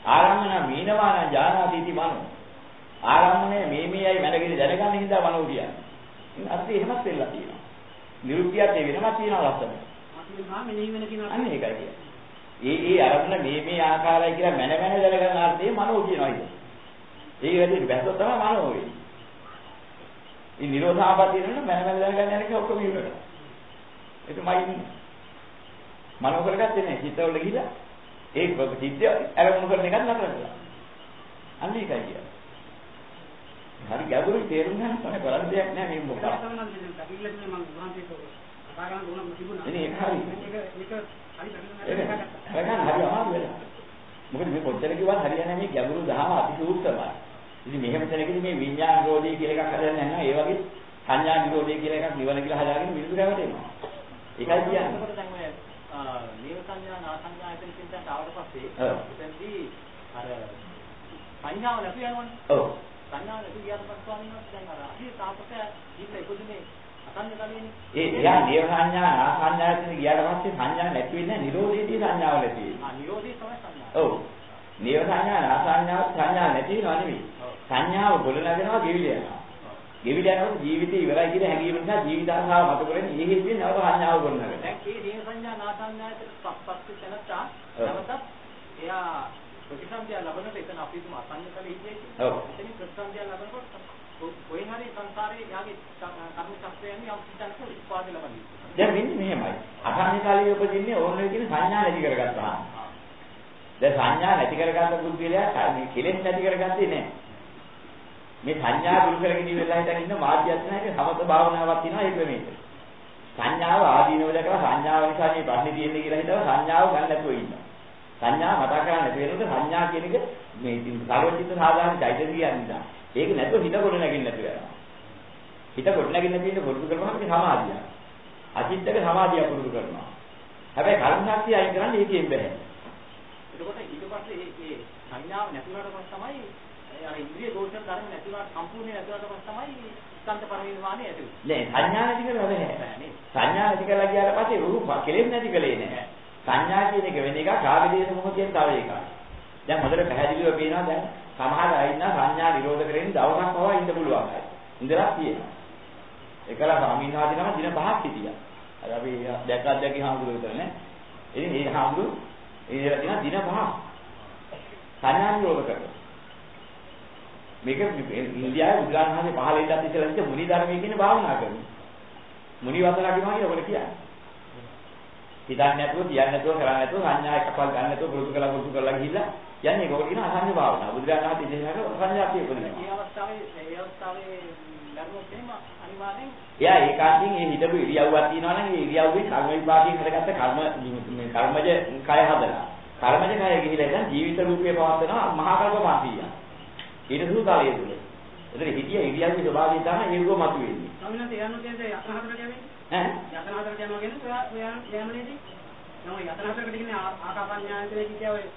ආරම්මන මීනමාන ජානාතිති මනෝ. ආරම්මනේ මේ මේයි මනගිරි දැනගන්න හින්දා මනෝ කියන්නේ. ඉතින් අර්ථය එහෙමත් වෙලා තියෙනවා. නිරුක්තියත් ඒ වෙනමක් තියෙනවා ලස්සන. අපි මා මෙනෙහි වෙන කියන අන්න ඒකයි කියන්නේ. ඒ ඒ අරමුණ මේ මේ ආකාරයි කියලා මන මන දැනගන්න අර්ථය මනෝ කියනවා ඉතින්. ඒ වැඩි බැස්සොත් තමයි මනෝ වෙන්නේ. මේ නිරෝධාපතිය නෙවෙයි මන මන දැනගන්න යන එක ඔක්කොම ඉවරයි. ඒකමයි මනෝ කරගත්තේ නැහැ. හිතවල ගිහිලා ඒ චිත්තය අරමුණු කරන එකත් නතර කළා. අන්න ඒකයි කියන්නේ. හරි ගැඹුරුයි තේරුම් ගන්න තමයි බලන්න දෙයක් නෑ මේ මොකක්ද. ඒක කරන්න හරි. ඒක හරි හරි අමාරු වෙලා. මොකද මේ කොච්චර කිව්වත් හරියන්නේ මේ ගැඹුරු දහම අතිසූක්ෂමයි. ඉතින් මෙහෙම තැනකදී මේ විඥාන නිරෝධය කියලා එකක් හදන්න යනවා. ඒ වගේ සංඥා නිරෝධය කියලා එකක් නිවන කියලා හදාගෙන මිනිස්සු රැවටෙනවා. ඒකයි කියන්නේ. ඔය නීව සංඥා නා සංඥා ආයතන චින්තනට ආවට පස්සේ එතෙන්දී අර සංඥාව නැති යනවනේ. ඔව්. සංඥාව නැති ගියාට පස්සේ ස්වාමීන් වහන්සේ දැන් අර අහිය තාපක ඉන්න ඉපදුනේ. ඒ එයා නීව සංඥා නා සංඥායතන ගියාට පස්සේ සංඥා නැති වෙන්නේ නිරෝධයේදී සංඥාව නැති වෙන්නේ. ආ නිරෝධී තමයි සංඥාව. ඔව්. නීව සංඥා නා සංඥා නැති වෙනව නෙවෙයි. සංඥාව ගොඩනගෙනවා ගෙවිල යනවා. ගෙවිල යනකොට ජීවිතේ ඉවරයි කියන හැඟීම නිසා ජීවිත ආසාව මත කරගෙන ඊ හිතේ නව සංඥාව ගොඩනගනවා. දැන් මේ නීව සංඥා නා සංඥායතන පස්පත් තැනත්තා නැවතත් එයා ප්‍රතිසම්පිය ලබනකොට එතන අපි තුම අසන්න කල හිටියේ. ඔව්. එතන ප්‍රතිසම්පිය ලබනකොට කොහෙන් හරි සංසාරේ යාගේ කර්ම චක්‍රයෙන් යම් සිතක් උත්පාද ලබන්නේ. දැන් මෙන්න මෙහෙමයි. අසංඥ කාලයේ උපදින්නේ ඕනෝ කියන සංඥා නැති කරගත්තා. දැන් සංඥා නැති කරගත්ත බුද්ධිලයා මේ කෙලෙස් නැති කරගත්තේ නැහැ. මේ සංඥා දුරු කරගෙන ඉවරලා හිටන් ඉන්න මාධ්‍යස්ථානයේ සමත භාවනාවක් තියෙනවා ඒ ක්‍රමයකට. සංඥාව ආදීනව දැකලා සංඥාව නිසා මේ ප්‍රශ්නේ තියෙන්නේ කියලා හිතලා සංඥාව ගන්න නැතුව ඉන්නවා. සංඥා මතක කරන්නේ නැති වෙනකොට සංඥා කියන එක මේ සර්වචිත්ත සාධාරණ චෛතසිකයන් නිසා. ඒක නැතුව හිත කොට නැගින්න නැතුව යනවා. හිත කොට නැගින්න තියෙන පුරුදු කරනවා මේ සමාධිය. අචිත්තක සමාධිය පුරුදු කරනවා. හැබැයි කර්ම ශක්තිය අයින් කරන්නේ ඒකෙන් බෑ. එතකොට ඊට පස්සේ මේ සංඥාව නැතිවට පස්සේ තමයි අර ඉන්ද්‍රිය දෝෂන ධර්ම නැතිවට සම්පූර්ණ නැතිවට පස්සේ තමයි ස්කන්ධ පරිණාමය ඇති වෙන්නේ. නෑ සංඥා නැති කරලා බෑ. සංඥා නැති කරලා ගියාට පස්සේ රූප කෙලෙස් නැති කලේ නෑ. සංඥා කියන එක වෙන එකක් රාග දේශ මොහ කියන තව එකක්. දැන් හොඳට පැහැදිලිව පේනවා දැන් සමහර අය ඉන්න සංඥා නිරෝධ කරගෙන දවසක් පවා ඉන්න පුළුවන් අය. ඉඳලා තියෙනවා. එකලා ස්වාමීන් වහන්සේ නම දින පහක් හිටියා. අර අපි දැක්කත් දැකි හාමුදුරුවෝ විතර නේ. ඉතින් මේ හාමුදුරුවෝ ඒ දින දින පහක් සංඥා නිරෝධ කරනවා. මේක ඉන්දියාවේ බුදුරජාණන් වහන්සේ පහළ ඉඳලා ඉස්සෙල්ලා ඉච්ච මුනි ධර්මයේ කියන භාවනා කරනවා. මුනි වදනා කියනවා කියලා ඔකට කියන්නේ. හිතන්නේ නැතුව කියන්නේ නැතුව කරන්නේ නැතුව සංඥා එකපල් ගන්න නැතුව පුරුදු කරලා පුරුදු කරලා ගිහිල්ලා යන්නේ ඒකට කියන අසංඥ භාවනාව. බුදුරජාණන් වහන්සේ ඉතින් සංඥා කියපොදින. මේ අවස්ථාවේ මේ අවස්ථාවේ ධර්මොත් එහෙම අනිවාර්යෙන් එයා ඒකාන්තයෙන් මේ හිතපු ඉරියව්වක් තියෙනවා නම් ඒ ඉරියව්වේ කර්ම විපාකයෙන් හටගත්ත කර්ම මේ කර්මජ කය හදලා. කර්මජ කය ගිහිලා ඉතින් ජීවිත රූපේ පවත්වනවා මහා කල්ප 500ක්. ඊට සුදු කාලය තුල. එතන හිතිය ඉරියව්වේ ස්වභාවය තමයි ඒකෝ මතුවෙන්නේ. ස්වාමීන් වහන්සේ යන්න කියන්නේ. ඈ? යතන හතරට යනවා කියන්නේ ඔයා ඔයා යෑමනේදී නම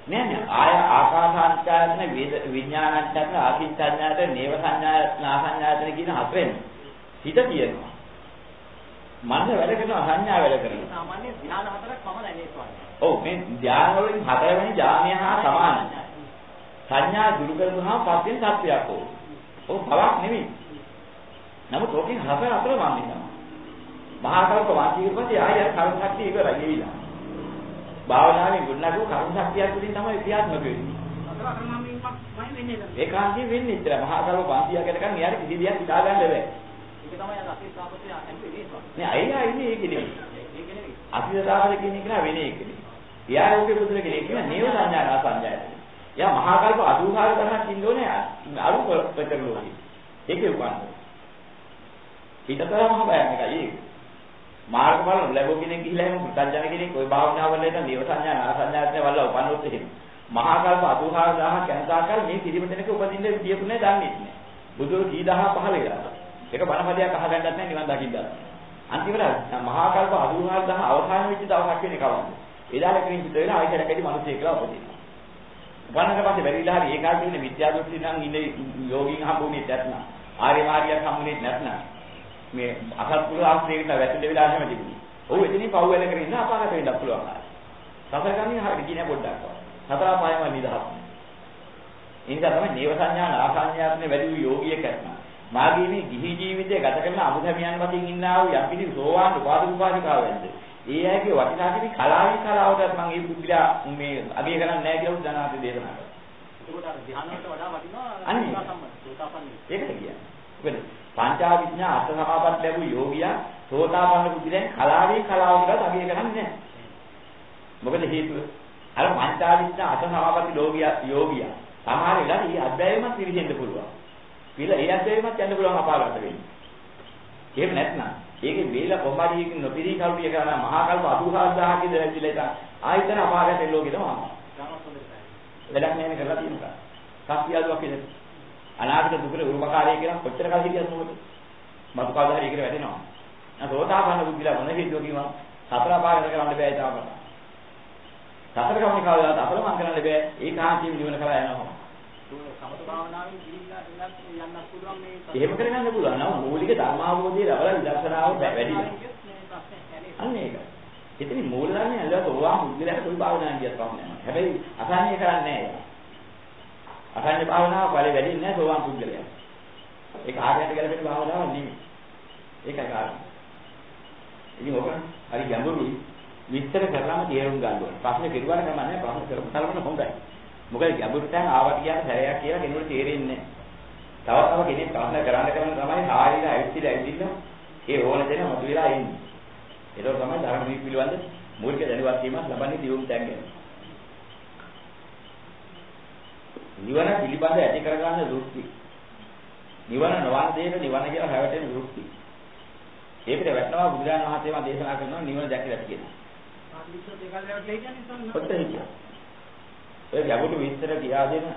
නෑ නෑ ආය ආකාසාන්තයන විඥානන්තයන ආකින්චඤ්ඤාත නේව සංඥාත නාසඤ්ඤාතන කියන හතරෙන් හිත තියෙනවා. මනස වැඩ කරනවා සංඥා වැඩ කරනවා. සාමාන්‍ය ධ්‍යාන හතරක් පමණයි මේ ස්වාමීන්. ඔව් මේ ධ්‍යාන වලින් හතරවෙනි ධ්‍යානය හා සමානයි. සංඥා දුරු කරනවා පස්යෙන් සත්‍යයක් ඕන. ඔව් බවක් නෙමෙයි. නමුත් ඔකෙන් හතර අතර වන්නේ තමයි. මහා කල්ප වාචික පස්සේ ආය කර්ම ශක්තිය ඉවරයි ගෙවිලා. භාවනාවේ ගුණනගු කර්ම ශක්තියක් තුළින් තමයි ක්‍රියාත්මක වෙන්නේ. ඒකාන්තයෙන් වෙන්නේ ඉතල මහා කල්ප 500ක් යනකම් යාර කිසි දෙයක් හිතා ගන්න බැහැ. ඒක තමයි අර අපේ සාපතේ නේද? නේ අයියා ඉන්නේ ඒක නෙමෙයි. අසිතතාවල කියන එක වෙන එක නෙමෙයි. එයා ඕකේ පුදුර කෙනෙක් කියන නේව සංඥා නා සංඥායතන. එයා මහා කල්ප 84 ගණනක් ඉන්න ඕනේ අරු පෙතර ලෝකෙ. ඒකේ උපන්නේ. හිතතරම හබයන් එකයි ඒක. මාර්ගඵල ලැබුව කෙනෙක් ගිහිලා එහෙම පුතඥ කෙනෙක් ওই භාවනාව වල එතන දේව සංඥා නාර සංඥාත්නේ වල උපන්නොත් එහෙම. මහා කල්ප 84000ක් යන තාකල් මේ කිසිම දෙනෙක් උපදින්න විදියකුනේ දන්නේ නැහැ. බුදුරු කී දහහ පහල වෙලා. ඒක බණපදයක් අහගන්නත් නැහැ නිවන් දකින්නත්. අන්තිමට මහා කල්ප 84000 අවසාන වෙච්ච දවසක් වෙන කවන්නේ. එදාට කෙනෙක් හිත වෙලා ආයතනකදී මිනිස්සෙක් කියලා උපදිනවා. උපන්නට පස්සේ බැරිලා හරි ඒකාන්ත ඉන්නේ මිත්‍යා දෘෂ්ටි නම් ඉන්නේ යෝගීන් හම්බුනේ නැත්නම් ආර්ය මාර්ගයක් හම්බුනේ නැත්නම් මේ අසත්පුරුෂ ආශ්‍රයයකට වැටෙන්න වෙලා හැම තිබුණේ. ඔව් එතනින් පහු වෙලා කරගෙන ඉන්න අපාගත වෙන්න පුළුවන් ආයි. සතර ගන්නේ හරියට කියන පොඩ්ඩක්. සතර පායම නිදහස්. ඉන්දා තමයි නේව සංඥා නාසඤ්ඤාත්මේ වැඩි වූ යෝගියෙක් අත්මා. මාගේ මේ ගිහි ජීවිතය ගත කරන අමුදමියන් වතින් ඉන්නා වූ යම්කිසි සෝවාන් උපාධි උපාධිකාවෙන්ද. ඒ අයගේ වටිනාකම කලාවේ කලාවටත් මම ඒ පුදුලා මේ අගය කරන්නේ නැහැ කියලා උදානාති දේශනා කරා. ඒකට ධ්‍යානයට වඩා වටිනවා අනිත් සම්බන්ධ. ඒකට කියන්නේ. පංචාවිඥා අට සමාපත් ලැබු යෝගියා සෝතාපන්න බුද්ධිලෙන් කලාවේ කලාවටත් අගය කරන්නේ නැහැ. මොකද හේතුව? අර පංචාවිඥා අට සමාපත් ලෝගියා යෝගියා සමහර වෙලාවට මේ අධ්‍යයනයමත් පිළිහෙන්න පුළුවන්. කියලා ඒ අධ්‍යයනයමත් යන්න පුළුවන් අපාගත වෙන්නේ. එහෙම නැත්නම් ඒකේ වේල කොම්බඩියකින් නොපිරී කල්පිය කරන මහා කල්ප 84000 ක ඉඳලා ඉතිලා ආයතන අපාගත ලෝකෙ තමයි. වැඩක් නැහැ කරලා තියෙනවා. සත්‍යයදුවක් කියන්නේ. අනාගත දුකේ උරුමකාරය කියන කොච්චර කල් හිටියද මොකද? මතු කවදා හරි කියලා වැටෙනවා. නැත්නම් සෝතාපන්න බුද්ධිලා මොන හේතුව කිව්වා? සතර අපාගත කරන්න බෑ තාම. සතර ගමන කවදාවත් අපලමන් කරන්න බෑ. ඒකාන්තයෙන් ජීවන කරලා යනවා. සමත භාවනාවෙන් ගිහිල්ලා යන්නත් පුළුවන් මේ එහෙම කරගන්න පුළුවන්. නම මූලික ධර්මාවබෝධය ලබලා විදර්ශනාව වැඩිලා. අන්න ඒක. ඉතින් මූල ධර්මය ඇල්ලුවා තෝවා මුද්දලට කොයි භාවනාවක් කියත් කම නැහැ. හැබැයි අසහනය කරන්නේ නැහැ. අසහනය භාවනාව බලේ වැඩි නැහැ තෝවා මුද්දලයා. ඒක ආරයට ගැලපෙන භාවනාවක් නෙමෙයි. ඒකයි කාරණා. ඉතින් ඔක හරි ගැඹුරුයි. විස්තර කරලාම තේරුම් ගන්න ඕනේ. ප්‍රශ්නේ පිළිවර ගමන් නැහැ ප්‍රශ්න කරමු තරමන හොඳයි. මොකද ගැඹුරු තැන් ආවට කියන සැරයක් කියලා කෙනෙකුට තේරෙන්නේ නැහැ. තව තව කෙනෙක් ප්‍රශ්න කරන්න කරන තමයි හාරිලා ඇවිත්ලා ඇවිල්ලා ඒ ඕන දෙන මොකද වෙලා ඉන්නේ. ඒක තමයි ධර්මයේ පිළිබඳ මූලික දැනුවත් වීමක් ලබන්නේ දියුම් තැන්ගෙන. නිවන පිළිබඳ ඇති කරගන්න දෘෂ්ටි. නිවන නොවන දෙයක නිවන කියලා හැවටෙන දෘෂ්ටි. ඒකට වැටෙනවා බුදුරජාණන් වහන්සේම දේශනා කරනවා නිවන දැකලා තියෙනවා. ආදිස්සත් ඒකල්ලට ලේකන්නේ සම්ම. කොච්චර හිටියා. ඒ ගැඹුරු විස්තර කියා දෙන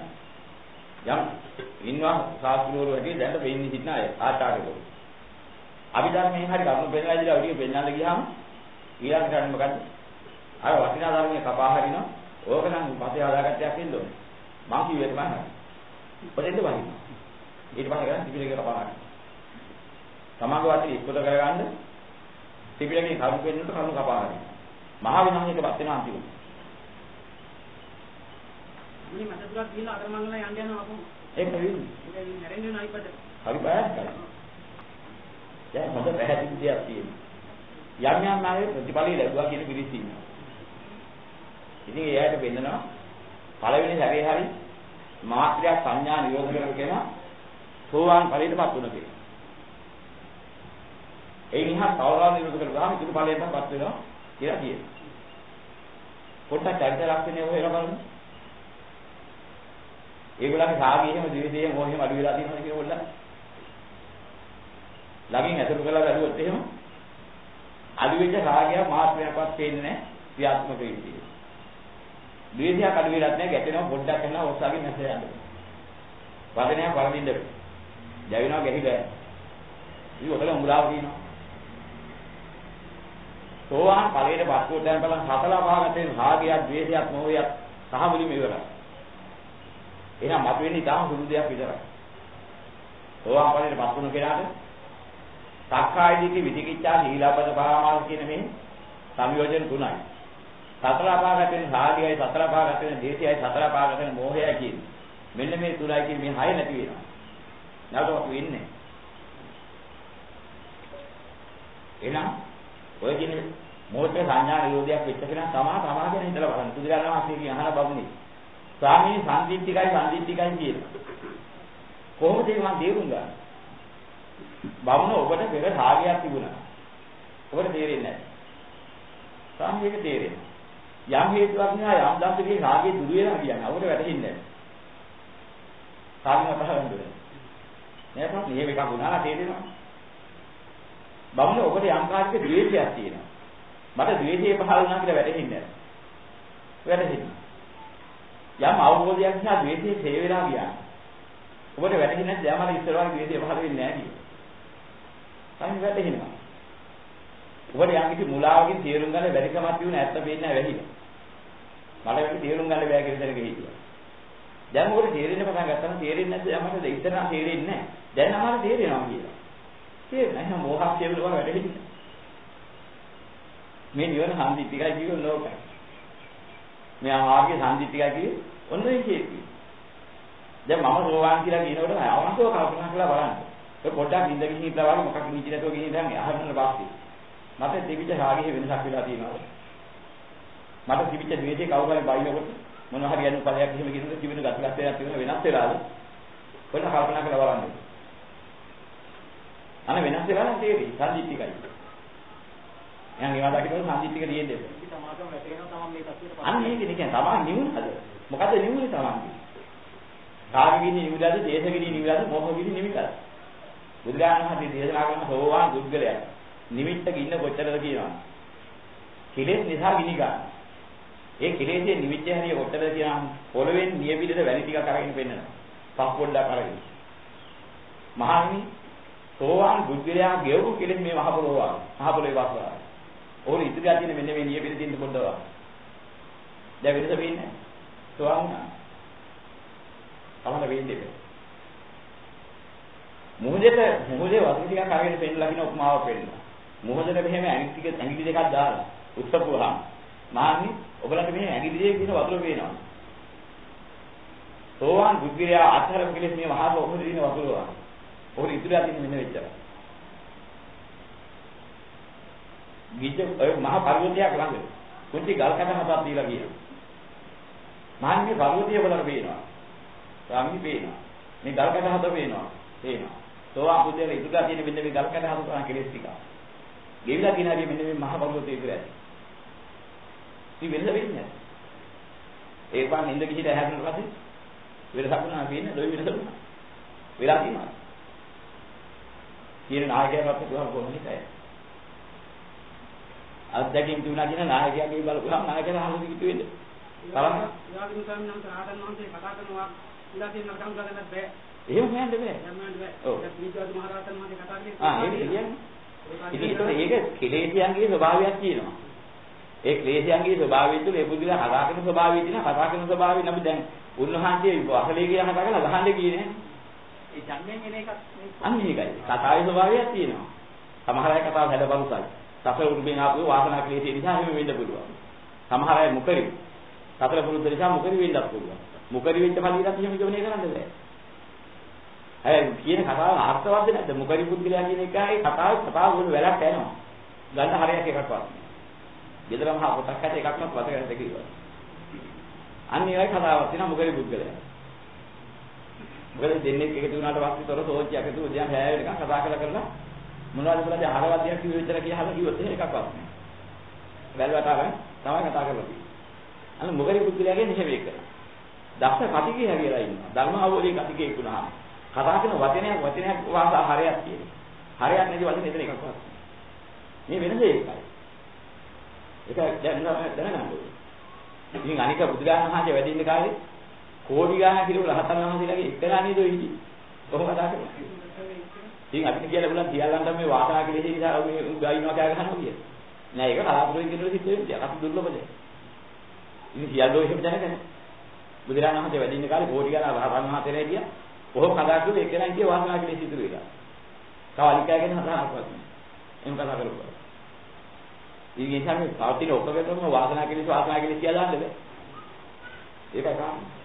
යම් ඉන්නවා සාස්ත්‍රවල වැඩි දැන් වෙන්නේ සිටින අය ආචාර්යවරු. අභිධර්මයෙන් හරි කරුණු පෙන්නලා ඉඳලා ඔය ටික පෙන්නන්න ගියාම ඊළඟට කරන්නේ මොකද්ද? අර වටිනා ධර්මයේ කපා හරිනවා. ඕක නම් පස්සේ හදාගත්තයක් වෙන්න ඕනේ. මං කිව්වේ තමයි. ඔතෙන්ද වහින්න. ඊට පස්සේ කරන්නේ ත්‍රිපිටකය කපා හරිනවා. සමාග වාදී ඉක්කොත කරගන්න ත්‍රිපිටකේ කරුණු පෙන්නනට කරුණු කපා හරිනවා. මහා විනාශයකපත් වෙන අන්තිමට. මේ මට දුරක් ගිහලා අතරමංගල යන්න යනවා අපෝ. ඒක නෙවෙයි. ඒක නැරෙන්නේ නයිපද. හරි බයයි. දැන් හොඳ පැහැදිලි දෙයක් තියෙනවා. යම් යම් අය ප්‍රතිඵලය ලැබුවා කියන පිළිස් ඉන්නවා. ඉතින් ඒ අයට වෙන්නනවා පළවෙනි හැරේ හරි මාත්‍රිය සංඥා නිරෝධ කරගෙන සෝවාන් ඵලයටපත් වුණ කෙනෙක්. ඒ නිහා සෞරා නිරෝධ කරගාම ඉතුරු ඵලයටපත් වෙනවා කියලා කියනවා. පොඩ්ඩක් චරිත ලක්ෂණය හොයලා බලමු. ඒගොල්ලන්ගේ රාගයේම ද්වේෂයේම මොහෙම අඩු වෙලා තියෙනවා කියන ඕල්ලා. ළඟින් ඇතුළු කරලා බැලුවොත් එහෙම අඩු වෙච්ච රාගය මාත්‍රයක්වත් පේන්නේ නැහැ ක්‍රියාත්මක වෙන්නේ. ද්වේෂයක් අඩු වෙලත් නැහැ ගැටෙනවා පොඩ්ඩක් කරනවා ඔස්සාගේ නැස යනවා. වදනයක් වරදින්න බෑ. දැවෙනවා ගැහිලා. ඉතින් ඔතන උඹලාව කියනවා. සෝවාන් ඵලයේ වස්තුව දැන් බලන් හතලා භාගයෙන් රාගයක් ද්වේෂයක් මොහොයක් සහ මුලින්ම ඉවරයි. එහෙනම් මතුවෙන්නේ ඊටාම සුළු දෙයක් විතරයි. සෝවාන් ඵලයේ වස්තුන කෙනාට සක්කාය දිට්ඨි විචිකිච්ඡා සීලාපද පරාමාස කියන මේ සංයෝජන තුනයි. සතර පාගත වෙන රාගයයි සතර පාගත වෙන දේශයයි සතර පාගත වෙන මෝහයයි කියන්නේ. මෙන්න මේ තුනයි කියන මේ හය නැති වෙනවා. නැවතවත් වෙන්නේ. එහෙනම් ඔය කියන්නේ මොහොතේ සංඥා නිරෝධයක් වෙච්ච කෙනා තමා තමා ගැන හිතලා බලන්න. බුදුරජාණන් වහන්සේගෙන් අහන බබුනේ. ස්වාමී සම්දිත්තිකයි සම්දිත්තිකයි කියන. කොහොමද මම තේරුම් ගන්නේ? බවුන ඔබට පෙර රාගයක් තිබුණා. ඔබට තේරෙන්නේ නැහැ. සාමීක තේරෙන්නේ. යම් හේතුවක් නිසා යම් දවසකදී රාගය දුර වෙනවා කියන්නේ අපට වැටහෙන්නේ නැහැ. සාමීක පහරන්නේ. නේද? මෙහෙම එකක් වුණා තේරෙනවා. බවුන ඔබට යම් කාර්යයක ද්වේෂයක් තියෙනවා. මට ද්වේෂය පහළ වුණා කියලා වැටහෙන්නේ නැහැ. වැටහෙන්නේ. යම් අවබෝධයක් නිසා ද්වේෂය ඡේ වෙලා ගියා. ඔබට වැටහෙන්නේ නැද්ද? යාමල ඉස්සරහට ද්වේෂය පහළ වෙන්නේ නැහැ කියලා. අයින් වැටෙනවා. ඔබට යම් කිසි මුලාවකින් තේරුම් ගන්න බැරි කමක් තියුණ ඇත්ත පේන්නේ නැහැ වැහිලා. මට මේක තේරුම් ගන්න බෑ කියලා දැනගෙන හිටියා. දැන් මොකද තේරෙන්න පටන් ගත්තම තේරෙන්නේ නැද්ද? යමකට ඉස්සරහ තේරෙන්නේ නැහැ. දැන් අමාරු තේරෙනවා කියලා. තේරෙන්නේ නැහැ. මොහක් කියවල බව වැටෙන්නේ. මේ නිවන සම්දිත්තිකයි කියව ලෝකයි. මේ ආර්ය සම්දිත්තිකයි කියේ ඔන්න ඒ කියන්නේ. දැන් මම සෝවාන් කියලා කියනකොට අවංකව කල්පනා කරලා බලන්න. ඒ පොඩ්ඩක් ඉඳගෙන ඉඳලා බලන්න මොකක් නිචි නැතුව ගිහින් දැන් අහන්න පස්සේ. මට තිබිච්ච රාගයේ වෙනසක් වෙලා තියෙනවා. මට තිබිච්ච ද්වේෂේ කවුරුහරි බයිනකොට මොනවා හරි යන ඵලයක් එහෙම කියනකොට තිබෙන ගතියක් තියෙන වෙනස් වෙලාද? ඔන්න කල්පනා කරලා බලන්න. අනේ වෙනස් වෙලා නම් තේරෙයි සම්දිත්තිකයි. එහෙනම් ඒවා දකින්න සම්දිත්තික තියෙන්නේ. සමාජම වැටෙනවා තමයි මේ තත්ත්වයට අන්න මේක කියන්නේ තමන් නිවුණද? මොකද නිවුනේ තමන්ගේ? කාමගිනි නිවිලාද, දේශගිනි නිවිලාද, මොහොගිනි නිවිලාද? බුදුරජාණන් වහන්සේ දේශනා කරන සෝවාන් දුර්ගලයා නිමිත්තක ඉන්න කොච්චරද කියනවා. කෙලෙස් නිසා ගිනි ගන්න. ඒ කෙලෙස්යේ නිවිච්ච හැරිය කොච්චරද කියනවා පොළවෙන් නියපිටට වැලි ටිකක් අරගෙන පෙන්නනවා. පස් පොඩ්ඩක් අරගෙන. මහණනි සෝවාන් දුර්ගලයා ගෙවපු කෙලෙස් මේ මහ පොළොව මහ පොළොවේ වාසනා. ඕන ඉතිරිය තියෙන මෙන්න මේ නියපිට තියෙන පොඩ්ඩක්. දැන් වෙනස වෙන්නේ සෝවාන් වුණා. තමයි වෙන්නේ. මුහුදේට මුහුදේ වතුර ටිකක් අරගෙන පෙන්නලා කියන උපමාවක් වෙන්නවා. මුහුදේට මෙහෙම ඇඟිලි ටික ඇඟිලි දෙකක් දාලා උස්සපුවාම මාන්නේ ඔබලන්ට මෙහෙම ඇඟිලි දෙකේ කියන වතුර පේනවා. සෝවාන් බුද්ධියා අත්හැරම කෙලෙස් මේ මහා මොහොතේ දින වතුර වගේ. ඔහොර ඉදිරියට තියෙන මෙන්න වෙච්චා. ගිජ ඔය මහා පර්වතයක් ළඟ කුංචි ගල් කඳ හතක් දීලා කියනවා. මාන්නේ පර්වතය බලලා පේනවා. ස්වාමී පේනවා. මේ ගල් කැට හත පේනවා. පේනවා. සෝවාන් පුද්ගලයා ඉදුලා තියෙන මෙන්න මේ ගල් කැට හත කරන කෙලෙස් ටික. ගෙවිලා තියෙන හරිය මෙන්න මේ මහ බඹුතේ ඉතුරු ඇති. ඉතින් වෙනද වෙන්නේ නැහැ. ඒ වන් නින්ද කිහිට හැරෙන්න පස්සේ වෙනසක් වුණා කියන්නේ ලොයි වෙනස වුණා. වෙලා තියෙනවා. කියන නායකයාට පුළුවන් කොහොමද ඒක? අත්දැකීම් තිබුණා කියන නායකයාගේ බලපුවාම නායකයාට අහලා කිව්තු වෙන්නේ. තරම යාළුවෝ ස්වාමීන් වහන්සේ ආදන් වහන්සේ කතා කරනවා ඉලා තියෙන කම් කරන්නත් බෑ. එහෙම හොයන්න බෑ. යන්නත් බෑ. ඔව්. ඒක පිළිතුරු මහරහතන් වහන්සේ කතා කරේ. ආ ඒක කියන්නේ. ඉතින් ඒක ඒක කෙලෙසියන්ගේ ස්වභාවයක් තියෙනවා. ඒ ක්ලේශයන්ගේ ස්වභාවය තුළ ඒ බුදුලා හදා කරන ස්වභාවය තියෙන කතා කරන ස්වභාවය නම් දැන් උන්වහන්සේ අහලේ කියලා කතා කරලා අහන්නේ කියන්නේ ඒ ජන්මයෙන් එන එකක් අන්න ඒකයි. කතාවේ ස්වභාවයක් තියෙනවා. සමහර අය කතාව හැදපරුසයි. සසර උරුමෙන් ආපු වාසනා ක්ලේශය නිසා එහෙම වෙන්න පුළුවන්. සමහර අය මුකරි. සතර පුරුද්ද නිසා මුකරි වෙන්නත් පුළුවන්. මුකරි වෙච්ච පළියට එහෙම ජීවනය කරන්න බෑ. හැබැයි කියන කතාව අර්ථවත්ද නැද්ද? මුකරි පුද්ගලයා කියන එකයි කතාව කතාව වල වැලක් යනවා. ගන්න හරියක් එකක්වත්. ගෙදරම හා පොතක් හැට එකක්වත් වත ගන්න කිව්වා. අන්න ඒවයි කතාවක් තියෙනවා මුකරි පුද්ගලයා. මොකද දෙන්නේ එකතු වුණාට පස්සේ තොර සෝච්චි එකතු උදයන් හැය වෙනකන් කතා කරලා කරලා මොනවද කියලා දැන් අහලවදියක් කිව්ව විතර කියලා කිව්වොත් එහෙම එකක්වත් නෑ. වැල්වට අරන් තමයි කතා කරලා තියෙන්නේ. අන්න මොගරි පුද්ගලයාගේ නිෂේධ කරනවා. දක්ෂ කතිකේ හැවිලා ඉන්නවා. ධර්ම අවබෝධයේ කතිකේ ඉක්ුණාම කතා කරන වචනයක් වචනයක් වාසා හරයක් තියෙනවා. හරයක් නැති වචන එතන එකක්වත් මේ වෙනද ඒකයි. ඒක දැන් දැනගන්න ඕනේ. ඉතින් අනික බුදුදාන මහත්තයා වැඩි ඉන්න කාලේ කෝටි ගාණක් කිලෝ රහතන් වහන්සේලාගේ එක්කලා නේද ඔය ඉන්නේ. කොහොමද කතා කරන්නේ? ඉතින් අපිට කියලා බුලන් තියාලන්ට මේ වාසනා කෙලෙසේ නිසා මේ ගායිනවා කෑ ගහනවා කියන්නේ. නෑ ඒක කලාතුරකින් කෙනෙකුට සිද්ධ වෙන්නේ. අපි දුර්ලභද? ඉතින් සියල්ලෝ එහෙම දැනගෙන බුදුරජාණන් වහන්සේ වැඩි ඉන්න කාලේ කෝටි ගාණක් රහතන් වහන්සේලා හිටියා. කොහොම කතා කරුවේ එක්කලා හිටියේ වාසනා කෙලෙසේ ඉතුරු වෙලා. කවලිකයගෙන හදාගන්නවත් නෑ. එහෙම කතා කරුවා. ඉතින් ඒ නිසා මේ පවතින ඔක්කොගෙම වාසනා කෙලෙසේ වාසනා කෙලෙසේ කියලා දාන්න බෑ. ඒකයි කාරණා.